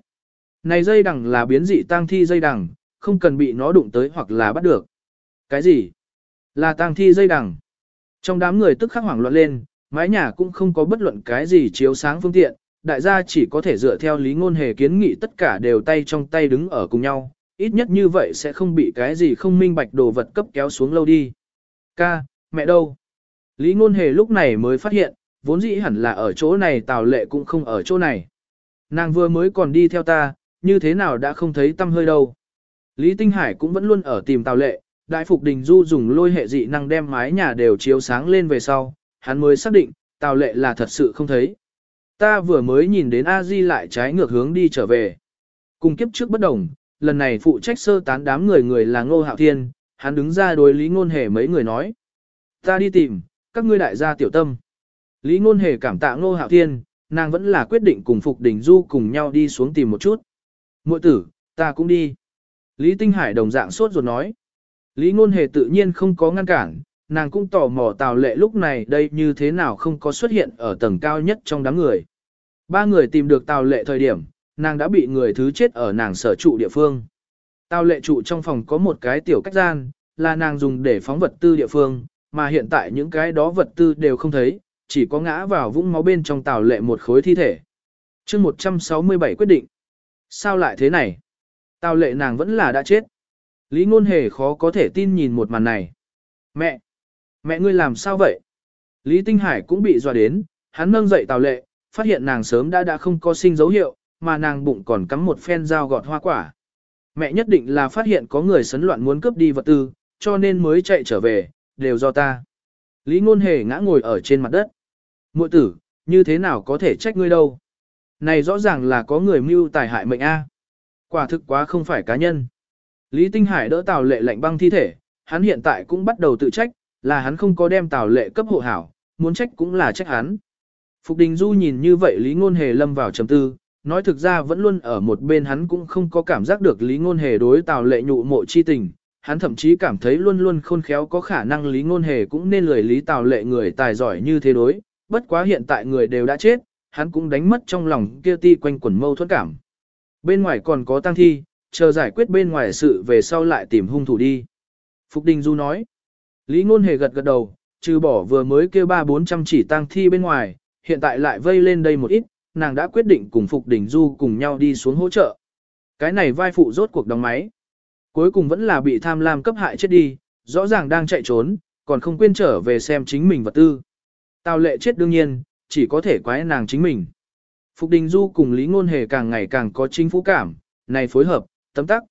Này dây đằng là biến dị tang thi dây đằng, không cần bị nó đụng tới hoặc là bắt được. Cái gì? Là tang thi dây đằng. Trong đám người tức khắc hoảng loạn lên, mái nhà cũng không có bất luận cái gì chiếu sáng phương tiện, đại gia chỉ có thể dựa theo lý ngôn hề kiến nghị tất cả đều tay trong tay đứng ở cùng nhau, ít nhất như vậy sẽ không bị cái gì không minh bạch đồ vật cấp kéo xuống lâu đi. Ca, mẹ đâu? Lý ngôn hề lúc này mới phát hiện, vốn dĩ hẳn là ở chỗ này tào lệ cũng không ở chỗ này. Nàng vừa mới còn đi theo ta, như thế nào đã không thấy tâm hơi đâu. Lý Tinh Hải cũng vẫn luôn ở tìm tào lệ, đại phục đình du dùng lôi hệ dị năng đem mái nhà đều chiếu sáng lên về sau, hắn mới xác định, tào lệ là thật sự không thấy. Ta vừa mới nhìn đến a di lại trái ngược hướng đi trở về. Cùng kiếp trước bất đồng, lần này phụ trách sơ tán đám người người là Ngô Hạo Thiên, hắn đứng ra đối Lý Ngôn Hề mấy người nói. Ta đi tìm, các ngươi đại gia tiểu tâm. Lý Ngôn Hề cảm tạ Ngô Hạo Thiên, nàng vẫn là quyết định cùng Phục Đình Du cùng nhau đi xuống tìm một chút. Muội tử, ta cũng đi. Lý Tinh Hải đồng dạng sốt ruột nói. Lý Ngôn Hề tự nhiên không có ngăn cản, nàng cũng tò mò Tào Lệ lúc này đây như thế nào không có xuất hiện ở tầng cao nhất trong đám người. Ba người tìm được Tào Lệ thời điểm, nàng đã bị người thứ chết ở nàng sở trụ địa phương. Tào Lệ trụ trong phòng có một cái tiểu cách gian, là nàng dùng để phóng vật tư địa phương, mà hiện tại những cái đó vật tư đều không thấy, chỉ có ngã vào vũng máu bên trong Tào Lệ một khối thi thể. chương 167 quyết định. Sao lại thế này? Tào Lệ nàng vẫn là đã chết. Lý Ngôn Hề khó có thể tin nhìn một màn này. Mẹ! Mẹ ngươi làm sao vậy? Lý Tinh Hải cũng bị dọa đến, hắn nâng dậy Tào Lệ, phát hiện nàng sớm đã đã không có sinh dấu hiệu, mà nàng bụng còn cắm một phen dao gọt hoa quả. Mẹ nhất định là phát hiện có người sấn loạn muốn cướp đi vật tư, cho nên mới chạy trở về, đều do ta. Lý ngôn hề ngã ngồi ở trên mặt đất. Muội tử, như thế nào có thể trách ngươi đâu? Này rõ ràng là có người mưu tài hại mệnh A. Quả thực quá không phải cá nhân. Lý Tinh Hải đỡ Tào Lệ lạnh băng thi thể, hắn hiện tại cũng bắt đầu tự trách, là hắn không có đem Tào Lệ cấp hộ hảo, muốn trách cũng là trách hắn. Phục Đình Du nhìn như vậy Lý Ngôn Hề lâm vào trầm tư, nói thực ra vẫn luôn ở một bên hắn cũng không có cảm giác được Lý Ngôn Hề đối Tào Lệ nhụ mộ chi tình, hắn thậm chí cảm thấy luôn luôn khôn khéo có khả năng Lý Ngôn Hề cũng nên lười Lý Tào Lệ người tài giỏi như thế đối, bất quá hiện tại người đều đã chết, hắn cũng đánh mất trong lòng kia ti quanh quẩn mâu thuẫn cảm. Bên ngoài còn có tang thi, chờ giải quyết bên ngoài sự về sau lại tìm hung thủ đi. Phục Đình Du nói. Lý Ngôn Hề gật gật đầu, trừ bỏ vừa mới kêu ba bốn trăm chỉ tang thi bên ngoài, hiện tại lại vây lên đây một ít, nàng đã quyết định cùng Phục Đình Du cùng nhau đi xuống hỗ trợ. Cái này vai phụ rốt cuộc đóng máy. Cuối cùng vẫn là bị tham lam cấp hại chết đi, rõ ràng đang chạy trốn, còn không quên trở về xem chính mình vật tư. Tào lệ chết đương nhiên, chỉ có thể quái nàng chính mình. Phục Đình Du cùng Lý Ngôn Hề càng ngày càng có chính phủ cảm, này phối hợp, tấm tắc.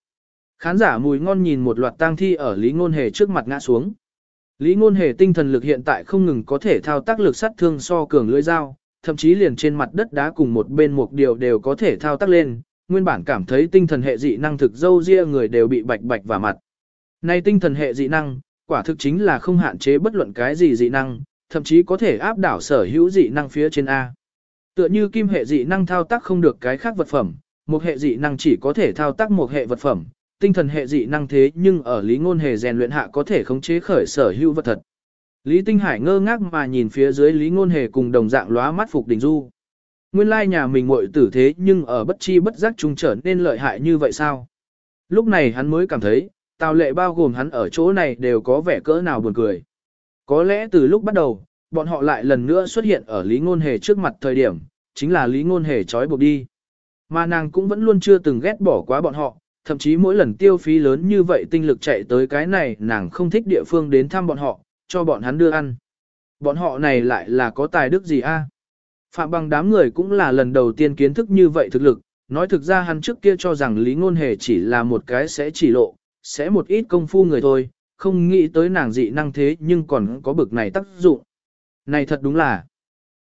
Khán giả mùi ngon nhìn một loạt tang thi ở Lý Ngôn Hề trước mặt ngã xuống. Lý Ngôn Hề tinh thần lực hiện tại không ngừng có thể thao tác lực sát thương so cường lưỡi dao, thậm chí liền trên mặt đất đá cùng một bên một điều đều có thể thao tác lên, nguyên bản cảm thấy tinh thần hệ dị năng thực dâu ria người đều bị bạch bạch vào mặt. Nay tinh thần hệ dị năng, quả thực chính là không hạn chế bất luận cái gì dị năng, thậm chí có thể áp đảo sở hữu dị năng phía trên A. Tựa như kim hệ dị năng thao tác không được cái khác vật phẩm, một hệ dị năng chỉ có thể thao tác một hệ vật phẩm, tinh thần hệ dị năng thế nhưng ở lý ngôn hề rèn luyện hạ có thể khống chế khởi sở hữu vật thật. Lý Tinh Hải ngơ ngác mà nhìn phía dưới Lý Ngôn Hề cùng đồng dạng lóa mắt Phục Đình Du. Nguyên lai nhà mình muội tử thế nhưng ở bất chi bất giác trung trở nên lợi hại như vậy sao? Lúc này hắn mới cảm thấy, tào lệ bao gồm hắn ở chỗ này đều có vẻ cỡ nào buồn cười. Có lẽ từ lúc bắt đầu, bọn họ lại lần nữa xuất hiện ở Lý Ngôn Hề trước mặt thời điểm, chính là Lý Ngôn Hề trói buộc đi. Mà nàng cũng vẫn luôn chưa từng ghét bỏ quá bọn họ, thậm chí mỗi lần tiêu phí lớn như vậy tinh lực chạy tới cái này nàng không thích địa phương đến thăm bọn họ, cho bọn hắn đưa ăn. Bọn họ này lại là có tài đức gì a? Phạm bằng đám người cũng là lần đầu tiên kiến thức như vậy thực lực, nói thực ra hắn trước kia cho rằng Lý Ngôn Hề chỉ là một cái sẽ chỉ lộ, sẽ một ít công phu người thôi, không nghĩ tới nàng dị năng thế nhưng còn có bực này tác dụng. Này thật đúng là,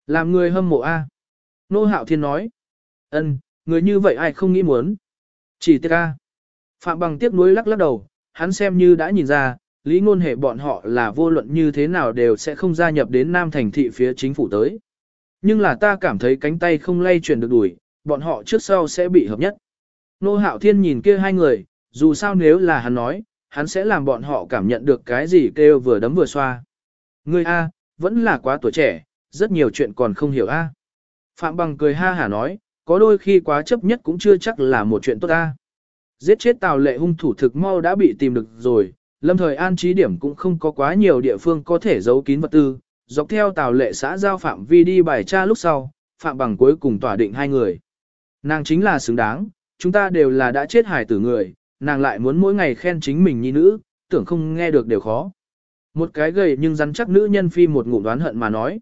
làm người hâm mộ a. Nô Hạo Thiên nói, ân, người như vậy ai không nghĩ muốn. Chỉ tiếc a. Phạm bằng tiếc nuối lắc lắc đầu, hắn xem như đã nhìn ra, lý ngôn hệ bọn họ là vô luận như thế nào đều sẽ không gia nhập đến Nam thành thị phía chính phủ tới. Nhưng là ta cảm thấy cánh tay không lay chuyển được đuổi, bọn họ trước sau sẽ bị hợp nhất. Nô Hạo Thiên nhìn kia hai người, dù sao nếu là hắn nói, hắn sẽ làm bọn họ cảm nhận được cái gì kêu vừa đấm vừa xoa. Ngươi A, vẫn là quá tuổi trẻ, rất nhiều chuyện còn không hiểu A. Phạm bằng cười ha hả nói, có đôi khi quá chấp nhất cũng chưa chắc là một chuyện tốt A. Giết chết tào lệ hung thủ thực mau đã bị tìm được rồi, lâm thời an trí điểm cũng không có quá nhiều địa phương có thể giấu kín vật tư, dọc theo tào lệ xã giao phạm vi đi bài tra lúc sau, phạm bằng cuối cùng tỏa định hai người. Nàng chính là xứng đáng, chúng ta đều là đã chết hài tử người, nàng lại muốn mỗi ngày khen chính mình nhi nữ, tưởng không nghe được đều khó. Một cái gầy nhưng rắn chắc nữ nhân phi một ngụm đoán hận mà nói.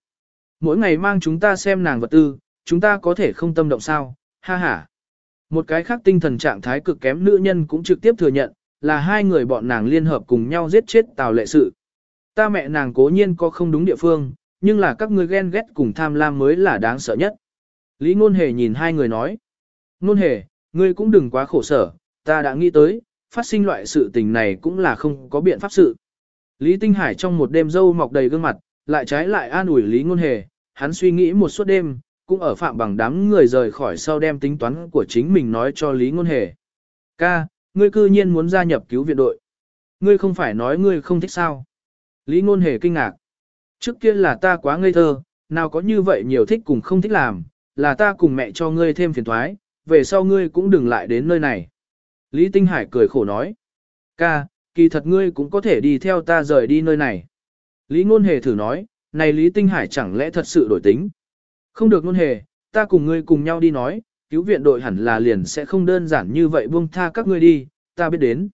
Mỗi ngày mang chúng ta xem nàng vật tư, chúng ta có thể không tâm động sao, ha ha. Một cái khác tinh thần trạng thái cực kém nữ nhân cũng trực tiếp thừa nhận, là hai người bọn nàng liên hợp cùng nhau giết chết tào lệ sự. Ta mẹ nàng cố nhiên có không đúng địa phương, nhưng là các ngươi ghen ghét cùng tham lam mới là đáng sợ nhất. Lý Ngôn Hề nhìn hai người nói. Ngôn Hề, ngươi cũng đừng quá khổ sở, ta đã nghĩ tới, phát sinh loại sự tình này cũng là không có biện pháp sự. Lý Tinh Hải trong một đêm dâu mọc đầy gương mặt, lại trái lại an ủi Lý Ngôn Hề, hắn suy nghĩ một suốt đêm, cũng ở phạm bằng đám người rời khỏi sau đem tính toán của chính mình nói cho Lý Ngôn Hề. Ca, ngươi cư nhiên muốn gia nhập cứu viện đội. Ngươi không phải nói ngươi không thích sao. Lý Ngôn Hề kinh ngạc. Trước kia là ta quá ngây thơ, nào có như vậy nhiều thích cùng không thích làm, là ta cùng mẹ cho ngươi thêm phiền thoái, về sau ngươi cũng đừng lại đến nơi này. Lý Tinh Hải cười khổ nói. Ca, kỳ thật ngươi cũng có thể đi theo ta rời đi nơi này. Lý Ngôn Hề thử nói, này Lý Tinh Hải chẳng lẽ thật sự đổi tính. Không được luôn Hề, ta cùng ngươi cùng nhau đi nói, cứu viện đội hẳn là liền sẽ không đơn giản như vậy buông tha các ngươi đi, ta biết đến.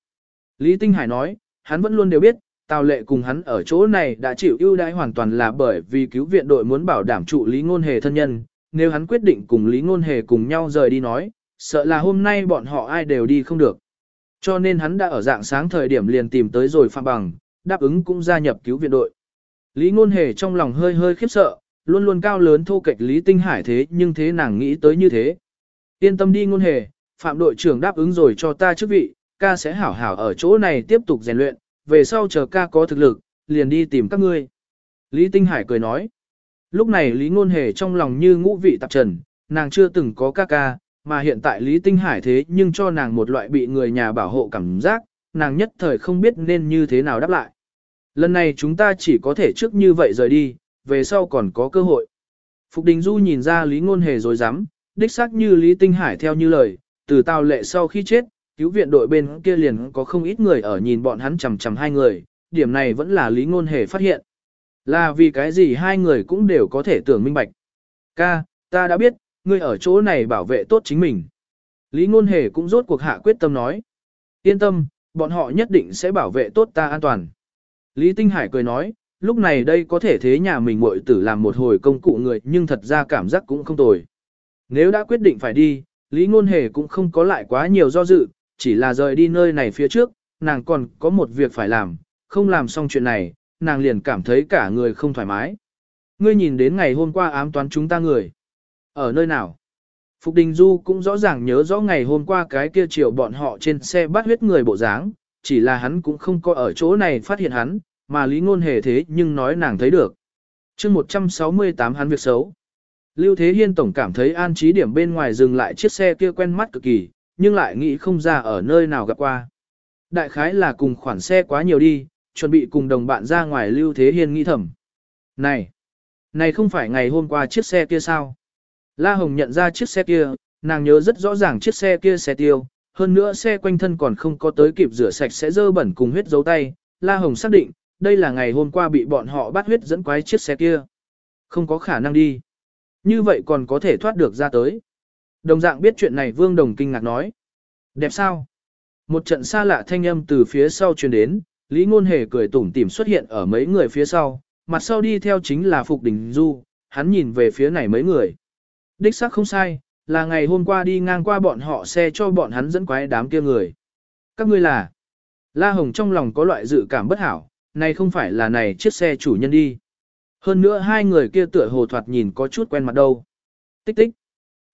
Lý Tinh Hải nói, hắn vẫn luôn đều biết, Tào Lệ cùng hắn ở chỗ này đã chịu ưu đãi hoàn toàn là bởi vì cứu viện đội muốn bảo đảm trụ Lý Ngôn Hề thân nhân, nếu hắn quyết định cùng Lý Ngôn Hề cùng nhau rời đi nói, sợ là hôm nay bọn họ ai đều đi không được. Cho nên hắn đã ở dạng sáng thời điểm liền tìm tới rồi Phạm Bằng, đáp ứng cũng gia nhập cứu viện đội. Lý Ngôn Hề trong lòng hơi hơi khiếp sợ, luôn luôn cao lớn thô kệch Lý Tinh Hải thế nhưng thế nàng nghĩ tới như thế. Yên tâm đi Ngôn Hề, Phạm đội trưởng đáp ứng rồi cho ta chức vị, ca sẽ hảo hảo ở chỗ này tiếp tục rèn luyện, về sau chờ ca có thực lực, liền đi tìm các ngươi. Lý Tinh Hải cười nói. Lúc này Lý Ngôn Hề trong lòng như ngũ vị tạp trần, nàng chưa từng có ca ca, mà hiện tại Lý Tinh Hải thế nhưng cho nàng một loại bị người nhà bảo hộ cảm giác, nàng nhất thời không biết nên như thế nào đáp lại. Lần này chúng ta chỉ có thể trước như vậy rời đi, về sau còn có cơ hội. Phục Đình Du nhìn ra Lý Ngôn Hề rồi dám, đích xác như Lý Tinh Hải theo như lời, từ tao lệ sau khi chết, cứu viện đội bên kia liền có không ít người ở nhìn bọn hắn chầm chầm hai người, điểm này vẫn là Lý Ngôn Hề phát hiện. Là vì cái gì hai người cũng đều có thể tưởng minh bạch. Ca, ta đã biết, ngươi ở chỗ này bảo vệ tốt chính mình. Lý Ngôn Hề cũng rốt cuộc hạ quyết tâm nói. Yên tâm, bọn họ nhất định sẽ bảo vệ tốt ta an toàn. Lý Tinh Hải cười nói, lúc này đây có thể thế nhà mình muội tử làm một hồi công cụ người nhưng thật ra cảm giác cũng không tồi. Nếu đã quyết định phải đi, Lý Ngôn Hề cũng không có lại quá nhiều do dự, chỉ là rời đi nơi này phía trước, nàng còn có một việc phải làm, không làm xong chuyện này, nàng liền cảm thấy cả người không thoải mái. Ngươi nhìn đến ngày hôm qua ám toán chúng ta người. Ở nơi nào? Phục Đình Du cũng rõ ràng nhớ rõ ngày hôm qua cái kia chiều bọn họ trên xe bắt huyết người bộ dáng, chỉ là hắn cũng không có ở chỗ này phát hiện hắn, mà Lý Ngôn hề thế nhưng nói nàng thấy được. chương 168 hắn việc xấu. Lưu Thế Hiên tổng cảm thấy an trí điểm bên ngoài dừng lại chiếc xe kia quen mắt cực kỳ, nhưng lại nghĩ không ra ở nơi nào gặp qua. Đại khái là cùng khoản xe quá nhiều đi, chuẩn bị cùng đồng bạn ra ngoài Lưu Thế Hiên nghĩ thầm. Này, này không phải ngày hôm qua chiếc xe kia sao? La Hồng nhận ra chiếc xe kia, nàng nhớ rất rõ ràng chiếc xe kia xe tiêu, hơn nữa xe quanh thân còn không có tới kịp rửa sạch sẽ dơ bẩn cùng huyết dấu tay. La Hồng xác định, đây là ngày hôm qua bị bọn họ bắt huyết dẫn quái chiếc xe kia. Không có khả năng đi. Như vậy còn có thể thoát được ra tới. Đồng dạng biết chuyện này Vương Đồng kinh ngạc nói. Đẹp sao? Một trận xa lạ thanh âm từ phía sau truyền đến, Lý Ngôn Hề cười tủm tỉm xuất hiện ở mấy người phía sau, mặt sau đi theo chính là Phục Đình Du, hắn nhìn về phía này mấy người. Đích xác không sai, là ngày hôm qua đi ngang qua bọn họ xe cho bọn hắn dẫn quái đám kia người. Các ngươi là... La Hồng trong lòng có loại dự cảm bất hảo, này không phải là này chiếc xe chủ nhân đi. Hơn nữa hai người kia tựa hồ thoạt nhìn có chút quen mặt đâu. Tích tích.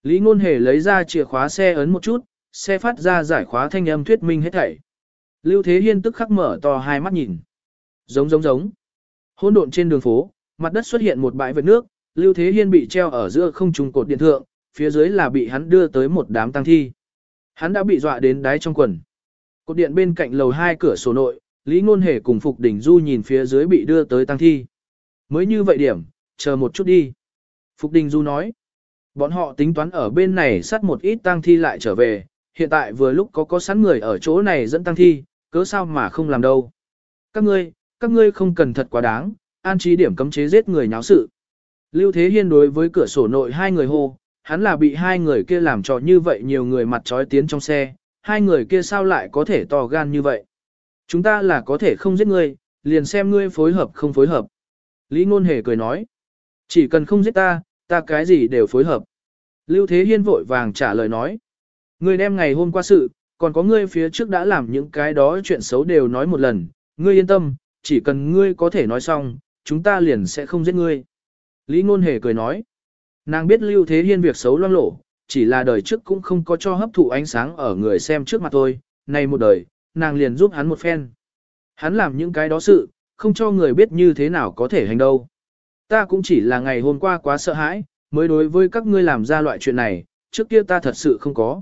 Lý Ngôn Hề lấy ra chìa khóa xe ấn một chút, xe phát ra giải khóa thanh âm thuyết minh hết thảy. Lưu Thế Hiên tức khắc mở to hai mắt nhìn. Giống giống giống. Hỗn độn trên đường phố, mặt đất xuất hiện một bãi vệt nước, Lưu Thế Hiên bị treo ở giữa không trung cột điện thượng, phía dưới là bị hắn đưa tới một đám tang thi. Hắn đã bị dọa đến đáy trong quần. Cột điện bên cạnh lầu hai cửa sổ nội, Lý Ngôn Hề cùng Phục Đình Du nhìn phía dưới bị đưa tới tăng thi. Mới như vậy điểm, chờ một chút đi. Phục Đình Du nói. Bọn họ tính toán ở bên này sát một ít tăng thi lại trở về, hiện tại vừa lúc có có sẵn người ở chỗ này dẫn tăng thi, cớ sao mà không làm đâu. Các ngươi, các ngươi không cần thật quá đáng, an trí điểm cấm chế giết người nháo sự. Lưu Thế Hiên đối với cửa sổ nội hai người hô, hắn là bị hai người kia làm trò như vậy nhiều người mặt trói tiến trong xe, hai người kia sao lại có thể to gan như vậy. Chúng ta là có thể không giết ngươi, liền xem ngươi phối hợp không phối hợp. Lý Ngôn Hề cười nói, chỉ cần không giết ta, ta cái gì đều phối hợp. Lưu Thế Hiên vội vàng trả lời nói, ngươi đem ngày hôm qua sự, còn có ngươi phía trước đã làm những cái đó chuyện xấu đều nói một lần, ngươi yên tâm, chỉ cần ngươi có thể nói xong, chúng ta liền sẽ không giết ngươi. Lý Ngôn Hề cười nói, nàng biết Lưu Thế Hiên việc xấu loang lổ, chỉ là đời trước cũng không có cho hấp thụ ánh sáng ở người xem trước mặt thôi, này một đời, nàng liền giúp hắn một phen. Hắn làm những cái đó sự, không cho người biết như thế nào có thể hành đâu. Ta cũng chỉ là ngày hôm qua quá sợ hãi, mới đối với các ngươi làm ra loại chuyện này, trước kia ta thật sự không có.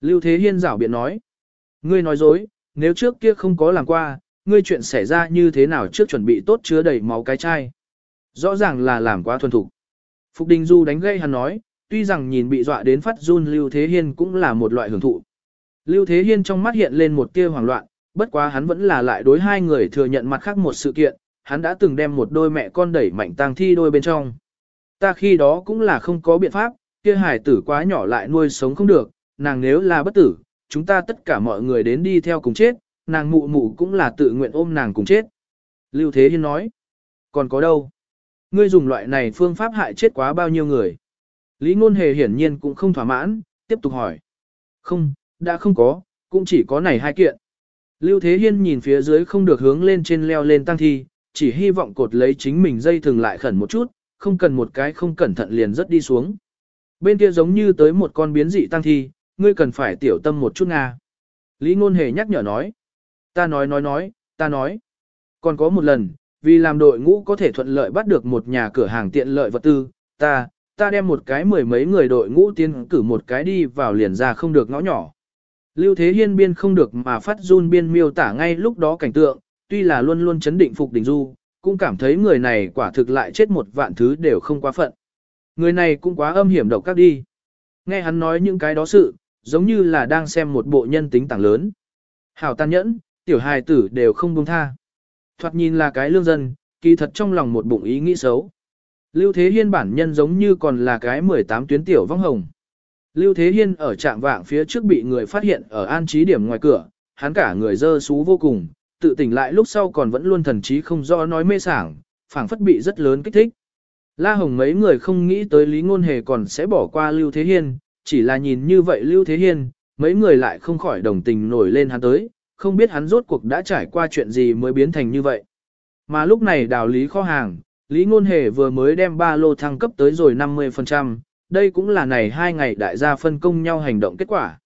Lưu Thế Hiên rảo biện nói, ngươi nói dối, nếu trước kia không có làm qua, ngươi chuyện xảy ra như thế nào trước chuẩn bị tốt chứa đầy máu cái chai. Rõ ràng là làm quá thuần thục. Phục Đình Du đánh gây hắn nói, tuy rằng nhìn bị dọa đến phát run Lưu Thế Hiên cũng là một loại hưởng thụ. Lưu Thế Hiên trong mắt hiện lên một tia hoảng loạn, bất quá hắn vẫn là lại đối hai người thừa nhận mặt khác một sự kiện, hắn đã từng đem một đôi mẹ con đẩy mạnh tang thi đôi bên trong. Ta khi đó cũng là không có biện pháp, kia hải tử quá nhỏ lại nuôi sống không được, nàng nếu là bất tử, chúng ta tất cả mọi người đến đi theo cùng chết, nàng mụ mụ cũng là tự nguyện ôm nàng cùng chết. Lưu Thế Hiên nói, còn có đâu? Ngươi dùng loại này phương pháp hại chết quá bao nhiêu người? Lý Ngôn Hề hiển nhiên cũng không thỏa mãn, tiếp tục hỏi. Không, đã không có, cũng chỉ có này hai kiện. Lưu Thế Hiên nhìn phía dưới không được hướng lên trên leo lên tăng thi, chỉ hy vọng cột lấy chính mình dây thường lại khẩn một chút, không cần một cái không cẩn thận liền rất đi xuống. Bên kia giống như tới một con biến dị tăng thi, ngươi cần phải tiểu tâm một chút Nga. Lý Ngôn Hề nhắc nhở nói. Ta nói nói nói, ta nói. Còn có một lần, vì làm đội ngũ có thể thuận lợi bắt được một nhà cửa hàng tiện lợi vật tư, ta, ta đem một cái mười mấy người đội ngũ tiến cử một cái đi vào liền ra không được ngõ nhỏ. Lưu Thế Hiên biên không được mà phát run biên miêu tả ngay lúc đó cảnh tượng, tuy là luôn luôn chấn định phục đỉnh du, cũng cảm thấy người này quả thực lại chết một vạn thứ đều không quá phận. Người này cũng quá âm hiểm độc các đi. Nghe hắn nói những cái đó sự, giống như là đang xem một bộ nhân tính tảng lớn. Hảo tàn nhẫn, tiểu hài tử đều không buông tha. Thoạt nhìn là cái lương dân, kỳ thật trong lòng một bụng ý nghĩ xấu. Lưu Thế Hiên bản nhân giống như còn là cái 18 tuyến tiểu vong hồng. Lưu Thế Hiên ở trạm vạng phía trước bị người phát hiện ở an trí điểm ngoài cửa, hắn cả người dơ xú vô cùng, tự tỉnh lại lúc sau còn vẫn luôn thần trí không rõ nói mê sảng, phảng phất bị rất lớn kích thích. La Hồng mấy người không nghĩ tới Lý Ngôn Hề còn sẽ bỏ qua Lưu Thế Hiên, chỉ là nhìn như vậy Lưu Thế Hiên, mấy người lại không khỏi đồng tình nổi lên hắn tới, không biết hắn rốt cuộc đã trải qua chuyện gì mới biến thành như vậy. Mà lúc này đào lý kho hàng, Lý Ngôn Hề vừa mới đem ba lô thăng cấp tới rồi 50%, đây cũng là này hai ngày đại gia phân công nhau hành động kết quả.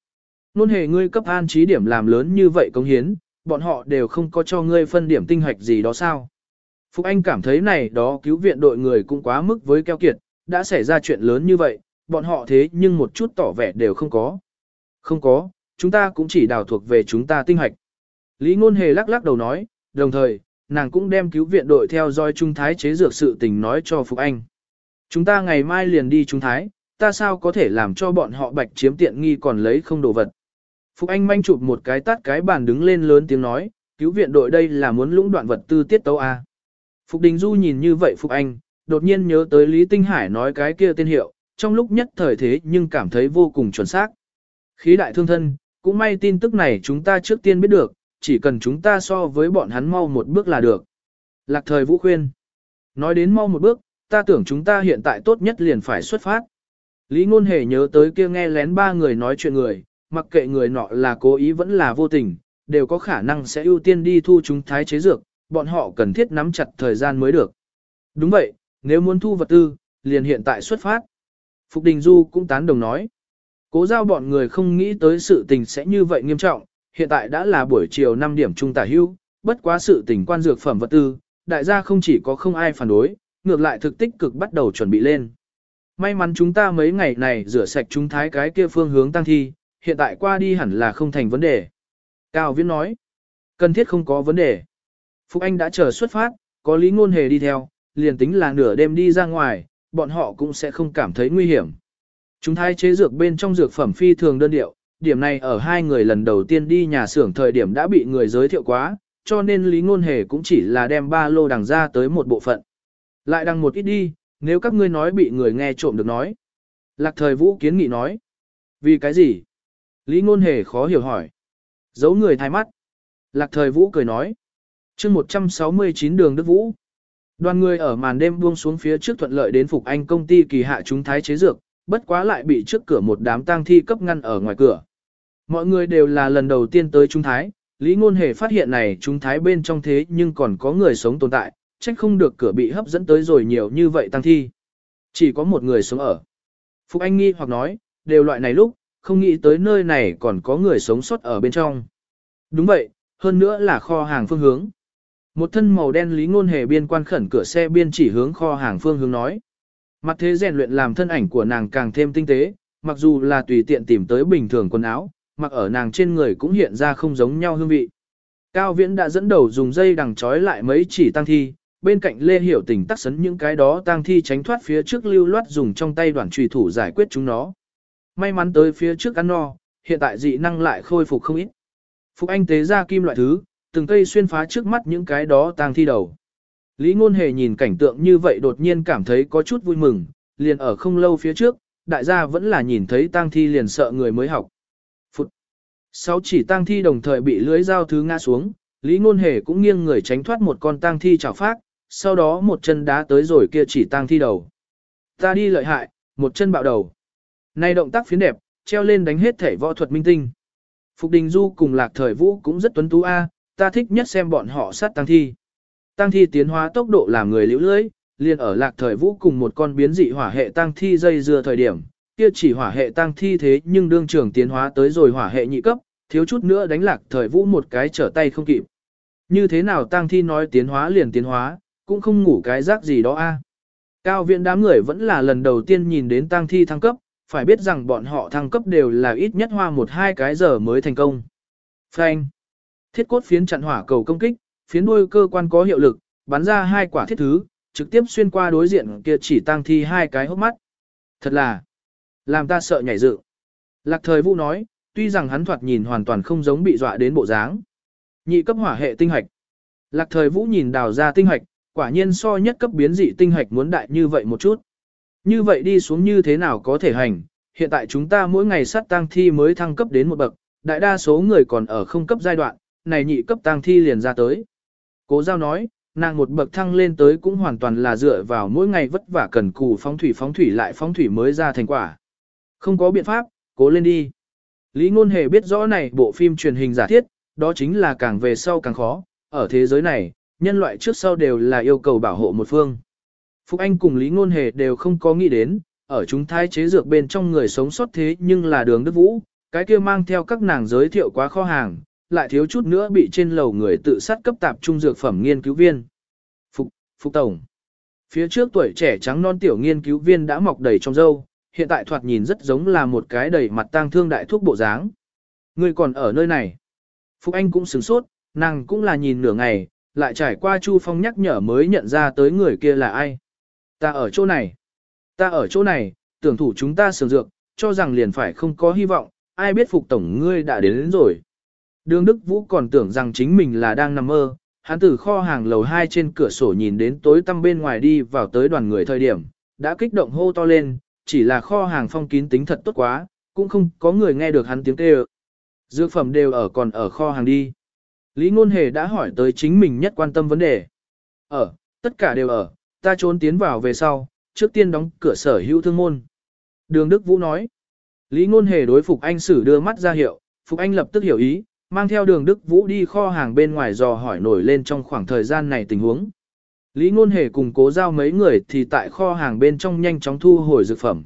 Nôn Hề ngươi cấp an trí điểm làm lớn như vậy công hiến, bọn họ đều không có cho ngươi phân điểm tinh hoạch gì đó sao. Phục Anh cảm thấy này đó cứu viện đội người cũng quá mức với keo kiệt, đã xảy ra chuyện lớn như vậy, bọn họ thế nhưng một chút tỏ vẻ đều không có. Không có, chúng ta cũng chỉ đào thuộc về chúng ta tinh hoạch. Lý Ngôn Hề lắc lắc đầu nói, đồng thời, nàng cũng đem cứu viện đội theo dõi Trung Thái chế dược sự tình nói cho Phục Anh. Chúng ta ngày mai liền đi Trung Thái, ta sao có thể làm cho bọn họ bạch chiếm tiện nghi còn lấy không đồ vật. Phục Anh manh chụp một cái tắt cái bàn đứng lên lớn tiếng nói, cứu viện đội đây là muốn lũng đoạn vật tư tiết tấu A. Phục Đình Du nhìn như vậy Phục Anh, đột nhiên nhớ tới Lý Tinh Hải nói cái kia tên hiệu, trong lúc nhất thời thế nhưng cảm thấy vô cùng chuẩn xác. Khí đại thương thân, cũng may tin tức này chúng ta trước tiên biết được, chỉ cần chúng ta so với bọn hắn mau một bước là được. Lạc thời vũ khuyên. Nói đến mau một bước, ta tưởng chúng ta hiện tại tốt nhất liền phải xuất phát. Lý ngôn hề nhớ tới kia nghe lén ba người nói chuyện người, mặc kệ người nọ là cố ý vẫn là vô tình, đều có khả năng sẽ ưu tiên đi thu chúng thái chế dược, bọn họ cần thiết nắm chặt thời gian mới được. Đúng vậy, nếu muốn thu vật tư, liền hiện tại xuất phát. Phục Đình Du cũng tán đồng nói. Cố giao bọn người không nghĩ tới sự tình sẽ như vậy nghiêm trọng, hiện tại đã là buổi chiều 5 điểm trung tả hưu, bất quá sự tình quan dược phẩm vật tư, đại gia không chỉ có không ai phản đối, ngược lại thực tích cực bắt đầu chuẩn bị lên. May mắn chúng ta mấy ngày này rửa sạch chúng thái cái kia phương hướng tăng thi, hiện tại qua đi hẳn là không thành vấn đề. Cao Viễn nói, cần thiết không có vấn đề. Phúc Anh đã chờ xuất phát, có lý ngôn hề đi theo, liền tính là nửa đêm đi ra ngoài, bọn họ cũng sẽ không cảm thấy nguy hiểm. Chúng thái chế dược bên trong dược phẩm phi thường đơn điệu, điểm này ở hai người lần đầu tiên đi nhà xưởng thời điểm đã bị người giới thiệu quá, cho nên Lý Ngôn Hề cũng chỉ là đem ba lô đằng ra tới một bộ phận. Lại đăng một ít đi, nếu các ngươi nói bị người nghe trộm được nói. Lạc thời vũ kiến nghị nói. Vì cái gì? Lý Ngôn Hề khó hiểu hỏi. Giấu người thay mắt. Lạc thời vũ cười nói. mươi 169 đường Đức Vũ. Đoàn người ở màn đêm buông xuống phía trước thuận lợi đến Phục Anh công ty kỳ hạ chúng thái chế dược, bất quá lại bị trước cửa một đám tang thi cấp ngăn ở ngoài cửa. Mọi người đều là lần đầu tiên tới Trung Thái, Lý Ngôn Hề phát hiện này Trung Thái bên trong thế nhưng còn có người sống tồn tại, trách không được cửa bị hấp dẫn tới rồi nhiều như vậy tăng thi. Chỉ có một người sống ở. Phục Anh nghi hoặc nói, đều loại này lúc, không nghĩ tới nơi này còn có người sống sót ở bên trong. Đúng vậy, hơn nữa là kho hàng phương hướng. Một thân màu đen Lý Ngôn Hề biên quan khẩn cửa xe biên chỉ hướng kho hàng phương hướng nói. Mặt thế rèn luyện làm thân ảnh của nàng càng thêm tinh tế, mặc dù là tùy tiện tìm tới bình thường quần áo, mặc ở nàng trên người cũng hiện ra không giống nhau hương vị. Cao Viễn đã dẫn đầu dùng dây đằng trói lại mấy chỉ tăng thi, bên cạnh Lê Hiểu Tình tắc sấn những cái đó tang thi tránh thoát phía trước lưu loát dùng trong tay đoạn trùy thủ giải quyết chúng nó. May mắn tới phía trước ăn no, hiện tại dị năng lại khôi phục không ít. Phục Anh tế ra kim loại thứ, từng cây xuyên phá trước mắt những cái đó tang thi đầu. Lý Ngôn Hề nhìn cảnh tượng như vậy đột nhiên cảm thấy có chút vui mừng, liền ở không lâu phía trước, đại gia vẫn là nhìn thấy tang thi liền sợ người mới học. Phụt. Sáu chỉ tang thi đồng thời bị lưới dao thứ ngã xuống, Lý Ngôn Hề cũng nghiêng người tránh thoát một con tang thi chảo phát, sau đó một chân đá tới rồi kia chỉ tang thi đầu. Ta đi lợi hại, một chân bạo đầu. Này động tác phiến đẹp, treo lên đánh hết thể võ thuật minh tinh. Phục Đình Du cùng Lạc Thời Vũ cũng rất tuấn tú a, ta thích nhất xem bọn họ sát tang thi. tang thi tiến hóa tốc độ làm người liễu lưới, liền ở Lạc Thời Vũ cùng một con biến dị hỏa hệ tang thi dây dưa thời điểm, kia chỉ hỏa hệ tang thi thế nhưng đương trưởng tiến hóa tới rồi hỏa hệ nhị cấp, thiếu chút nữa đánh Lạc Thời Vũ một cái trở tay không kịp. Như thế nào tang thi nói tiến hóa liền tiến hóa, cũng không ngủ cái rác gì đó a. Cao viện đám người vẫn là lần đầu tiên nhìn đến tang thi thăng cấp, phải biết rằng bọn họ thăng cấp đều là ít nhất hoa một hai cái giờ mới thành công. Phanh. Thiết cốt phiến chặn hỏa cầu công kích, phiến đuôi cơ quan có hiệu lực, bắn ra hai quả thiết thứ, trực tiếp xuyên qua đối diện kia chỉ tang thi hai cái hốc mắt. Thật là, làm ta sợ nhảy dựng. Lạc thời vũ nói, tuy rằng hắn thoạt nhìn hoàn toàn không giống bị dọa đến bộ dáng. Nhị cấp hỏa hệ tinh hạch. Lạc thời vũ nhìn đào ra tinh hạch, quả nhiên so nhất cấp biến dị tinh hạch muốn đại như vậy một chút. Như vậy đi xuống như thế nào có thể hành, hiện tại chúng ta mỗi ngày sát tang thi mới thăng cấp đến một bậc, đại đa số người còn ở không cấp giai đoạn, này nhị cấp tang thi liền ra tới. Cố giao nói, nàng một bậc thăng lên tới cũng hoàn toàn là dựa vào mỗi ngày vất vả cần cù phóng thủy phóng thủy lại phóng thủy mới ra thành quả. Không có biện pháp, cố lên đi. Lý Ngôn Hề biết rõ này bộ phim truyền hình giả thiết, đó chính là càng về sau càng khó, ở thế giới này, nhân loại trước sau đều là yêu cầu bảo hộ một phương. Phúc Anh cùng Lý Ngôn Hề đều không có nghĩ đến, ở chúng thai chế dược bên trong người sống sót thế nhưng là đường Đức Vũ, cái kia mang theo các nàng giới thiệu quá kho hàng, lại thiếu chút nữa bị trên lầu người tự sát cấp tạp trung dược phẩm nghiên cứu viên. Phục, Phục Tổng. Phía trước tuổi trẻ trắng non tiểu nghiên cứu viên đã mọc đầy trong dâu, hiện tại thoạt nhìn rất giống là một cái đầy mặt tang thương đại thuốc bộ dáng. Người còn ở nơi này. Phục Anh cũng sửng sốt, nàng cũng là nhìn nửa ngày, lại trải qua Chu Phong nhắc nhở mới nhận ra tới người kia là ai. Ta ở chỗ này. Ta ở chỗ này, tưởng thủ chúng ta sường dược, cho rằng liền phải không có hy vọng, ai biết Phục Tổng ngươi đã đến, đến rồi. Đường Đức Vũ còn tưởng rằng chính mình là đang nằm mơ, hắn từ kho hàng lầu 2 trên cửa sổ nhìn đến tối tăm bên ngoài đi vào tới đoàn người thời điểm, đã kích động hô to lên, chỉ là kho hàng phong kín tính thật tốt quá, cũng không có người nghe được hắn tiếng kêu. Dược phẩm đều ở còn ở kho hàng đi. Lý Ngôn Hề đã hỏi tới chính mình nhất quan tâm vấn đề. Ở, tất cả đều ở, ta trốn tiến vào về sau, trước tiên đóng cửa sở hữu thương môn. Đường Đức Vũ nói. Lý Ngôn Hề đối Phục Anh sử đưa mắt ra hiệu, Phục Anh lập tức hiểu ý, mang theo đường Đức Vũ đi kho hàng bên ngoài dò hỏi nổi lên trong khoảng thời gian này tình huống. Lý Ngôn Hề cùng cố giao mấy người thì tại kho hàng bên trong nhanh chóng thu hồi dược phẩm.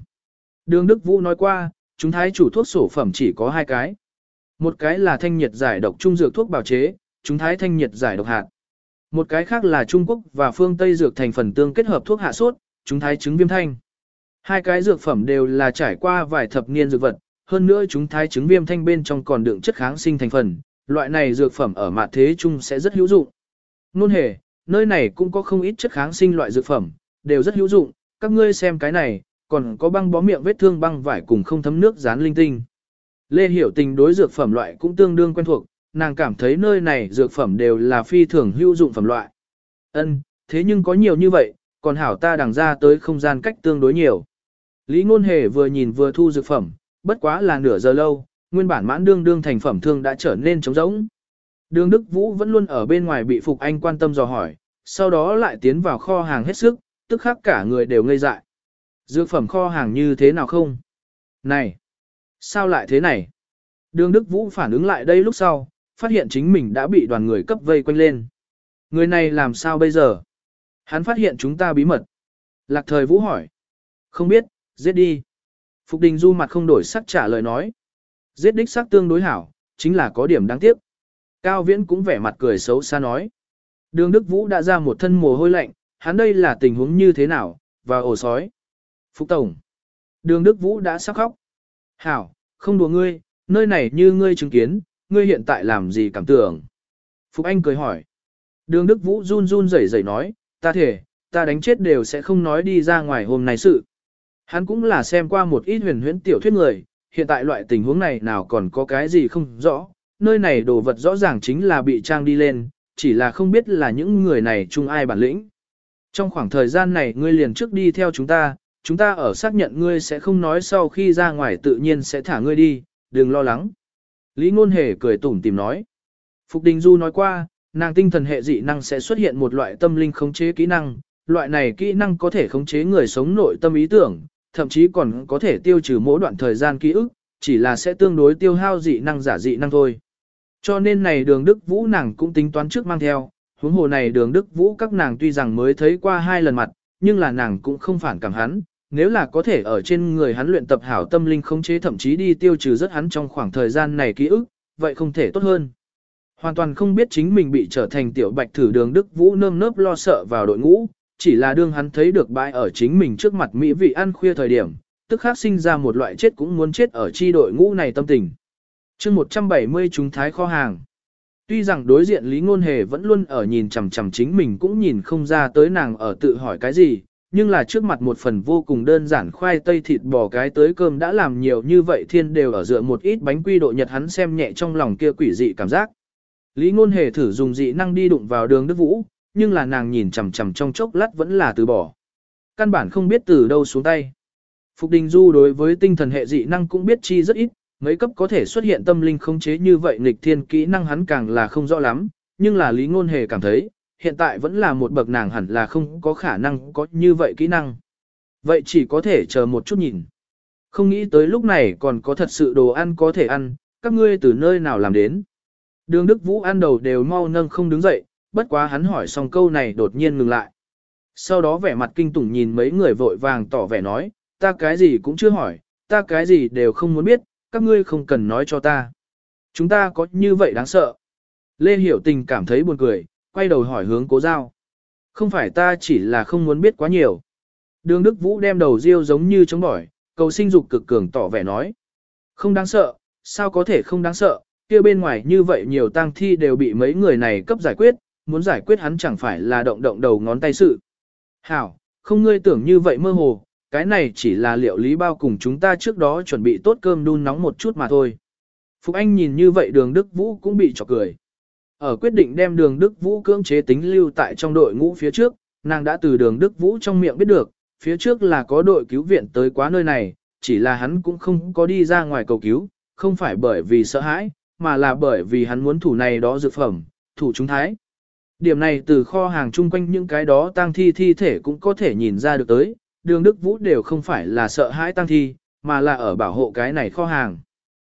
Đường Đức Vũ nói qua, chúng thái chủ thuốc sổ phẩm chỉ có hai cái. Một cái là thanh nhiệt giải độc trung dược thuốc bào chế, chúng thái thanh nhiệt giải độc hạt. Một cái khác là Trung Quốc và phương Tây dược thành phần tương kết hợp thuốc hạ sốt, chúng thái chứng viêm thanh. Hai cái dược phẩm đều là trải qua vài thập niên dược vật, hơn nữa chúng thái chứng viêm thanh bên trong còn đựng chất kháng sinh thành phần, loại này dược phẩm ở mặt thế chung sẽ rất hữu dụng. Nôn hề, nơi này cũng có không ít chất kháng sinh loại dược phẩm, đều rất hữu dụng, các ngươi xem cái này, còn có băng bó miệng vết thương băng vải cùng không thấm nước dán linh tinh. Lê Hiểu Tình đối dược phẩm loại cũng tương đương quen thuộc, nàng cảm thấy nơi này dược phẩm đều là phi thường hữu dụng phẩm loại. Ân, thế nhưng có nhiều như vậy, còn hảo ta đằng ra tới không gian cách tương đối nhiều. Lý Ngôn Hề vừa nhìn vừa thu dược phẩm, bất quá là nửa giờ lâu, nguyên bản mãn đương đương thành phẩm thương đã trở nên trống rỗng. Đường Đức Vũ vẫn luôn ở bên ngoài bị Phục Anh quan tâm dò hỏi, sau đó lại tiến vào kho hàng hết sức, tức khắc cả người đều ngây dại. Dược phẩm kho hàng như thế nào không? Này! Sao lại thế này? Đường Đức Vũ phản ứng lại đây lúc sau, phát hiện chính mình đã bị đoàn người cấp vây quanh lên. Người này làm sao bây giờ? Hắn phát hiện chúng ta bí mật. Lạc thời Vũ hỏi. Không biết, giết đi. Phục Đình Du mặt không đổi sắc trả lời nói. Giết đích sắc tương đối hảo, chính là có điểm đáng tiếc. Cao Viễn cũng vẻ mặt cười xấu xa nói. Đường Đức Vũ đã ra một thân mồ hôi lạnh, hắn đây là tình huống như thế nào, và ổ sói. Phục Tổng. Đường Đức Vũ đã sắc khóc. Hảo, không đùa ngươi, nơi này như ngươi chứng kiến, ngươi hiện tại làm gì cảm tưởng. Phục Anh cười hỏi. Đường Đức Vũ run run rẩy rẩy nói, ta thể, ta đánh chết đều sẽ không nói đi ra ngoài hôm nay sự. Hắn cũng là xem qua một ít huyền huyễn tiểu thuyết người, hiện tại loại tình huống này nào còn có cái gì không rõ, nơi này đồ vật rõ ràng chính là bị trang đi lên, chỉ là không biết là những người này chung ai bản lĩnh. Trong khoảng thời gian này ngươi liền trước đi theo chúng ta, chúng ta ở xác nhận ngươi sẽ không nói sau khi ra ngoài tự nhiên sẽ thả ngươi đi, đừng lo lắng. Lý Ngôn Hề cười tủm tìm nói. Phục Đình Du nói qua, nàng tinh thần hệ dị năng sẽ xuất hiện một loại tâm linh khống chế kỹ năng, loại này kỹ năng có thể khống chế người sống nội tâm ý tưởng, thậm chí còn có thể tiêu trừ mỗi đoạn thời gian ký ức, chỉ là sẽ tương đối tiêu hao dị năng giả dị năng thôi. Cho nên này đường Đức Vũ nàng cũng tính toán trước mang theo, huống hồ này đường Đức Vũ các nàng tuy rằng mới thấy qua hai lần mặt, nhưng là nàng cũng không phản cảm hắn, nếu là có thể ở trên người hắn luyện tập hảo tâm linh khống chế thậm chí đi tiêu trừ rất hắn trong khoảng thời gian này ký ức, vậy không thể tốt hơn. Hoàn toàn không biết chính mình bị trở thành tiểu bạch thử đường Đức Vũ nơm nớp lo sợ vào đội ngũ, chỉ là đương hắn thấy được bãi ở chính mình trước mặt Mỹ vị ăn khuya thời điểm, tức khắc sinh ra một loại chết cũng muốn chết ở chi đội ngũ này tâm tình. chương 170 chúng thái kho hàng. Tuy rằng đối diện Lý Ngôn Hề vẫn luôn ở nhìn chằm chằm chính mình cũng nhìn không ra tới nàng ở tự hỏi cái gì, nhưng là trước mặt một phần vô cùng đơn giản khoai tây thịt bò cái tới cơm đã làm nhiều như vậy thiên đều ở dựa một ít bánh quy độ nhật hắn xem nhẹ trong lòng kia quỷ dị cảm giác. Lý Ngôn Hề thử dùng dị năng đi đụng vào đường Đức Vũ, nhưng là nàng nhìn chằm chằm trong chốc lát vẫn là từ bỏ. Căn bản không biết từ đâu xuống tay. Phục Đình Du đối với tinh thần hệ dị năng cũng biết chi rất ít, mấy cấp có thể xuất hiện tâm linh khống chế như vậy nghịch thiên kỹ năng hắn càng là không rõ lắm, nhưng là Lý Ngôn Hề cảm thấy, hiện tại vẫn là một bậc nàng hẳn là không có khả năng có như vậy kỹ năng. Vậy chỉ có thể chờ một chút nhìn. Không nghĩ tới lúc này còn có thật sự đồ ăn có thể ăn, các ngươi từ nơi nào làm đến. Đường Đức Vũ ăn đầu đều mau nâng không đứng dậy, bất quá hắn hỏi xong câu này đột nhiên ngừng lại. Sau đó vẻ mặt kinh tủng nhìn mấy người vội vàng tỏ vẻ nói, ta cái gì cũng chưa hỏi, ta cái gì đều không muốn biết, các ngươi không cần nói cho ta. Chúng ta có như vậy đáng sợ. Lê Hiểu Tình cảm thấy buồn cười, quay đầu hỏi hướng cố giao. Không phải ta chỉ là không muốn biết quá nhiều. Đường Đức Vũ đem đầu riêu giống như chống bỏi, cầu sinh dục cực cường tỏ vẻ nói. Không đáng sợ, sao có thể không đáng sợ, kia bên ngoài như vậy nhiều tang thi đều bị mấy người này cấp giải quyết, muốn giải quyết hắn chẳng phải là động động đầu ngón tay sự. Hảo, không ngươi tưởng như vậy mơ hồ, cái này chỉ là liệu lý bao cùng chúng ta trước đó chuẩn bị tốt cơm đun nóng một chút mà thôi. Phục Anh nhìn như vậy đường Đức Vũ cũng bị chọc cười. Ở quyết định đem đường Đức Vũ cưỡng chế tính lưu tại trong đội ngũ phía trước, nàng đã từ đường Đức Vũ trong miệng biết được, phía trước là có đội cứu viện tới quá nơi này, chỉ là hắn cũng không có đi ra ngoài cầu cứu, không phải bởi vì sợ hãi, mà là bởi vì hắn muốn thủ này đó dược phẩm, thủ chúng thái. Điểm này từ kho hàng chung quanh những cái đó tang thi thi thể cũng có thể nhìn ra được tới, đường Đức Vũ đều không phải là sợ hãi tang thi, mà là ở bảo hộ cái này kho hàng.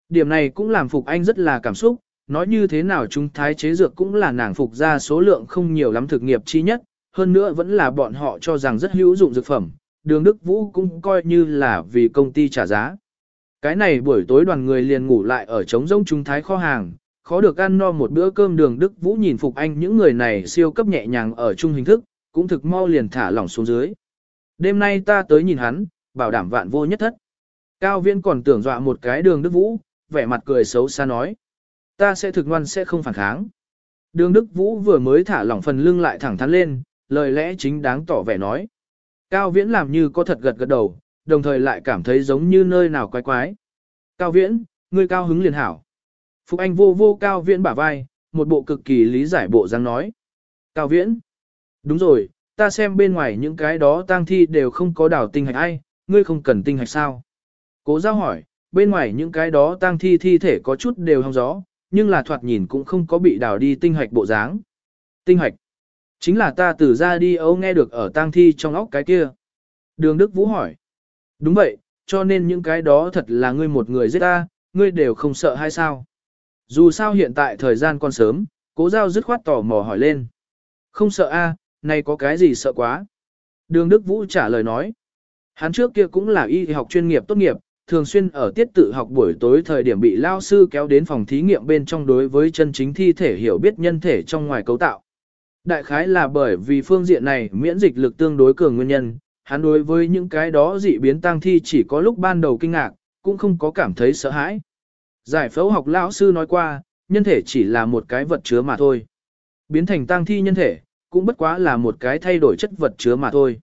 Điểm này cũng làm Phục Anh rất là cảm xúc, nói như thế nào chúng thái chế dược cũng là nàng phục ra số lượng không nhiều lắm thực nghiệp chi nhất, hơn nữa vẫn là bọn họ cho rằng rất hữu dụng dược phẩm, đường Đức Vũ cũng coi như là vì công ty trả giá. Cái này buổi tối đoàn người liền ngủ lại ở trống rông chúng thái kho hàng, khó được ăn no một bữa cơm đường Đức Vũ nhìn Phục Anh những người này siêu cấp nhẹ nhàng ở chung hình thức, cũng thực mau liền thả lỏng xuống dưới. Đêm nay ta tới nhìn hắn, bảo đảm vạn vô nhất thất. Cao Viễn còn tưởng dọa một cái đường Đức Vũ, vẻ mặt cười xấu xa nói. Ta sẽ thực ngoan sẽ không phản kháng. Đường Đức Vũ vừa mới thả lỏng phần lưng lại thẳng thắn lên, lời lẽ chính đáng tỏ vẻ nói. Cao Viễn làm như có thật gật gật đầu, đồng thời lại cảm thấy giống như nơi nào quái quái. Cao Viễn, ngươi cao hứng liền hảo. Phục Anh vô vô Cao Viễn bả vai, một bộ cực kỳ lý giải bộ dáng nói. Cao Viễn, đúng rồi, ta xem bên ngoài những cái đó tang thi đều không có đảo tinh hạch ai, ngươi không cần tinh hạch sao? Cố giao hỏi, bên ngoài những cái đó tang thi thi thể có chút đều hong gió, nhưng là thoạt nhìn cũng không có bị đào đi tinh hạch bộ dáng. Tinh hạch. Chính là ta từ ra đi ấu nghe được ở tang thi trong óc cái kia. Đường Đức Vũ hỏi. Đúng vậy, cho nên những cái đó thật là ngươi một người giết ta, ngươi đều không sợ hay sao? Dù sao hiện tại thời gian còn sớm, cố giao dứt khoát tỏ mò hỏi lên. Không sợ a, này có cái gì sợ quá? Đường Đức Vũ trả lời nói. Hắn trước kia cũng là y học chuyên nghiệp tốt nghiệp, thường xuyên ở tiết tự học buổi tối thời điểm bị lao sư kéo đến phòng thí nghiệm bên trong đối với chân chính thi thể hiểu biết nhân thể trong ngoài cấu tạo. Đại khái là bởi vì phương diện này miễn dịch lực tương đối cường nguyên nhân, hắn đối với những cái đó dị biến tăng thi chỉ có lúc ban đầu kinh ngạc, cũng không có cảm thấy sợ hãi. Giải phẫu học lão sư nói qua, nhân thể chỉ là một cái vật chứa mà thôi. Biến thành tăng thi nhân thể, cũng bất quá là một cái thay đổi chất vật chứa mà thôi.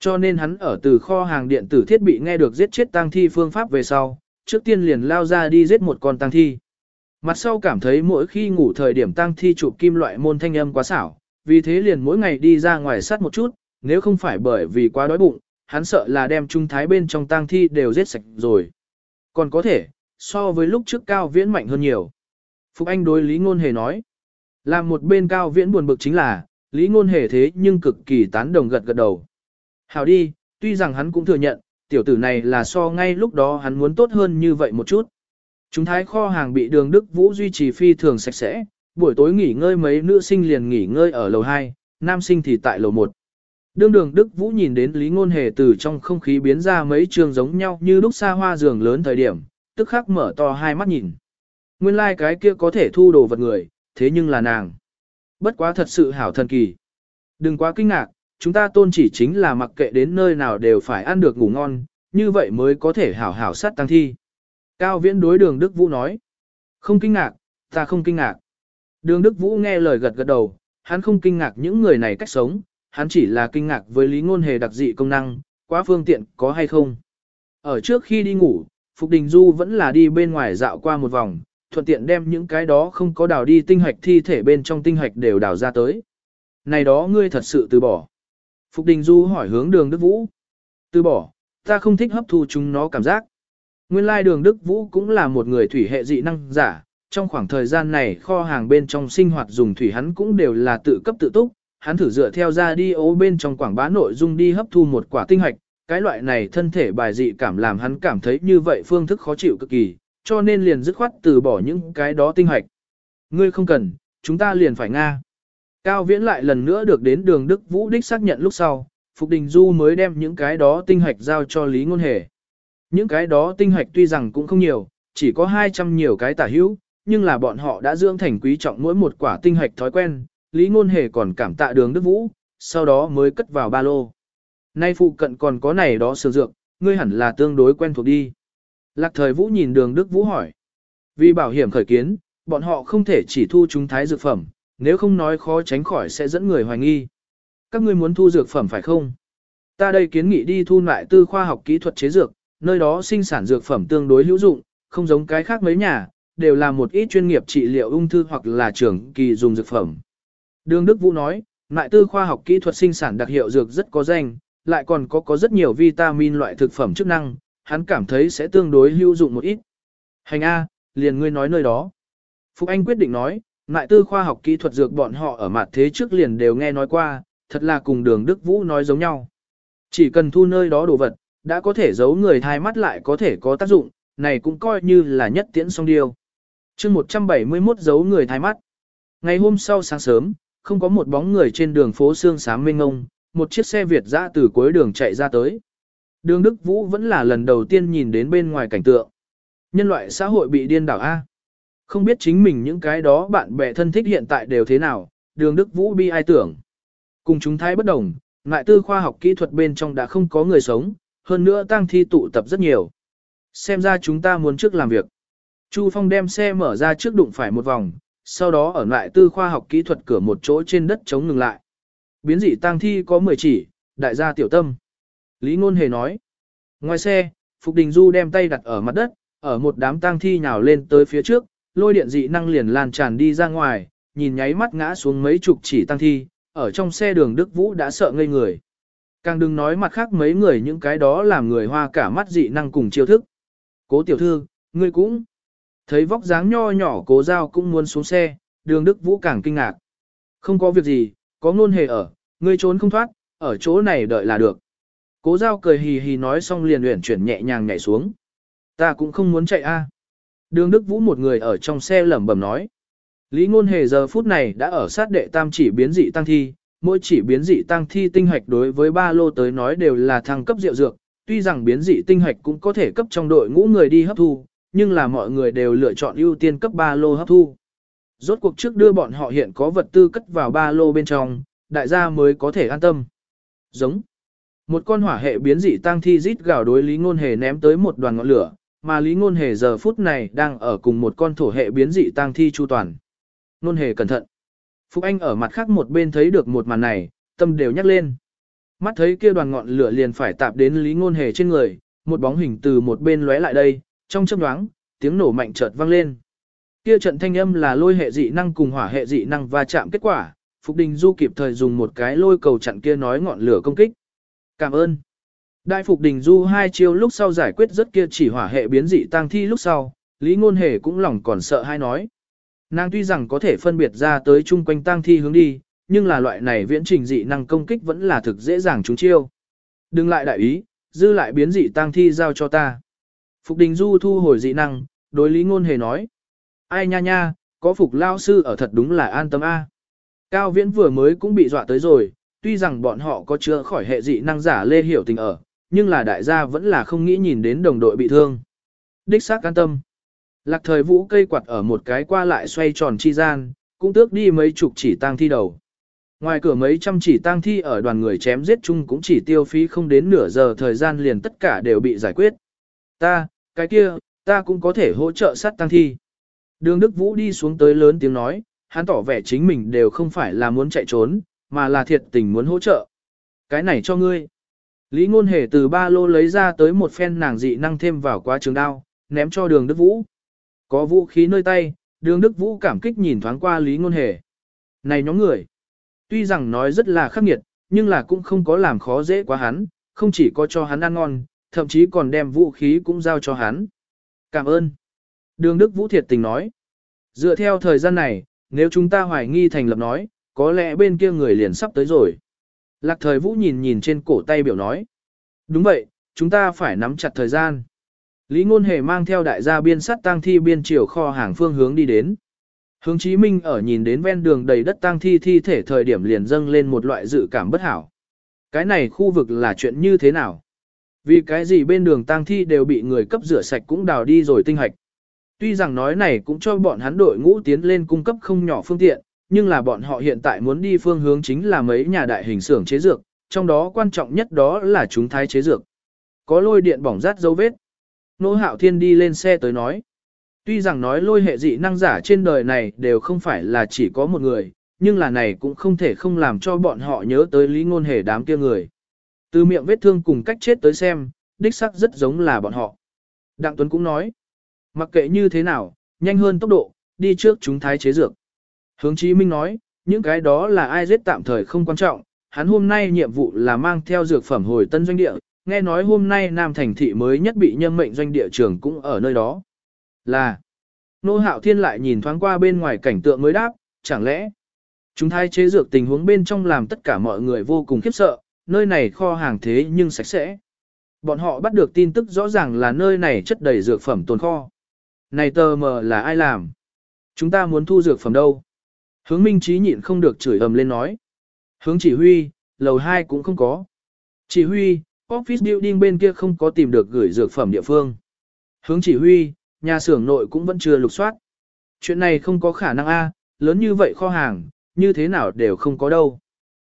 Cho nên hắn ở từ kho hàng điện tử thiết bị nghe được giết chết tang thi phương pháp về sau, trước tiên liền lao ra đi giết một con tang thi. Mặt sau cảm thấy mỗi khi ngủ thời điểm tang thi chụp kim loại môn thanh âm quá xảo, vì thế liền mỗi ngày đi ra ngoài sát một chút, nếu không phải bởi vì quá đói bụng, hắn sợ là đem trung thái bên trong tang thi đều giết sạch rồi. Còn có thể, so với lúc trước cao viễn mạnh hơn nhiều. Phục Anh đối Lý Ngôn Hề nói, làm một bên cao viễn buồn bực chính là, Lý Ngôn Hề thế nhưng cực kỳ tán đồng gật gật đầu. Hảo đi, tuy rằng hắn cũng thừa nhận, tiểu tử này là so ngay lúc đó hắn muốn tốt hơn như vậy một chút. Chúng thái kho hàng bị đường Đức Vũ duy trì phi thường sạch sẽ, buổi tối nghỉ ngơi mấy nữ sinh liền nghỉ ngơi ở lầu 2, nam sinh thì tại lầu 1. Đương đường Đức Vũ nhìn đến Lý Ngôn Hề từ trong không khí biến ra mấy trường giống nhau như lúc xa hoa giường lớn thời điểm, tức khắc mở to hai mắt nhìn. Nguyên lai like cái kia có thể thu đồ vật người, thế nhưng là nàng. Bất quá thật sự hảo thần kỳ. Đừng quá kinh ngạc, chúng ta tôn chỉ chính là mặc kệ đến nơi nào đều phải ăn được ngủ ngon, như vậy mới có thể hảo hảo sát tăng thi. Cao viễn đối đường Đức Vũ nói. Không kinh ngạc, ta không kinh ngạc. Đường Đức Vũ nghe lời gật gật đầu, hắn không kinh ngạc những người này cách sống, hắn chỉ là kinh ngạc với lý ngôn hề đặc dị công năng, quá phương tiện có hay không. Ở trước khi đi ngủ, Phục Đình Du vẫn là đi bên ngoài dạo qua một vòng, thuận tiện đem những cái đó không có đào đi tinh hạch thi thể bên trong tinh hạch đều đào ra tới. Này đó ngươi thật sự từ bỏ. Phục Đình Du hỏi hướng đường Đức Vũ. Từ bỏ, ta không thích hấp thu chúng nó cảm giác. Nguyên lai đường Đức Vũ cũng là một người thủy hệ dị năng giả, trong khoảng thời gian này kho hàng bên trong sinh hoạt dùng thủy hắn cũng đều là tự cấp tự túc, hắn thử dựa theo ra đi ố bên trong quảng bá nội dung đi hấp thu một quả tinh hạch, cái loại này thân thể bài dị cảm làm hắn cảm thấy như vậy phương thức khó chịu cực kỳ, cho nên liền dứt khoát từ bỏ những cái đó tinh hạch. Ngươi không cần, chúng ta liền phải Nga. Cao Viễn lại lần nữa được đến đường Đức Vũ Đích xác nhận lúc sau, Phục Đình Du mới đem những cái đó tinh hạch giao cho Lý Ngôn Hề. Những cái đó tinh hạch tuy rằng cũng không nhiều, chỉ có 200 nhiều cái tả hữu, nhưng là bọn họ đã dưỡng thành quý trọng mỗi một quả tinh hạch thói quen, Lý Ngôn Hề còn cảm tạ đường Đức Vũ, sau đó mới cất vào ba lô. Nay phụ cận còn có này đó sử dược, ngươi hẳn là tương đối quen thuộc đi. Lạc thời Vũ nhìn đường Đức Vũ hỏi. Vì bảo hiểm khởi kiến, bọn họ không thể chỉ thu chúng thái dược phẩm, nếu không nói khó tránh khỏi sẽ dẫn người hoài nghi. Các ngươi muốn thu dược phẩm phải không? Ta đây kiến nghị đi thu lại tư khoa học kỹ thuật chế dược, nơi đó sinh sản dược phẩm tương đối hữu dụng, không giống cái khác mấy nhà, đều là một ít chuyên nghiệp trị liệu ung thư hoặc là trưởng kỳ dùng dược phẩm. Đường Đức Vũ nói, lại tư khoa học kỹ thuật sinh sản đặc hiệu dược rất có danh, lại còn có có rất nhiều vitamin loại thực phẩm chức năng, hắn cảm thấy sẽ tương đối hữu dụng một ít. Hành A, liền ngươi nói nơi đó. Phục Anh quyết định nói, Ngại tư khoa học kỹ thuật dược bọn họ ở mặt thế trước liền đều nghe nói qua, thật là cùng đường Đức Vũ nói giống nhau. Chỉ cần thu nơi đó đồ vật, đã có thể giấu người thai mắt lại có thể có tác dụng, này cũng coi như là nhất tiễn song điêu. chương 171 giấu người thai mắt. Ngày hôm sau sáng sớm, không có một bóng người trên đường phố Sương Sám Minh Ngông, một chiếc xe Việt ra từ cuối đường chạy ra tới. Đường Đức Vũ vẫn là lần đầu tiên nhìn đến bên ngoài cảnh tượng. Nhân loại xã hội bị điên đảo A. Không biết chính mình những cái đó bạn bè thân thích hiện tại đều thế nào, đường Đức Vũ bi ai tưởng. Cùng chúng thái bất đồng, ngại tư khoa học kỹ thuật bên trong đã không có người sống, hơn nữa tăng thi tụ tập rất nhiều. Xem ra chúng ta muốn trước làm việc. Chu Phong đem xe mở ra trước đụng phải một vòng, sau đó ở lại tư khoa học kỹ thuật cửa một chỗ trên đất chống ngừng lại. Biến dị tăng thi có 10 chỉ, đại gia tiểu tâm. Lý Ngôn Hề nói. Ngoài xe, Phục Đình Du đem tay đặt ở mặt đất, ở một đám tang thi nhào lên tới phía trước, lôi điện dị năng liền lan tràn đi ra ngoài, nhìn nháy mắt ngã xuống mấy chục chỉ tăng thi, ở trong xe đường Đức Vũ đã sợ ngây người. Càng đừng nói mặt khác mấy người những cái đó làm người hoa cả mắt dị năng cùng chiêu thức. Cố tiểu thư, ngươi cũng thấy vóc dáng nho nhỏ cố giao cũng muốn xuống xe, đường Đức Vũ càng kinh ngạc. Không có việc gì, có ngôn hề ở, ngươi trốn không thoát, ở chỗ này đợi là được. Cố giao cười hì hì nói xong liền uyển chuyển nhẹ nhàng nhảy xuống. Ta cũng không muốn chạy a. Đường Đức Vũ một người ở trong xe lẩm bẩm nói. Lý ngôn hề giờ phút này đã ở sát đệ tam chỉ biến dị tăng thi, mỗi chỉ biến dị tăng thi tinh hạch đối với ba lô tới nói đều là thăng cấp rượu dược, tuy rằng biến dị tinh hạch cũng có thể cấp trong đội ngũ người đi hấp thu, nhưng là mọi người đều lựa chọn ưu tiên cấp ba lô hấp thu. Rốt cuộc trước đưa bọn họ hiện có vật tư cất vào ba lô bên trong, đại gia mới có thể an tâm. Giống. Một con hỏa hệ biến dị tăng thi rít gào đối Lý Ngôn Hề ném tới một đoàn ngọn lửa, mà Lý Ngôn Hề giờ phút này đang ở cùng một con thổ hệ biến dị tăng thi chu toàn. Ngôn Hề cẩn thận. Phúc Anh ở mặt khác một bên thấy được một màn này, tâm đều nhắc lên. Mắt thấy kia đoàn ngọn lửa liền phải tạp đến Lý Ngôn Hề trên người, một bóng hình từ một bên lóe lại đây, trong chớp nhoáng, tiếng nổ mạnh chợt vang lên. Kia trận thanh âm là lôi hệ dị năng cùng hỏa hệ dị năng va chạm kết quả, Phục Đình Du kịp thời dùng một cái lôi cầu chặn kia nói ngọn lửa công kích. Cảm ơn. Đại Phục Đình Du hai chiêu lúc sau giải quyết rất kia chỉ hỏa hệ biến dị tăng thi lúc sau, Lý Ngôn Hề cũng lòng còn sợ hai nói. Nàng tuy rằng có thể phân biệt ra tới chung quanh tăng thi hướng đi, nhưng là loại này viễn trình dị năng công kích vẫn là thực dễ dàng trúng chiêu. Đừng lại đại ý, dư lại biến dị tang thi giao cho ta. Phục Đình Du thu hồi dị năng, đối Lý Ngôn Hề nói. Ai nha nha, có Phục Lao Sư ở thật đúng là an tâm a. Cao Viễn vừa mới cũng bị dọa tới rồi, tuy rằng bọn họ có chữa khỏi hệ dị năng giả lê hiểu tình ở, nhưng là đại gia vẫn là không nghĩ nhìn đến đồng đội bị thương. Đích xác an tâm. Lạc thời vũ cây quạt ở một cái qua lại xoay tròn chi gian, cũng tước đi mấy chục chỉ tang thi đầu. Ngoài cửa mấy trăm chỉ tang thi ở đoàn người chém giết chung cũng chỉ tiêu phí không đến nửa giờ thời gian liền tất cả đều bị giải quyết. Ta, cái kia, ta cũng có thể hỗ trợ sát tang thi. Đường Đức Vũ đi xuống tới lớn tiếng nói, hắn tỏ vẻ chính mình đều không phải là muốn chạy trốn, mà là thiệt tình muốn hỗ trợ. Cái này cho ngươi. Lý Ngôn Hề từ ba lô lấy ra tới một phen nàng dị năng thêm vào quá trường đao, ném cho đường Đức Vũ. Có vũ khí nơi tay, đường Đức Vũ cảm kích nhìn thoáng qua Lý Ngôn Hề. Này nhóm người, tuy rằng nói rất là khắc nghiệt, nhưng là cũng không có làm khó dễ quá hắn, không chỉ có cho hắn ăn ngon, thậm chí còn đem vũ khí cũng giao cho hắn. Cảm ơn. Đường Đức Vũ thiệt tình nói. Dựa theo thời gian này, nếu chúng ta hoài nghi thành lập nói, có lẽ bên kia người liền sắp tới rồi. Lạc thời Vũ nhìn nhìn trên cổ tay biểu nói. Đúng vậy, chúng ta phải nắm chặt thời gian. Lý Ngôn Hề mang theo đại gia biên sắt tang thi biên triều kho hàng phương hướng đi đến. Hướng Chí Minh ở nhìn đến ven đường đầy đất tang thi thi thể thời điểm liền dâng lên một loại dự cảm bất hảo. Cái này khu vực là chuyện như thế nào? Vì cái gì bên đường tang thi đều bị người cấp rửa sạch cũng đào đi rồi tinh hạch. Tuy rằng nói này cũng cho bọn hắn đội ngũ tiến lên cung cấp không nhỏ phương tiện, nhưng là bọn họ hiện tại muốn đi phương hướng chính là mấy nhà đại hình xưởng chế dược, trong đó quan trọng nhất đó là chúng thái chế dược. Có lôi điện bỏng rát dấu vết. Nô Hạo Thiên đi lên xe tới nói. Tuy rằng nói lôi hệ dị năng giả trên đời này đều không phải là chỉ có một người, nhưng là này cũng không thể không làm cho bọn họ nhớ tới lý ngôn hề đám kia người. Từ miệng vết thương cùng cách chết tới xem, đích sắc rất giống là bọn họ. Đặng Tuấn cũng nói, mặc kệ như thế nào, nhanh hơn tốc độ, đi trước chúng thái chế dược. Hướng Chí Minh nói, những cái đó là ai giết tạm thời không quan trọng, hắn hôm nay nhiệm vụ là mang theo dược phẩm hồi tân doanh địa, nghe nói hôm nay Nam Thành Thị mới nhất bị nhâm mệnh doanh địa trường cũng ở nơi đó. Là, Nô Hạo Thiên lại nhìn thoáng qua bên ngoài cảnh tượng mới đáp, chẳng lẽ, chúng thai chế dược tình huống bên trong làm tất cả mọi người vô cùng khiếp sợ, nơi này kho hàng thế nhưng sạch sẽ. Bọn họ bắt được tin tức rõ ràng là nơi này chất đầy dược phẩm tồn kho. Này tờ mờ là ai làm? Chúng ta muốn thu dược phẩm đâu? Hướng Minh Trí nhịn không được chửi ầm lên nói. Hướng chỉ huy, lầu 2 cũng không có. Chỉ huy, office building bên kia không có tìm được gửi dược phẩm địa phương. Hướng chỉ huy, nhà xưởng nội cũng vẫn chưa lục soát. Chuyện này không có khả năng a, lớn như vậy kho hàng, như thế nào đều không có đâu.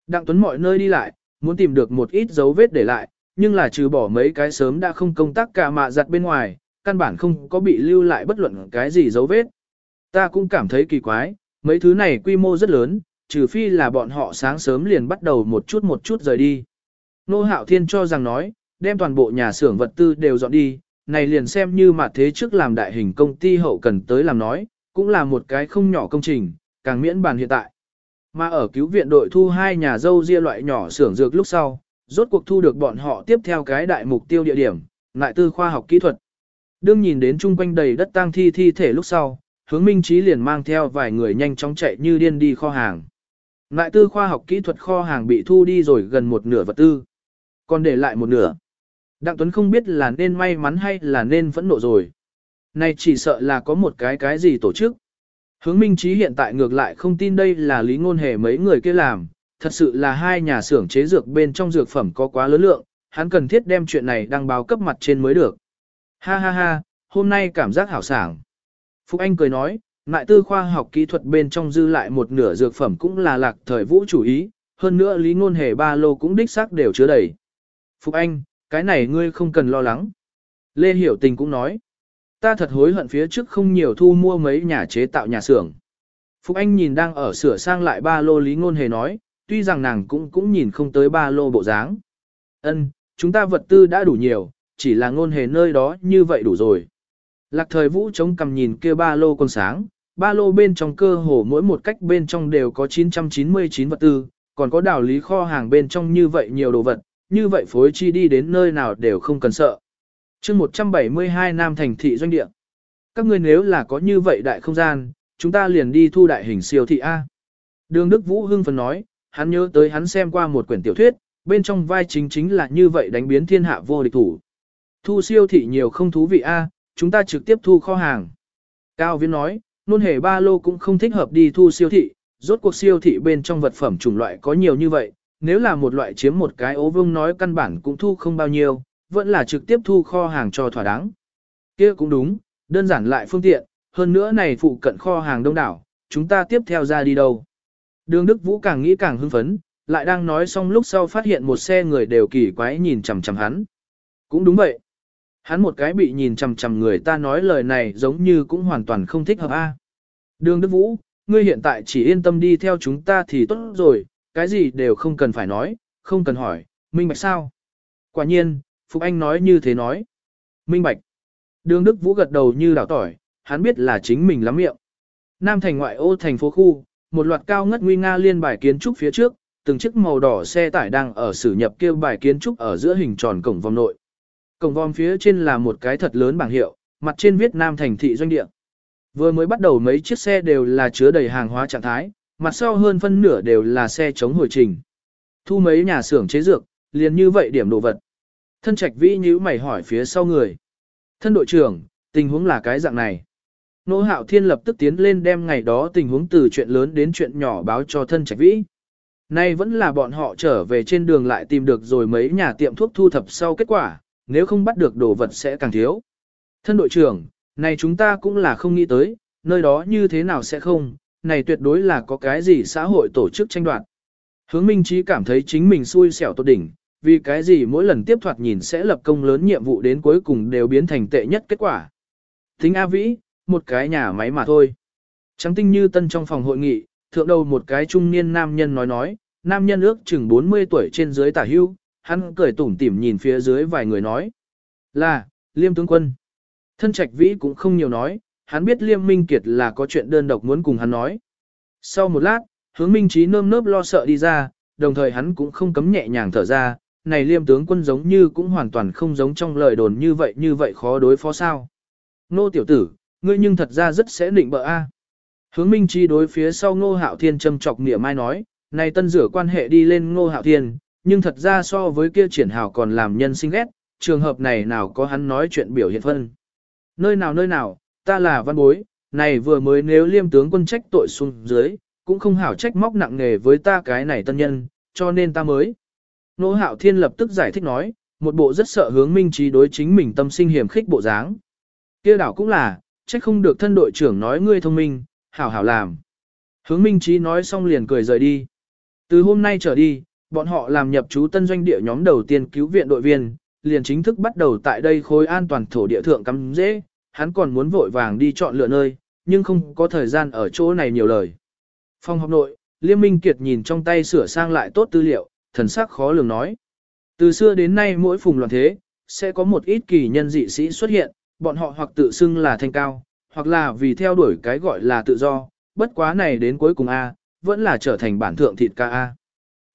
Đặng Tuấn mọi nơi đi lại, muốn tìm được một ít dấu vết để lại, nhưng là trừ bỏ mấy cái sớm đã không công tác cả mạ giặt bên ngoài, căn bản không có bị lưu lại bất luận cái gì dấu vết. Ta cũng cảm thấy kỳ quái, mấy thứ này quy mô rất lớn, trừ phi là bọn họ sáng sớm liền bắt đầu một chút một chút rời đi. Nô Hạo Thiên cho rằng nói, đem toàn bộ nhà xưởng vật tư đều dọn đi, này liền xem như mà thế trước làm đại hình công ty hậu cần tới làm nói, cũng là một cái không nhỏ công trình, càng miễn bàn hiện tại. Mà ở cứu viện đội thu hai nhà dâu ria loại nhỏ xưởng dược lúc sau, rốt cuộc thu được bọn họ tiếp theo cái đại mục tiêu địa điểm, lại tư khoa học kỹ thuật. Đương nhìn đến chung quanh đầy đất tang thi thi thể lúc sau, hướng minh trí liền mang theo vài người nhanh chóng chạy như điên đi kho hàng. Lại tư khoa học kỹ thuật kho hàng bị thu đi rồi gần một nửa vật tư. Còn để lại một nửa. Đặng Tuấn không biết là nên may mắn hay là nên phẫn nộ rồi. Này chỉ sợ là có một cái cái gì tổ chức. Hướng Minh Trí hiện tại ngược lại không tin đây là lý ngôn hề mấy người kia làm, thật sự là hai nhà xưởng chế dược bên trong dược phẩm có quá lớn lượng, hắn cần thiết đem chuyện này đăng báo cấp mặt trên mới được. Ha ha ha, hôm nay cảm giác hảo sảng. Phúc Anh cười nói, ngại tư khoa học kỹ thuật bên trong dư lại một nửa dược phẩm cũng là lạc thời vũ chủ ý, hơn nữa lý ngôn hề ba lô cũng đích xác đều chứa đầy. Phúc Anh, cái này ngươi không cần lo lắng. Lê Hiểu Tình cũng nói, ta thật hối hận phía trước không nhiều thu mua mấy nhà chế tạo nhà xưởng. Phúc Anh nhìn đang ở sửa sang lại ba lô lý ngôn hề nói, tuy rằng nàng cũng cũng nhìn không tới ba lô bộ dáng. Ân, chúng ta vật tư đã đủ nhiều, chỉ là ngôn hề nơi đó như vậy đủ rồi. Lạc thời vũ chống cầm nhìn kia ba lô còn sáng, ba lô bên trong cơ hồ mỗi một cách bên trong đều có 999 vật tư, còn có đảo lý kho hàng bên trong như vậy nhiều đồ vật, như vậy phối chi đi đến nơi nào đều không cần sợ. chương 172 Nam thành thị doanh địa. Các ngươi nếu là có như vậy đại không gian, chúng ta liền đi thu đại hình siêu thị A. Đường Đức Vũ hưng phấn nói, hắn nhớ tới hắn xem qua một quyển tiểu thuyết, bên trong vai chính chính là như vậy đánh biến thiên hạ vô địch thủ. Thu siêu thị nhiều không thú vị a, chúng ta trực tiếp thu kho hàng. Cao Viễn nói, nôn hề ba lô cũng không thích hợp đi thu siêu thị, rốt cuộc siêu thị bên trong vật phẩm chủng loại có nhiều như vậy, nếu là một loại chiếm một cái ố vương nói căn bản cũng thu không bao nhiêu, vẫn là trực tiếp thu kho hàng cho thỏa đáng. kia cũng đúng, đơn giản lại phương tiện, hơn nữa này phụ cận kho hàng đông đảo, chúng ta tiếp theo ra đi đâu. Đường Đức Vũ càng nghĩ càng hưng phấn, lại đang nói xong lúc sau phát hiện một xe người đều kỳ quái nhìn chằm chằm hắn. Cũng đúng vậy. Hắn một cái bị nhìn chằm chằm người ta nói lời này giống như cũng hoàn toàn không thích hợp a. Đường Đức Vũ, ngươi hiện tại chỉ yên tâm đi theo chúng ta thì tốt rồi, cái gì đều không cần phải nói, không cần hỏi, minh bạch sao? Quả nhiên, Phục Anh nói như thế nói. Minh bạch. Đường Đức Vũ gật đầu như đảo tỏi, hắn biết là chính mình lắm miệng. Nam thành ngoại ô thành phố khu, một loạt cao ngất nguy nga liên bài kiến trúc phía trước, từng chiếc màu đỏ xe tải đang ở xử nhập kêu bài kiến trúc ở giữa hình tròn cổng vòng nội. Cổng vòm phía trên là một cái thật lớn bảng hiệu, mặt trên viết Nam thành thị doanh địa. Vừa mới bắt đầu mấy chiếc xe đều là chứa đầy hàng hóa trạng thái, mặt sau hơn phân nửa đều là xe chống hồi trình. Thu mấy nhà xưởng chế dược, liền như vậy điểm đồ vật. Thân trạch vĩ nhíu mày hỏi phía sau người. Thân đội trưởng, tình huống là cái dạng này. nỗ hạo thiên lập tức tiến lên đem ngày đó tình huống từ chuyện lớn đến chuyện nhỏ báo cho thân trạch vĩ. Nay vẫn là bọn họ trở về trên đường lại tìm được rồi mấy nhà tiệm thuốc thu thập sau kết quả, nếu không bắt được đồ vật sẽ càng thiếu. Thân đội trưởng, này chúng ta cũng là không nghĩ tới, nơi đó như thế nào sẽ không, này tuyệt đối là có cái gì xã hội tổ chức tranh đoạt. Hướng Minh Trí cảm thấy chính mình xui xẻo tốt đỉnh, vì cái gì mỗi lần tiếp thoạt nhìn sẽ lập công lớn nhiệm vụ đến cuối cùng đều biến thành tệ nhất kết quả. Tính A Vĩ, một cái nhà máy mà thôi. Trắng tinh như tân trong phòng hội nghị, thượng đầu một cái trung niên nam nhân nói nói, nam nhân ước chừng 40 tuổi trên dưới tả hưu, hắn cười tủm tỉm nhìn phía dưới vài người nói. Là, Liêm tướng quân. Thân trạch vĩ cũng không nhiều nói, hắn biết Liêm Minh Kiệt là có chuyện đơn độc muốn cùng hắn nói. Sau một lát, hướng Minh Trí nơm nớp lo sợ đi ra, đồng thời hắn cũng không cấm nhẹ nhàng thở ra, này Liêm tướng quân giống như cũng hoàn toàn không giống trong lời đồn như vậy như vậy khó đối phó sao. Nô tiểu tử, ngươi nhưng thật ra rất sẽ định bợ a. Hướng Minh Trí đối phía sau Ngô Hạo Thiên châm chọc nghĩa mai nói, này tân rửa quan hệ đi lên Ngô Hạo Thiên, nhưng thật ra so với kia triển hào còn làm nhân sinh ghét, trường hợp này nào có hắn nói chuyện biểu hiện phân. Nơi nào nơi nào, ta là văn bối, này vừa mới nếu liêm tướng quân trách tội xuống dưới, cũng không hảo trách móc nặng nghề với ta cái này tân nhân, cho nên ta mới. Nô hạo thiên lập tức giải thích nói, một bộ rất sợ hướng minh trí đối chính mình tâm sinh hiểm khích bộ dáng. kia đảo cũng là, trách không được thân đội trưởng nói ngươi thông minh, hảo hảo làm. Hướng minh trí nói xong liền cười rời đi. Từ hôm nay trở đi, bọn họ làm nhập trú tân doanh địa nhóm đầu tiên cứu viện đội viên, liền chính thức bắt đầu tại đây khối an toàn thổ địa thượng cắm dễ, hắn còn muốn vội vàng đi chọn lựa nơi, nhưng không có thời gian ở chỗ này nhiều lời. Phong học nội, Liêm Minh Kiệt nhìn trong tay sửa sang lại tốt tư liệu, thần sắc khó lường nói. Từ xưa đến nay mỗi phùng loạn thế, sẽ có một ít kỳ nhân dị sĩ xuất hiện, bọn họ hoặc tự xưng là thanh cao, hoặc là vì theo đuổi cái gọi là tự do, bất quá này đến cuối cùng A, vẫn là trở thành bản thượng thịt ca A.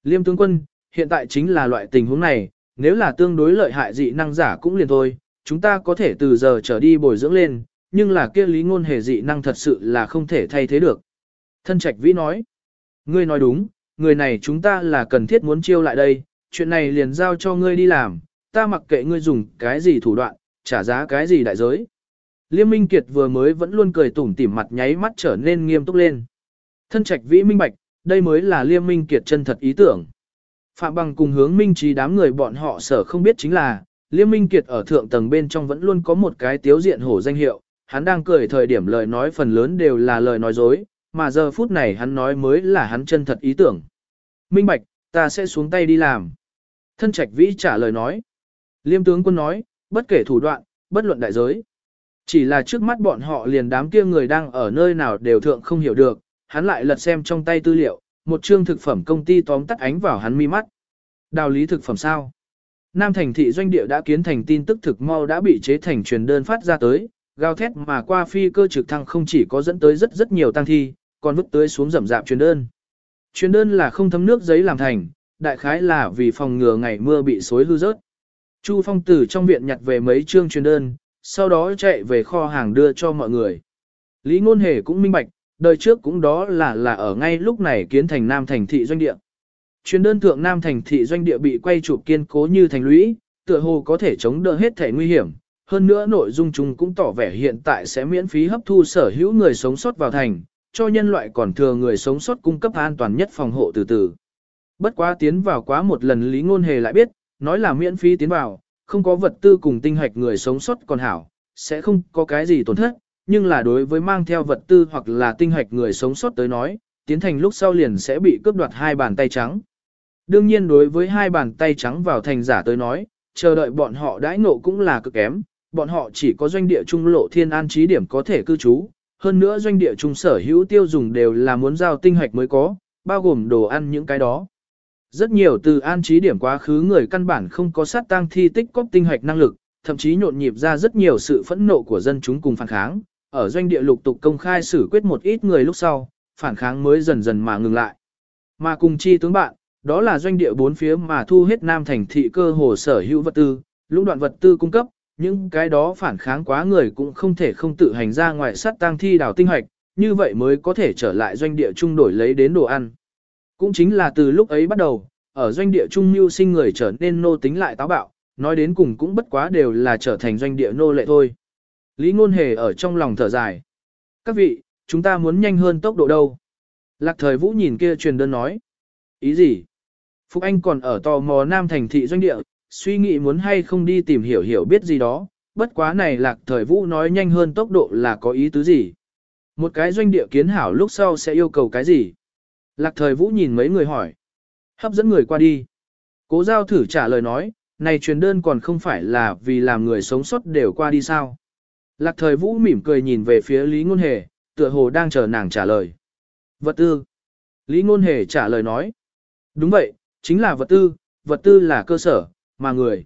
Liêm tướng quân, hiện tại chính là loại tình huống này, nếu là tương đối lợi hại dị năng giả cũng liền thôi, chúng ta có thể từ giờ trở đi bồi dưỡng lên, nhưng là kia lý ngôn hề dị năng thật sự là không thể thay thế được. Thân trạch vĩ nói, ngươi nói đúng, người này chúng ta là cần thiết muốn chiêu lại đây, chuyện này liền giao cho ngươi đi làm, ta mặc kệ ngươi dùng cái gì thủ đoạn, trả giá cái gì đại giới. Liêm Minh Kiệt vừa mới vẫn luôn cười tủm tỉm mặt nháy mắt trở nên nghiêm túc lên. Thân trạch vĩ minh bạch, đây mới là Liêm Minh Kiệt chân thật ý tưởng. Phạm bằng cùng hướng minh trí đám người bọn họ sở không biết chính là, Liêm Minh Kiệt ở thượng tầng bên trong vẫn luôn có một cái tiếu diện hổ danh hiệu, hắn đang cười thời điểm lời nói phần lớn đều là lời nói dối, mà giờ phút này hắn nói mới là hắn chân thật ý tưởng. Minh Bạch, ta sẽ xuống tay đi làm. Thân trạch vĩ trả lời nói. Liêm tướng quân nói, bất kể thủ đoạn, bất luận đại giới. Chỉ là trước mắt bọn họ liền đám kia người đang ở nơi nào đều thượng không hiểu được, hắn lại lật xem trong tay tư liệu, một chương thực phẩm công ty tóm tắt ánh vào hắn mi mắt. Đào lý thực phẩm sao? Nam thành thị doanh địa đã kiến thành tin tức thực mau đã bị chế thành truyền đơn phát ra tới, gào thét mà qua phi cơ trực thăng không chỉ có dẫn tới rất rất nhiều tăng thi, còn vứt tới xuống rầm rạp truyền đơn. Truyền đơn là không thấm nước giấy làm thành, đại khái là vì phòng ngừa ngày mưa bị xối hư rớt. Chu Phong Tử trong viện nhặt về mấy chương truyền đơn, sau đó chạy về kho hàng đưa cho mọi người. Lý Ngôn Hề cũng minh bạch, đời trước cũng đó là là ở ngay lúc này kiến thành Nam thành thị doanh địa. Chuyên đơn thượng Nam thành thị doanh địa bị quay chụp kiên cố như thành lũy, tựa hồ có thể chống đỡ hết thể nguy hiểm. Hơn nữa nội dung chúng cũng tỏ vẻ hiện tại sẽ miễn phí hấp thu sở hữu người sống sót vào thành, cho nhân loại còn thừa người sống sót cung cấp an toàn nhất phòng hộ từ từ. Bất quá tiến vào quá một lần Lý Ngôn Hề lại biết, nói là miễn phí tiến vào, không có vật tư cùng tinh hạch người sống sót còn hảo, sẽ không có cái gì tổn thất, nhưng là đối với mang theo vật tư hoặc là tinh hạch người sống sót tới nói, tiến thành lúc sau liền sẽ bị cướp đoạt hai bàn tay trắng. Đương nhiên đối với hai bàn tay trắng vào thành giả tới nói, chờ đợi bọn họ đãi ngộ cũng là cực kém, bọn họ chỉ có doanh địa trung lộ thiên an trí điểm có thể cư trú, hơn nữa doanh địa trung sở hữu tiêu dùng đều là muốn giao tinh hạch mới có, bao gồm đồ ăn những cái đó. Rất nhiều từ an trí điểm quá khứ người căn bản không có sát tang thi tích cóp tinh hạch năng lực, thậm chí nhộn nhịp ra rất nhiều sự phẫn nộ của dân chúng cùng phản kháng. Ở doanh địa lục tục công khai xử quyết một ít người lúc sau, phản kháng mới dần dần mà ngừng lại. Mà cùng chi tướng bạn, đó là doanh địa bốn phía mà thu hết nam thành thị cơ hồ sở hữu vật tư, lũng đoạn vật tư cung cấp, những cái đó phản kháng quá người cũng không thể không tự hành ra ngoài sát tang thi đào tinh hoạch, như vậy mới có thể trở lại doanh địa trung đổi lấy đến đồ ăn. Cũng chính là từ lúc ấy bắt đầu, ở doanh địa trung mưu sinh người trở nên nô tính lại táo bạo, nói đến cùng cũng bất quá đều là trở thành doanh địa nô lệ thôi. Lý ngôn hề ở trong lòng thở dài. Các vị, chúng ta muốn nhanh hơn tốc độ đâu? Lạc thời vũ nhìn kia truyền đơn nói. Ý gì? Phúc Anh còn ở tò mò Nam thành thị doanh địa, suy nghĩ muốn hay không đi tìm hiểu hiểu biết gì đó, bất quá này lạc thời vũ nói nhanh hơn tốc độ là có ý tứ gì. Một cái doanh địa kiến hảo lúc sau sẽ yêu cầu cái gì? Lạc thời vũ nhìn mấy người hỏi. Hấp dẫn người qua đi. Cố giao thử trả lời nói, này truyền đơn còn không phải là vì làm người sống sót đều qua đi sao. Lạc thời vũ mỉm cười nhìn về phía Lý Ngôn Hề, tựa hồ đang chờ nàng trả lời. Vật tư. Lý Ngôn Hề trả lời nói. Đúng vậy, chính là vật tư, vật tư là cơ sở, mà người.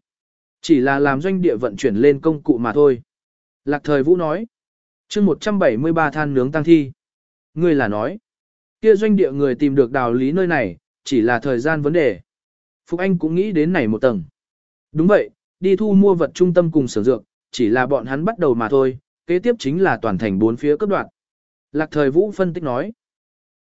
Chỉ là làm doanh địa vận chuyển lên công cụ mà thôi. Lạc thời vũ nói. chương 173 than nướng tăng thi. Người là nói. Kia doanh địa người tìm được đào lý nơi này, chỉ là thời gian vấn đề. Phục Anh cũng nghĩ đến này một tầng. Đúng vậy, đi thu mua vật trung tâm cùng sử dược, chỉ là bọn hắn bắt đầu mà thôi, kế tiếp chính là toàn thành bốn phía cấp đoạn. Lạc thời vũ phân tích nói.